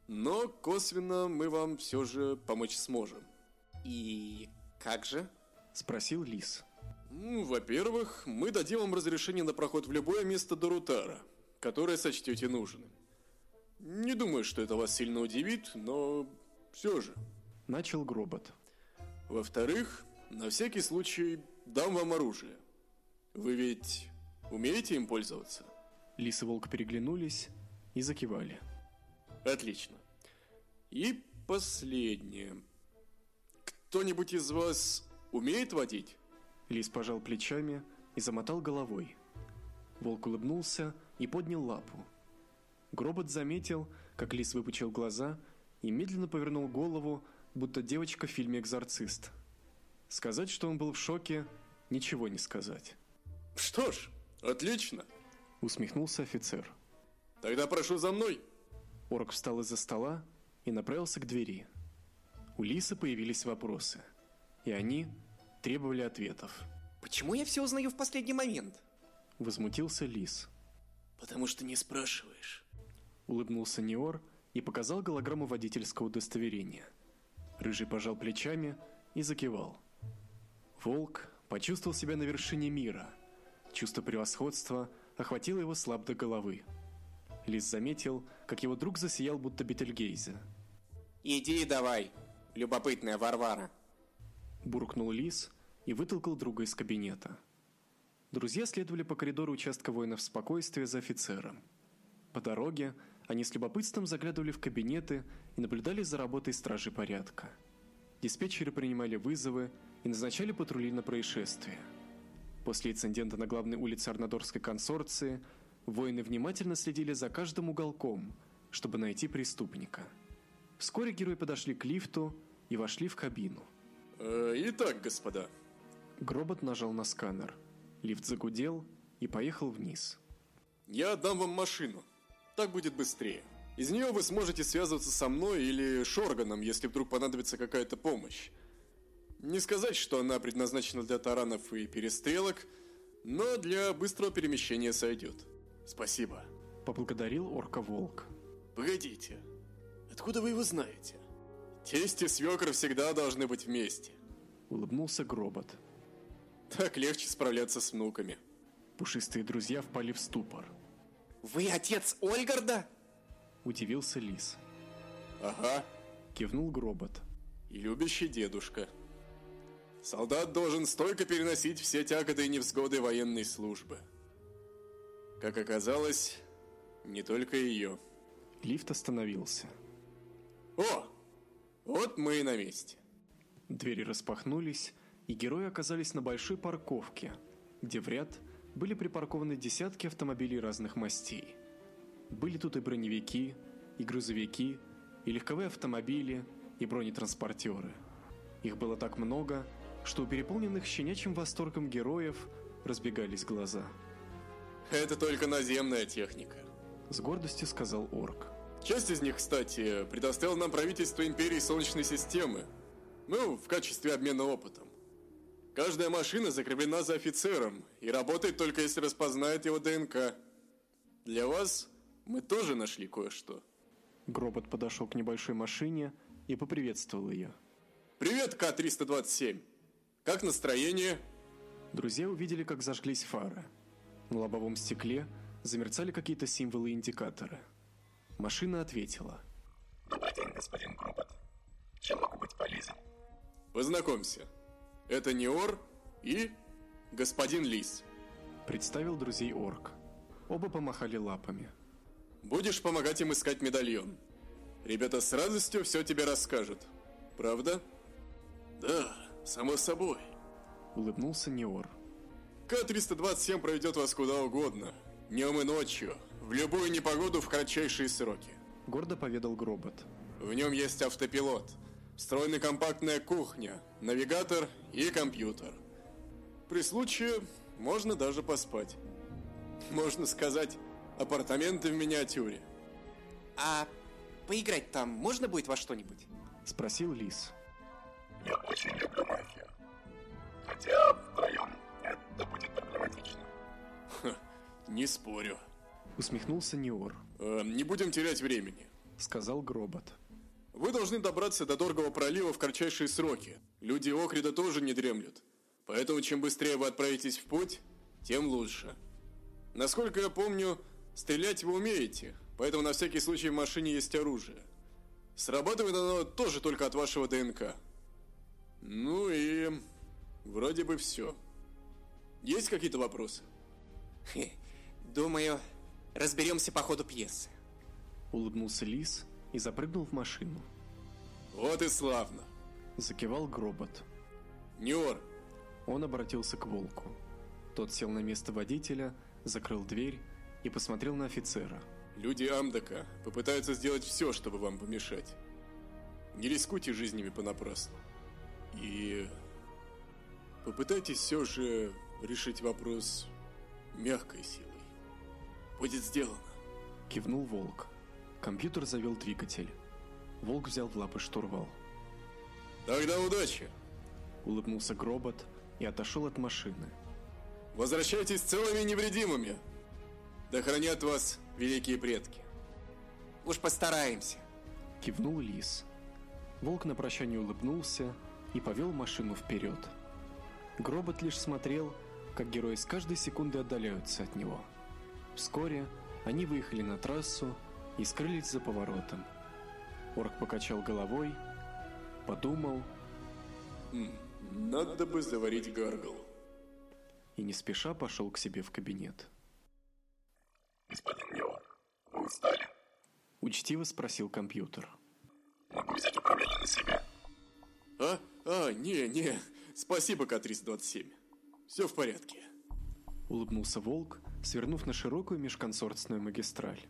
но косвенно мы вам все же помочь сможем. И как же? Спросил лис. Ну, во-первых, мы дадим вам разрешение на проход в любое место Дорутара, которое сочтете нужным. Не думаю, что это вас сильно удивит, но все же. Начал Гробот. Во-вторых, на всякий случай дам вам оружие. Вы ведь умеете им пользоваться? Лис и волк переглянулись и закивали. Отлично. И последнее. Кто-нибудь из вас умеет водить? Лис пожал плечами и замотал головой. Волк улыбнулся и поднял лапу. Гробот заметил, как лис выпучил глаза и медленно повернул голову, будто девочка в фильме «Экзорцист». Сказать, что он был в шоке, ничего не сказать. Что ж, отлично. Усмехнулся офицер. Тогда прошу за мной. Орк встал из-за стола и направился к двери. У Лисы появились вопросы, и они требовали ответов. Почему я все узнаю в последний момент? Возмутился Лис. Потому что не спрашиваешь. Улыбнулся Неор и показал голограмму водительского удостоверения. Рыжий пожал плечами и закивал. Волк почувствовал себя на вершине мира. Чувство превосходства охватило его слаб до головы. Лис заметил, как его друг засиял, будто Бетельгейзе. Иди давай, любопытная Варвара. Буркнул Лис и вытолкал друга из кабинета. Друзья следовали по коридору участка воинов спокойствия за офицером. По дороге они с любопытством заглядывали в кабинеты и наблюдали за работой стражи порядка. Диспетчеры принимали вызовы и назначали патрули на происшествие. После инцидента на главной улице Арнадорской консорции воины внимательно следили за каждым уголком, чтобы найти преступника. Вскоре герои подошли к лифту и вошли в кабину. Э, итак, господа, Гробот нажал на сканер. Лифт загудел и поехал вниз. я отдам вам машину. Так будет быстрее. Из нее вы сможете связываться со мной или Шорганом, если вдруг понадобится какая-то помощь. Не сказать, что она предназначена для таранов и перестрелок, но для быстрого перемещения сойдет. Спасибо. Поблагодарил орка Волк. Погодите, откуда вы его знаете? Тесть и свекр всегда должны быть вместе. Улыбнулся Гробот. Так легче справляться с внуками. Пушистые друзья впали в ступор. Вы отец Ольгарда? Удивился Лис. Ага, Кивнул Гробот. и любящий дедушка. Солдат должен стойко переносить все тяготы и невзгоды военной службы. Как оказалось, не только ее. Лифт остановился. О, вот мы и на месте. Двери распахнулись, и герои оказались на большой парковке, где в ряд были припаркованы десятки автомобилей разных мастей. Были тут и броневики, и грузовики, и легковые автомобили, и бронетранспортеры. Их было так много, что у переполненных щенячьим восторгом героев разбегались глаза. Это только наземная техника. С гордостью сказал орк. Часть из них, кстати, предоставил нам правительство Империи Солнечной системы. Ну, в качестве обмена опытом. Каждая машина закреплена за офицером и работает только если распознает его ДНК. Для вас мы тоже нашли кое-что. Гробот подошел к небольшой машине и поприветствовал ее. Привет, К-327. Как настроение? Друзья увидели, как зажглись фары. На лобовом стекле замерцали какие-то символы и индикаторы. Машина ответила. Добрый день, господин Гробот. Чем могу быть полезен? Познакомься. Это Неор и господин Лис. Представил друзей орк. Оба помахали лапами. Будешь помогать им искать медальон. Ребята с радостью все тебе расскажут. Правда? Да, само собой. Улыбнулся Неор. К-327 проведет вас куда угодно. Днем и ночью. В любую непогоду в кратчайшие сроки. Гордо поведал Гробот. В нем есть автопилот, встроенная компактная кухня, навигатор и компьютер. При случае можно даже поспать. Можно сказать, апартаменты в миниатюре. А поиграть там можно будет во что-нибудь? Спросил Лис. Я очень люблю мафию. Хотя вдвоем это будет проблематично. Не спорю. Усмехнулся Неор. Э, не будем терять времени. Сказал Гробот. Вы должны добраться до Доргого пролива в кратчайшие сроки. Люди Окрида тоже не дремлют. Поэтому чем быстрее вы отправитесь в путь, тем лучше. Насколько я помню, стрелять вы умеете, поэтому на всякий случай в машине есть оружие. Срабатывает оно тоже только от вашего ДНК. Ну и... вроде бы все. Есть какие-то вопросы? Хе, Думаю, разберемся по ходу пьесы. Улыбнулся Лис и запрыгнул в машину. Вот и славно. Закивал Гробот. Нюр, Он обратился к Волку. Тот сел на место водителя, закрыл дверь и посмотрел на офицера. люди Амдака попытаются сделать все, чтобы вам помешать. Не рискуйте жизнями понапрасну. И попытайтесь все же решить вопрос мягкой силой. Будет сделано. Кивнул Волк. Компьютер завел двигатель. Волк взял в лапы штурвал. Тогда удачи. Улыбнулся Гробот и отошел от машины. Возвращайтесь целыми и невредимыми. Да хранят вас великие предки. Уж постараемся. Кивнул Лис. Волк на прощание улыбнулся и повел машину вперед. Гробот лишь смотрел, как герои с каждой секунды отдаляются от него. Вскоре они выехали на трассу и скрылись за поворотом. Орк покачал головой, подумал Надо бы заварить гаргл. и не спеша пошел к себе в кабинет. Господин Неор, вы устали? Учтиво спросил компьютер. Могу взять управление на себя. А? А, не, не. Спасибо, К-327. Все в порядке. Улыбнулся Волк, свернув на широкую межконсорtную магистраль.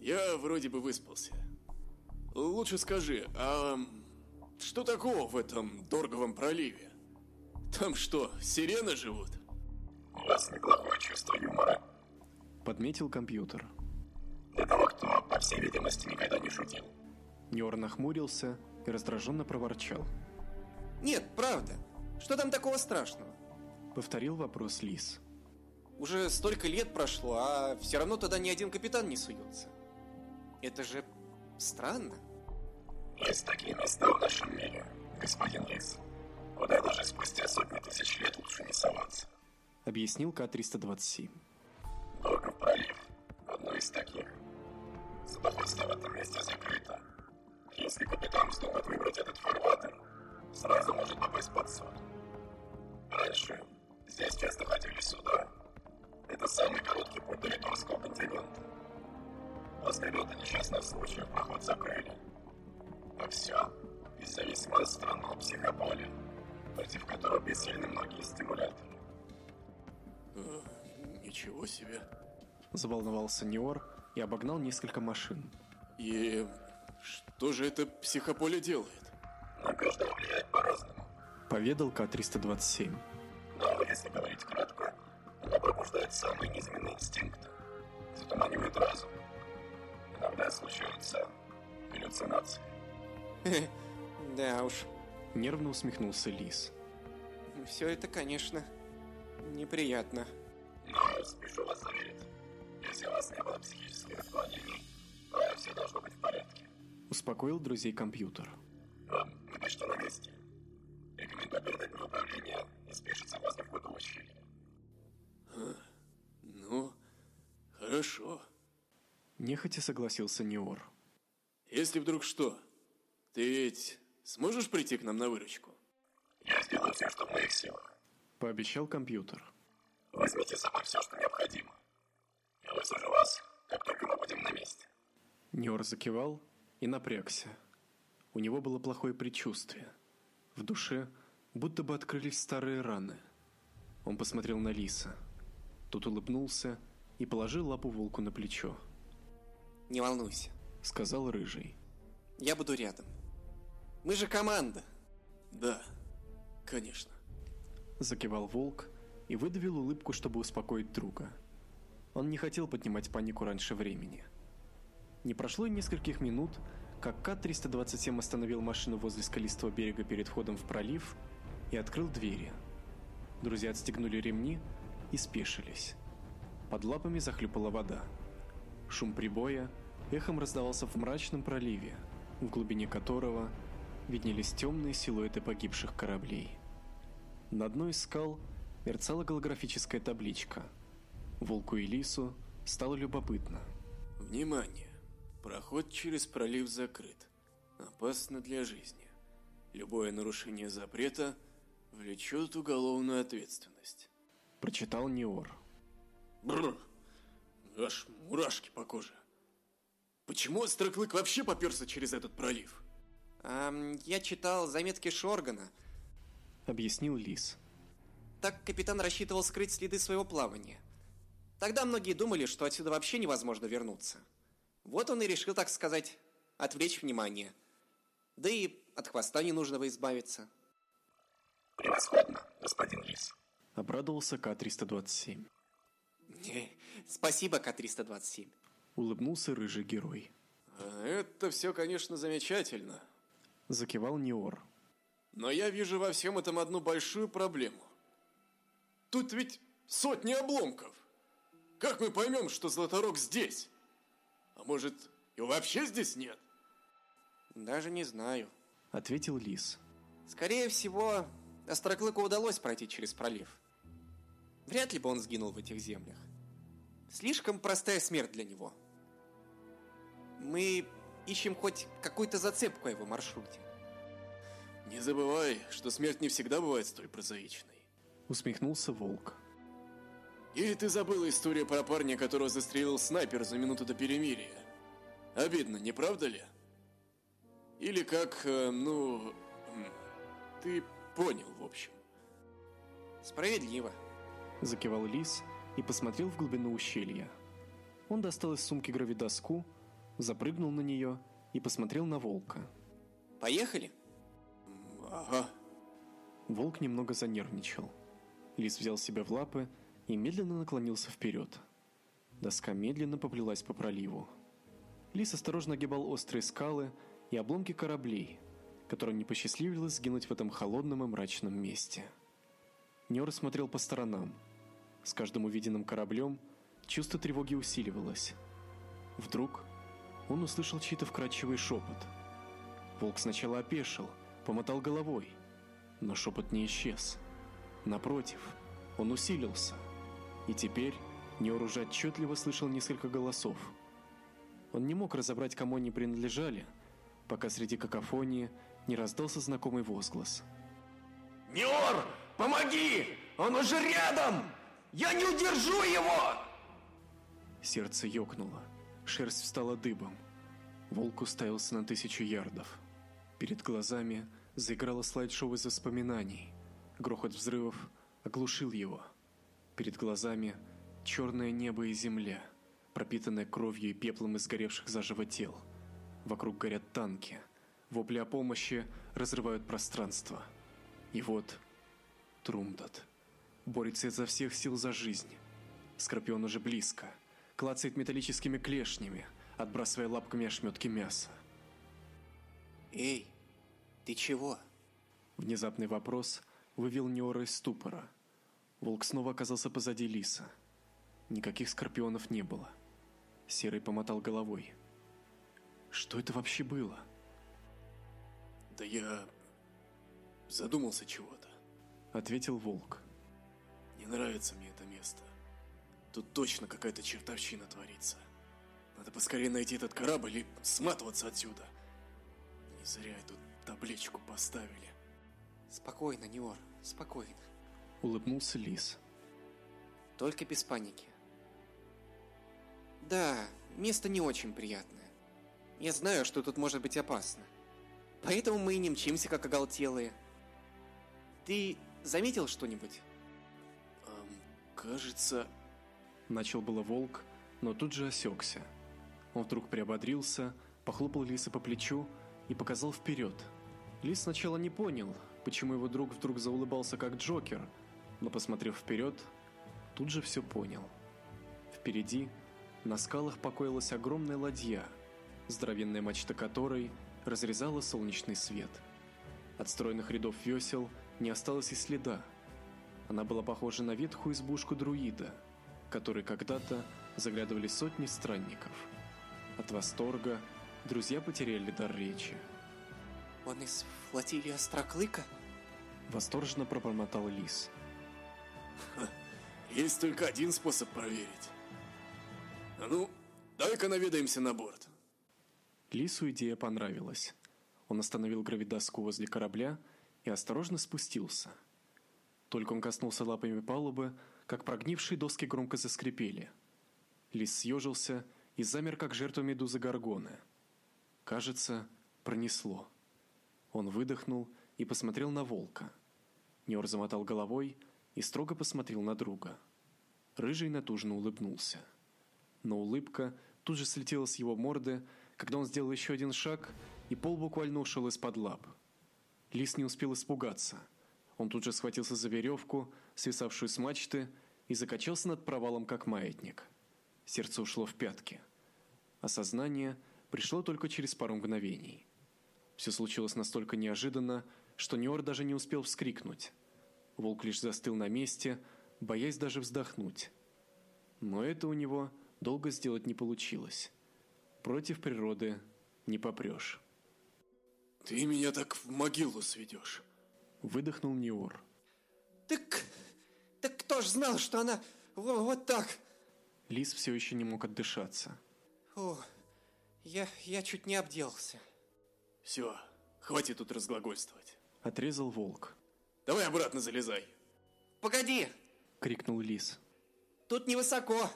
Я вроде бы выспался. Лучше скажи, а что такого в этом Дорговом проливе? Там что, сирены живут? У вас неплохое чувство юмора. Подметил компьютер. Для того, кто, по всей видимости, никогда не шутил. Неор нахмурился и раздраженно проворчал. Нет, правда. Что там такого страшного? Повторил вопрос Лис. Уже столько лет прошло, а все равно туда ни один капитан не суется. Это же странно. Есть такие места в нашем мире, господин Лис. Куда даже спустя сотни тысяч лет лучше не соваться. Объяснил К-327. Доргов пролив. Одно из таких. Судоходство в этом месте закрыто. Если капитан вздумает выбрать этот фарватер, сразу может попасть под суд. Раньше здесь часто ходили суда. Это самый короткий путь до Литовского континента. После ряда несчастных случаев проход закрыли. А все из-за весьма странного психополя, против которого бессильны многие стимуляторы. Ничего себе. Заволновался Ниор и обогнал несколько машин. И что же это психополе делает? На каждого влияет по-разному. Поведал К-327. Но если говорить кратко, она пробуждает самые низменные инстинкты, затуманивает разум. Иногда случаются галлюцинации. Да уж, Нервно усмехнулся Лис. все это, конечно, неприятно. Но спешу вас заверить, если у вас не было психических отклонений, то все должно быть в порядке. Успокоил друзей компьютер. Вам что на месте. Рекомендую передать мне управление и спешиться возле входа в ущелье. Ну, хорошо. Нехотя согласился Ниор. Если вдруг что, ты ведь сможешь прийти к нам на выручку? Я сделаю все, что в моих силах. Пообещал компьютер. Возьмите с собой все, что необходимо. Я высажу вас, как только мы будем на месте. Ниор закивал и напрягся. У него было плохое предчувствие. В душе будто бы открылись старые раны. Он посмотрел на Лиса. Тот улыбнулся и положил лапу волку на плечо. Не волнуйся, Сказал Рыжий. я буду рядом. Мы же команда. Да, конечно. Закивал волк и выдавил улыбку, чтобы успокоить друга. Он не хотел поднимать панику раньше времени. Не прошло и нескольких минут, как К-327 остановил машину возле скалистого берега перед входом в пролив и открыл двери. Друзья отстегнули ремни и спешились. Под лапами захлюпала вода. Шум прибоя эхом раздавался в мрачном проливе, в глубине которого виднелись темные силуэты погибших кораблей. На одной из скал мерцала голографическая табличка. Волку и Лису стало любопытно. Внимание! Проход через пролив закрыт. Опасно для жизни. Любое нарушение запрета влечет уголовную ответственность. Прочитал Ниор. Бррр! Аж мурашки по коже. Почему Остроклык вообще поперся через этот пролив? Ам, я читал заметки Шоргана. Объяснил Лис. Так капитан рассчитывал скрыть следы своего плавания. Тогда многие думали, что отсюда вообще невозможно вернуться. Вот он и решил, так сказать, отвлечь внимание. Да и от хвоста ненужного избавиться. Превосходно, господин Лис. Обрадовался К-327. Спасибо, К-327. Улыбнулся рыжий герой. А Это все, конечно, замечательно. Закивал Ниор. Но я вижу во всем этом одну большую проблему. Тут ведь сотни обломков. Как мы поймем, что Златорог здесь? А может, его вообще здесь нет? Даже не знаю. Ответил Лис. Скорее всего, Остроклыку удалось пройти через пролив. Вряд ли бы он сгинул в этих землях. Слишком простая смерть для него. Мы ищем хоть какую-то зацепку о его маршруте. Не забывай, что смерть не всегда бывает столь прозаичной. Усмехнулся Волк. Или ты забыла историю про парня, которого застрелил снайпер за минуту до перемирия? Обидно, не правда ли? Или как, э, ну... Ты понял, в общем. Справедливо. Закивал Лис и посмотрел в глубину ущелья. Он достал из сумки гравидоску, запрыгнул на нее и посмотрел на волка. Поехали? Ага. Волк немного занервничал. Лис взял себя в лапы и медленно наклонился вперед. Доска медленно поплелась по проливу. Лис осторожно огибал острые скалы и обломки кораблей, которым не посчастливилось сгинуть в этом холодном и мрачном месте. Нёр смотрел по сторонам. С каждым увиденным кораблем чувство тревоги усиливалось. Вдруг он услышал чей-то вкрадчивый шепот. Волк сначала опешил, помотал головой, но шепот не исчез. Напротив, он усилился. И теперь Нёр уже отчетливо слышал несколько голосов. Он не мог разобрать, кому они принадлежали, пока среди какофонии не раздался знакомый возглас. Ниор, помоги! Он уже рядом! Я не удержу его! Сердце ёкнуло, шерсть встала дыбом. Волк уставился на тысячу ярдов. Перед глазами заиграло слайд-шоу из воспоминаний. Грохот взрывов оглушил его. Перед глазами черное небо и земля, пропитанная кровью и пеплом из сгоревших заживо тел. Вокруг горят танки. Вопли о помощи разрывают пространство. И вот Трумдат борется изо всех сил за жизнь. Скорпион уже близко, клацает металлическими клешнями, отбрасывая лапками ошметки мяса. Эй, ты чего? Внезапный вопрос вывел Неора из ступора. Волк снова оказался позади лиса. Никаких скорпионов не было. Серый помотал головой. Что это вообще было? Да я задумался чего-то. Ответил волк. Нравится мне это место. Тут точно какая-то чертовщина творится. Надо поскорее найти этот корабль и сматываться отсюда. Не зря эту табличку поставили. Спокойно, Неор, спокойно. Улыбнулся лис. Только без паники. Да, место не очень приятное. Я знаю, что тут может быть опасно. Поэтому мы и не мчимся, как оголтелые. Ты заметил что-нибудь? Кажется... Начал было волк, но тут же осекся. Он вдруг приободрился, похлопал лиса по плечу и показал вперед. Лис сначала не понял, почему его друг вдруг заулыбался как Джокер, но посмотрев вперед, тут же все понял. Впереди на скалах покоилась огромная ладья, здоровенная мачта которой разрезала солнечный свет. От стройных рядов весел не осталось и следа. Она была похожа на ветхую избушку друида, которой когда-то заглядывали сотни странников. От восторга друзья потеряли дар речи. Он из флотилии Остроклыка? Восторженно пробормотал лис. Есть только один способ проверить. А ну, давай-ка наведаемся на борт. Лису идея понравилась. Он остановил гравидоску возле корабля и осторожно спустился. Только он коснулся лапами палубы, как прогнившие доски громко заскрипели. Лис съежился и замер, как жертва медузы Горгоны. Кажется, пронесло. Он выдохнул и посмотрел на волка. Нёр замотал головой и строго посмотрел на друга. Рыжий натужно улыбнулся. Но улыбка тут же слетела с его морды, когда он сделал еще один шаг, и пол буквально ушел из-под лап. Лис не успел испугаться. Он тут же схватился за веревку, свисавшую с мачты, и закачался над провалом, как маятник. Сердце ушло в пятки. Осознание пришло только через пару мгновений. Все случилось настолько неожиданно, что Ниор даже не успел вскрикнуть. Волк лишь застыл на месте, боясь даже вздохнуть. Но это у него долго сделать не получилось. Против природы не попрешь. Ты меня так в могилу сведешь. Выдохнул Ниор. Так, так кто ж знал, что она вот так? Лис все еще не мог отдышаться. О, я, я чуть не обделался. Все, хватит тут разглагольствовать. Отрезал волк. Давай обратно залезай. Погоди! Крикнул лис. Тут невысоко.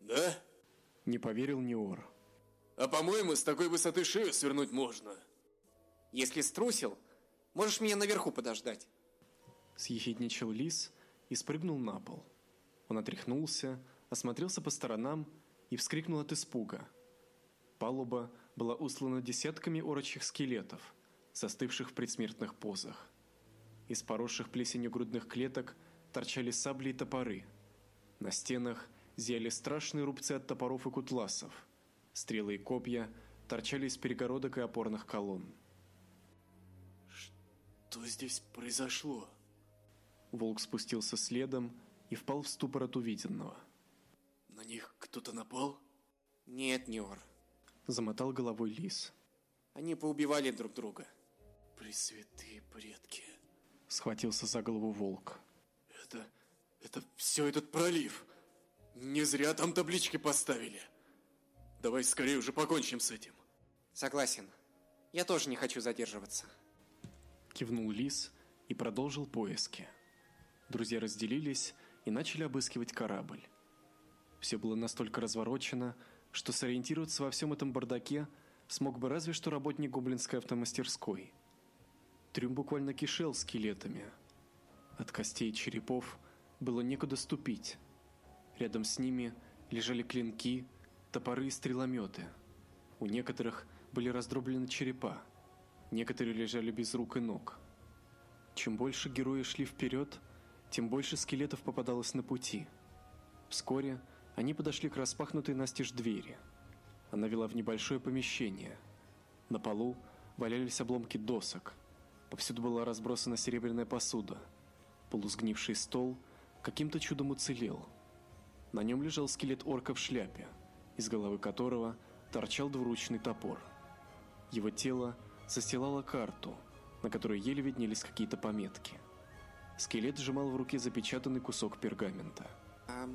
Да? Не поверил Ниор. А по-моему, с такой высоты шею свернуть можно. Если струсил, можешь меня наверху подождать. Съехидничал лис и спрыгнул на пол. Он отряхнулся, осмотрелся по сторонам и вскрикнул от испуга. Палуба была устлана десятками орочих скелетов, застывших в предсмертных позах. Из поросших плесенью грудных клеток торчали сабли и топоры. На стенах зияли страшные рубцы от топоров и кутласов. Стрелы и копья торчали из перегородок и опорных колонн. Что здесь произошло? Волк спустился следом и впал в ступор от увиденного. На них кто-то напал? Нет, Ниор. Замотал головой лис. Они поубивали друг друга. Пресвятые предки. Схватился за голову волк. Это... это все этот пролив. Не зря там таблички поставили. Давай скорее уже покончим с этим. Согласен. Я тоже не хочу задерживаться. Кивнул лис и продолжил поиски. Друзья разделились и начали обыскивать корабль. Все было настолько разворочено, что сориентироваться во всем этом бардаке смог бы разве что работник гоблинской автомастерской. Трюм буквально кишел скелетами. От костей и черепов было некуда ступить. Рядом с ними лежали клинки, топоры и стрелометы. У некоторых были раздроблены черепа, некоторые лежали без рук и ног. Чем больше герои шли вперед, тем больше скелетов попадалось на пути. Вскоре они подошли к распахнутой настежь двери. Она вела в небольшое помещение. На полу валялись обломки досок. Повсюду была разбросана серебряная посуда. Полусгнивший стол каким-то чудом уцелел. На нем лежал скелет орка в шляпе, из головы которого торчал двуручный топор. Его тело застилало карту, на которой еле виднелись какие-то пометки. Скелет сжимал в руке запечатанный кусок пергамента. А,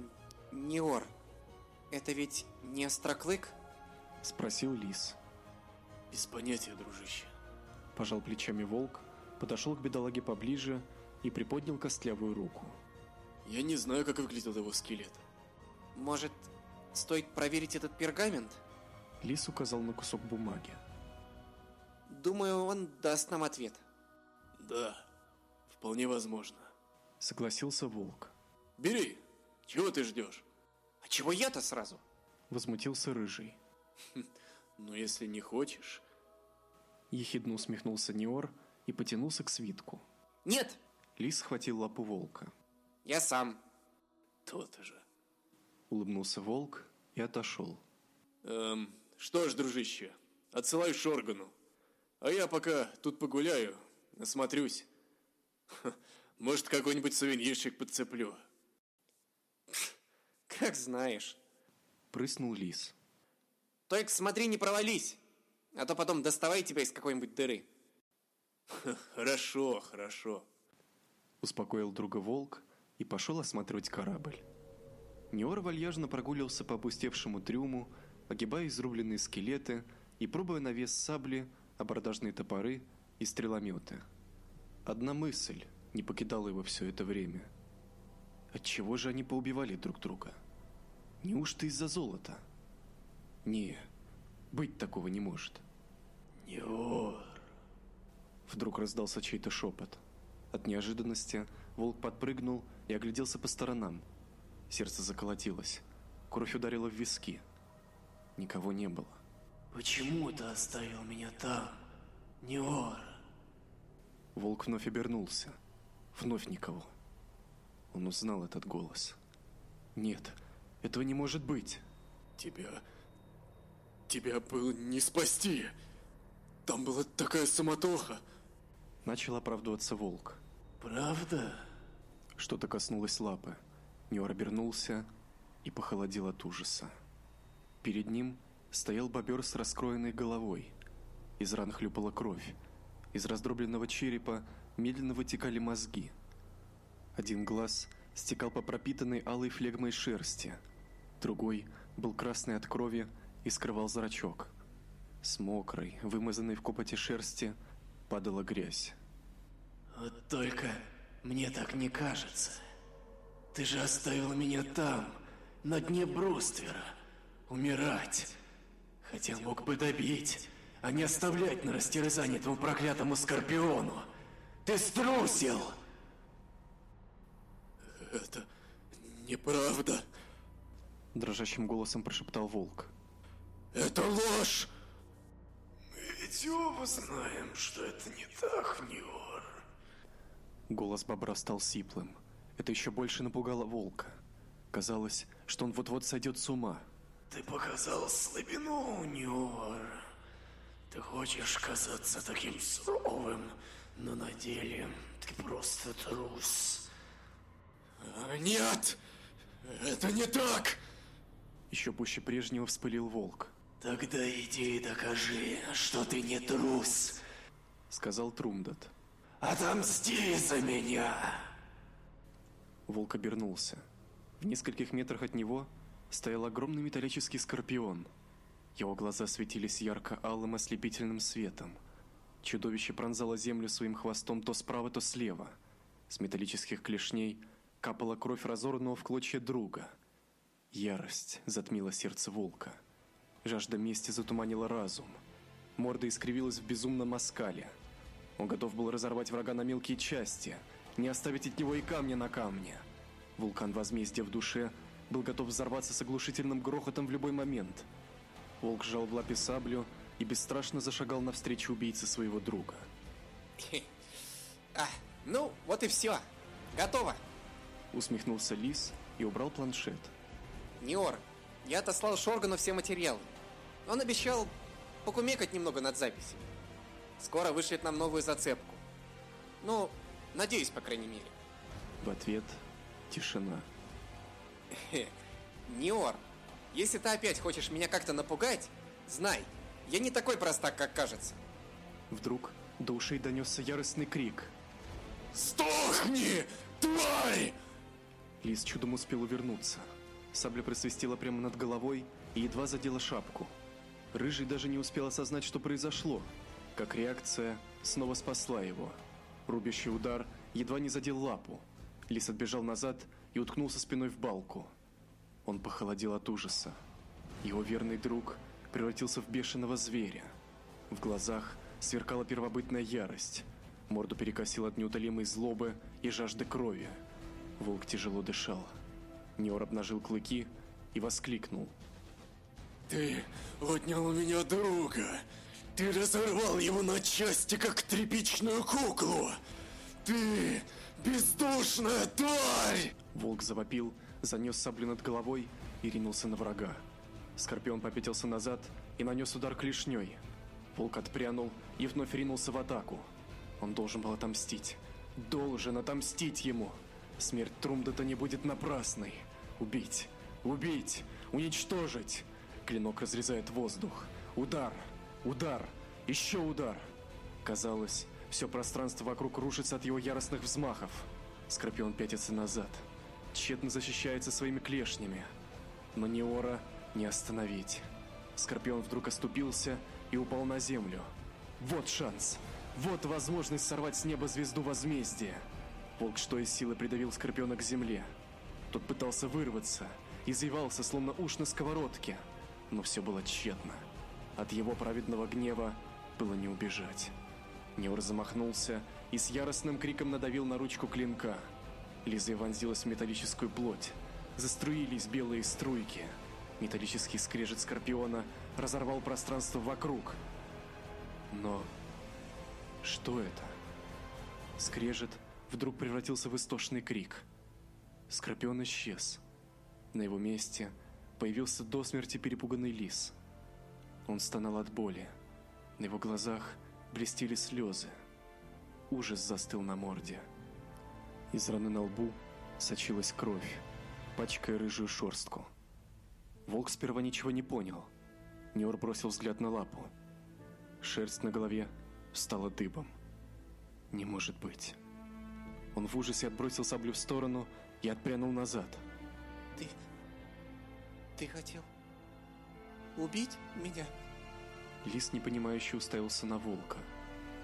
Неор, это ведь не Остроклык? Спросил Лис. Без понятия, дружище. Пожал плечами волк, подошел к бедолаге поближе и приподнял костлявую руку. Я не знаю, как выглядел его скелет. Может, стоит проверить этот пергамент? Лис указал на кусок бумаги. Думаю, он даст нам ответ. Да, вполне возможно. Согласился волк. Бери, чего ты ждешь? А чего я-то сразу? Возмутился рыжий. Ну, если не хочешь... Ехидно усмехнулся Неор и потянулся к свитку. Нет, Лис схватил лапу волка. я сам. То-то же. Улыбнулся волк и отошел. Эм, что ж, дружище, отсылай Шоргану. А я пока тут погуляю, насмотрюсь. Ха, Может, какой-нибудь сувенирчик подцеплю. Как знаешь. Прыснул лис. Только смотри, не провались. А то потом доставай тебя из какой-нибудь дыры. Хорошо, хорошо. Успокоил друга волк и пошел осматривать корабль. Неор вальяжно прогуливался по опустевшему трюму, огибая изрубленные скелеты и пробуя на вес сабли, абордажные топоры и стрелометы. Одна мысль не покидала его все это время. Отчего же они поубивали друг друга? Неужто из-за золота? Не, быть такого не может. Неор. Вдруг раздался чей-то шепот. От неожиданности волк подпрыгнул и огляделся по сторонам. Сердце заколотилось. Кровь ударила в виски. Никого не было. Почему ты оставил меня там, Неор? Волк вновь обернулся. Вновь никого. Он узнал этот голос. Нет, этого не может быть. Тебя... Тебя было не спасти. Там была такая суматоха. Начал оправдываться волк. Правда? Что-то коснулось лапы. Неор обернулся и похолодел от ужаса. Перед ним стоял бобер с раскроенной головой. Из ран хлюпала кровь. Из раздробленного черепа медленно вытекали мозги. Один глаз стекал по пропитанной алой флегмой шерсти. Другой был красный от крови и скрывал зрачок. С мокрой, вымазанной в копоти шерсти падала грязь. Вот только мне так не кажется. Ты же оставил меня там, на дне бруствера, умирать. Хотя мог бы добить, а не оставлять на растерзание этому проклятому скорпиону. Ты струсил! Это неправда. Дрожащим голосом прошептал волк. Это ложь! Мы ведь оба знаем, что это не так, Ниор. Голос бобра стал сиплым. Это еще больше напугало волка. Казалось, что он вот-вот сойдет с ума. Ты показал слабину, Ниор. Ты хочешь казаться таким суровым, но на деле ты просто трус. А, нет! Это не так! Еще пуще прежнего вспылил волк. Тогда иди и докажи, что ты не трус. Сказал Трумдат. Отомсти за меня! Волк обернулся. В нескольких метрах от него стоял огромный металлический скорпион. Его глаза светились ярко-алым ослепительным светом. Чудовище пронзало землю своим хвостом то справа, то слева. С металлических клешней капала кровь разорванного в клочья друга. Ярость затмила сердце волка. Жажда мести затуманила разум. Морда искривилась в безумном оскале. Он готов был разорвать врага на мелкие части, не оставить от него и камня на камне. Вулкан возмездия в душе был готов взорваться с оглушительным грохотом в любой момент. Волк сжал в лапе саблю и бесстрашно зашагал навстречу убийце своего друга. А, ну, вот и все. Готово. Усмехнулся Лис и убрал планшет. Ниор, я отослал Шоргану все материалы. Он обещал покумекать немного над записью. Скоро вышлет нам новую зацепку. Ну, надеюсь, по крайней мере. В ответ тишина. Ниор, если ты опять хочешь меня как-то напугать, знай, я не такой простак, как кажется. Вдруг до ушей донесся яростный крик. Сдохни, тварь! Лис чудом успел увернуться. Сабля просвистела прямо над головой и едва задела шапку. Рыжий даже не успел осознать, что произошло. Как реакция снова спасла его. Рубящий удар едва не задел лапу. Лис отбежал назад и уткнулся спиной в балку. Он похолодел от ужаса. Его верный друг превратился в бешеного зверя. В глазах сверкала первобытная ярость. Морду перекосил от неутолимой злобы и жажды крови. Волк тяжело дышал. Неор обнажил клыки и воскликнул. Ты отнял у меня друга. Ты разорвал его на части, как тряпичную куклу. Ты бездушная тварь! Волк завопил, занес саблю над головой и ринулся на врага. Скорпион попятился назад и нанес удар клешней. Волк отпрянул и вновь ринулся в атаку. Он должен был отомстить. Должен отомстить ему. Смерть Трумдата не будет напрасной. Убить, убить, уничтожить. Клинок разрезает воздух. Удар, удар, еще удар. Казалось, все пространство вокруг рушится от его яростных взмахов. Скорпион пятится назад. Тщетно защищается своими клешнями. Но Неора не остановить. Скорпион вдруг оступился и упал на землю. Вот шанс. Вот возможность сорвать с неба звезду возмездия. Волк что из силы придавил Скорпиона к земле. Тот пытался вырваться, извивался, словно уж на сковородке. Но все было тщетно. От его праведного гнева было не убежать. Неор замахнулся и с яростным криком надавил на ручку клинка. Лезвие вонзилось в металлическую плоть. Заструились белые струйки. Металлический скрежет Скорпиона разорвал пространство вокруг. Но что это? Скрежет вдруг превратился в истошный крик. Скорпион исчез. На его месте появился до смерти перепуганный лис. Он стонал от боли. На его глазах блестели слезы. Ужас застыл на морде. Из раны на лбу сочилась кровь, пачкая рыжую шерстку. Волк сперва ничего не понял. Нюр бросил взгляд на лапу. Шерсть на голове стала дыбом. Не может быть. Он в ужасе отбросил саблю в сторону и отпрянул назад. Ты... Ты хотел убить меня? Лис непонимающе уставился на волка.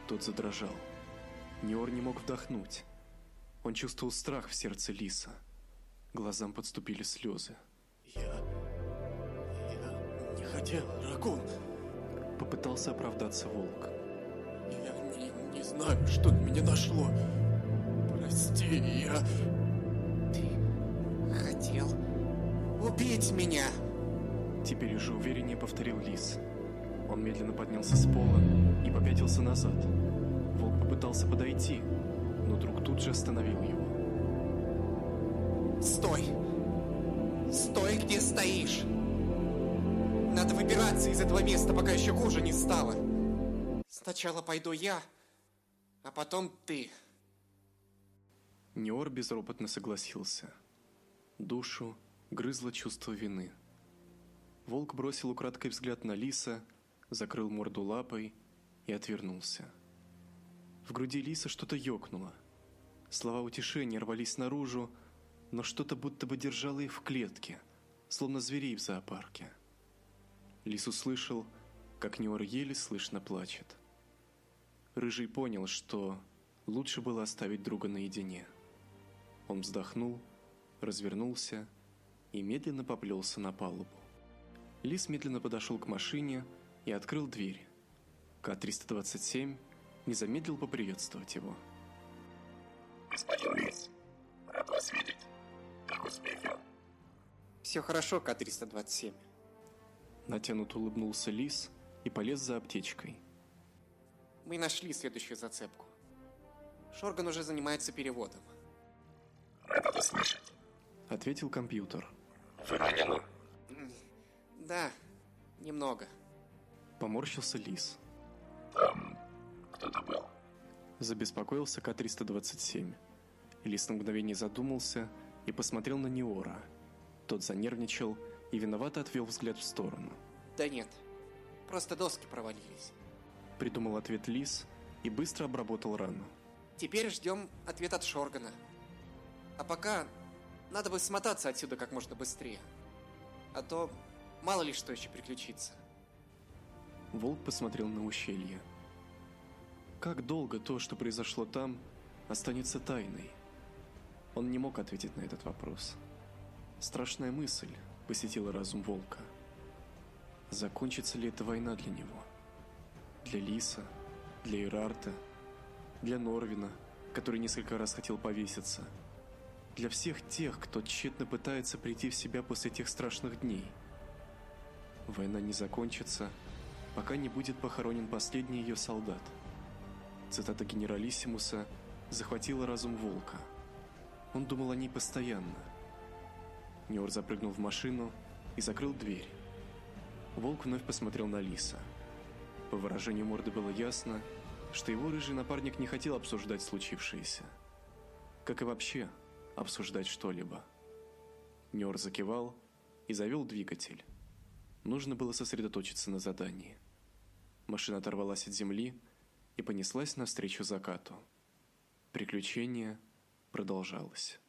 Тот задрожал. Неор не мог вдохнуть. Он чувствовал страх в сердце лиса. Глазам подступили слезы. Я... Я не хотел, Ракун. Попытался оправдаться волк. Я не, не знаю, что на меня нашло. Прости, я... Ты хотел убить меня? Теперь уже увереннее повторил лис. Он медленно поднялся с пола и попятился назад. Волк попытался подойти, но друг тут же остановил его. Стой! Стой, где стоишь! Надо выбираться из этого места, пока еще хуже не стало. Сначала пойду я, а потом ты. Неор безропотно согласился. Душу грызло чувство вины. Волк бросил украдкой взгляд на лиса, закрыл морду лапой и отвернулся. В груди лиса что-то ёкнуло. Слова утешения рвались наружу, но что-то будто бы держало их в клетке, словно зверей в зоопарке. Лис услышал, как Неор еле слышно плачет. Рыжий понял, что лучше было оставить друга наедине. Он вздохнул, развернулся и медленно поплелся на палубу. Лис медленно подошел к машине и открыл дверь. К-327 не замедлил поприветствовать его. Господин Лис, рад вас видеть. Все хорошо, К-327. Натянут улыбнулся Лис и полез за аптечкой. Мы нашли следующую зацепку. Шорган уже занимается переводом. Рад это слышать. Ответил компьютер. Вы ранены? Да, немного. Поморщился Лис. Там кто-то был. Забеспокоился К-327. Лис на мгновение задумался и посмотрел на Неора. Тот занервничал и виновато отвел взгляд в сторону. Да нет, просто доски провалились. Придумал ответ Лис и быстро обработал рану. Теперь ждем ответ от Шоргана. А пока надо бы смотаться отсюда как можно быстрее. А то мало ли что еще приключится. Волк посмотрел на ущелье. Как долго то, что произошло там, останется тайной? Он не мог ответить на этот вопрос. Страшная мысль посетила разум волка. Закончится ли эта война для него? Для Лиса? Для Ирарта? Для Норвина, который несколько раз хотел повеситься? Для всех тех, кто тщетно пытается прийти в себя после тех страшных дней? Война не закончится, пока не будет похоронен последний ее солдат. Цитата генералиссимуса захватила разум волка. Он думал о ней постоянно. Ньор запрыгнул в машину и закрыл дверь. Волк вновь посмотрел на Лиса. По выражению морды было ясно, что его рыжий напарник не хотел обсуждать случившееся. Как и вообще обсуждать что-либо. Ньор закивал и завел двигатель. Нужно было сосредоточиться на задании. Машина оторвалась от земли и понеслась навстречу закату. Приключение продолжалось.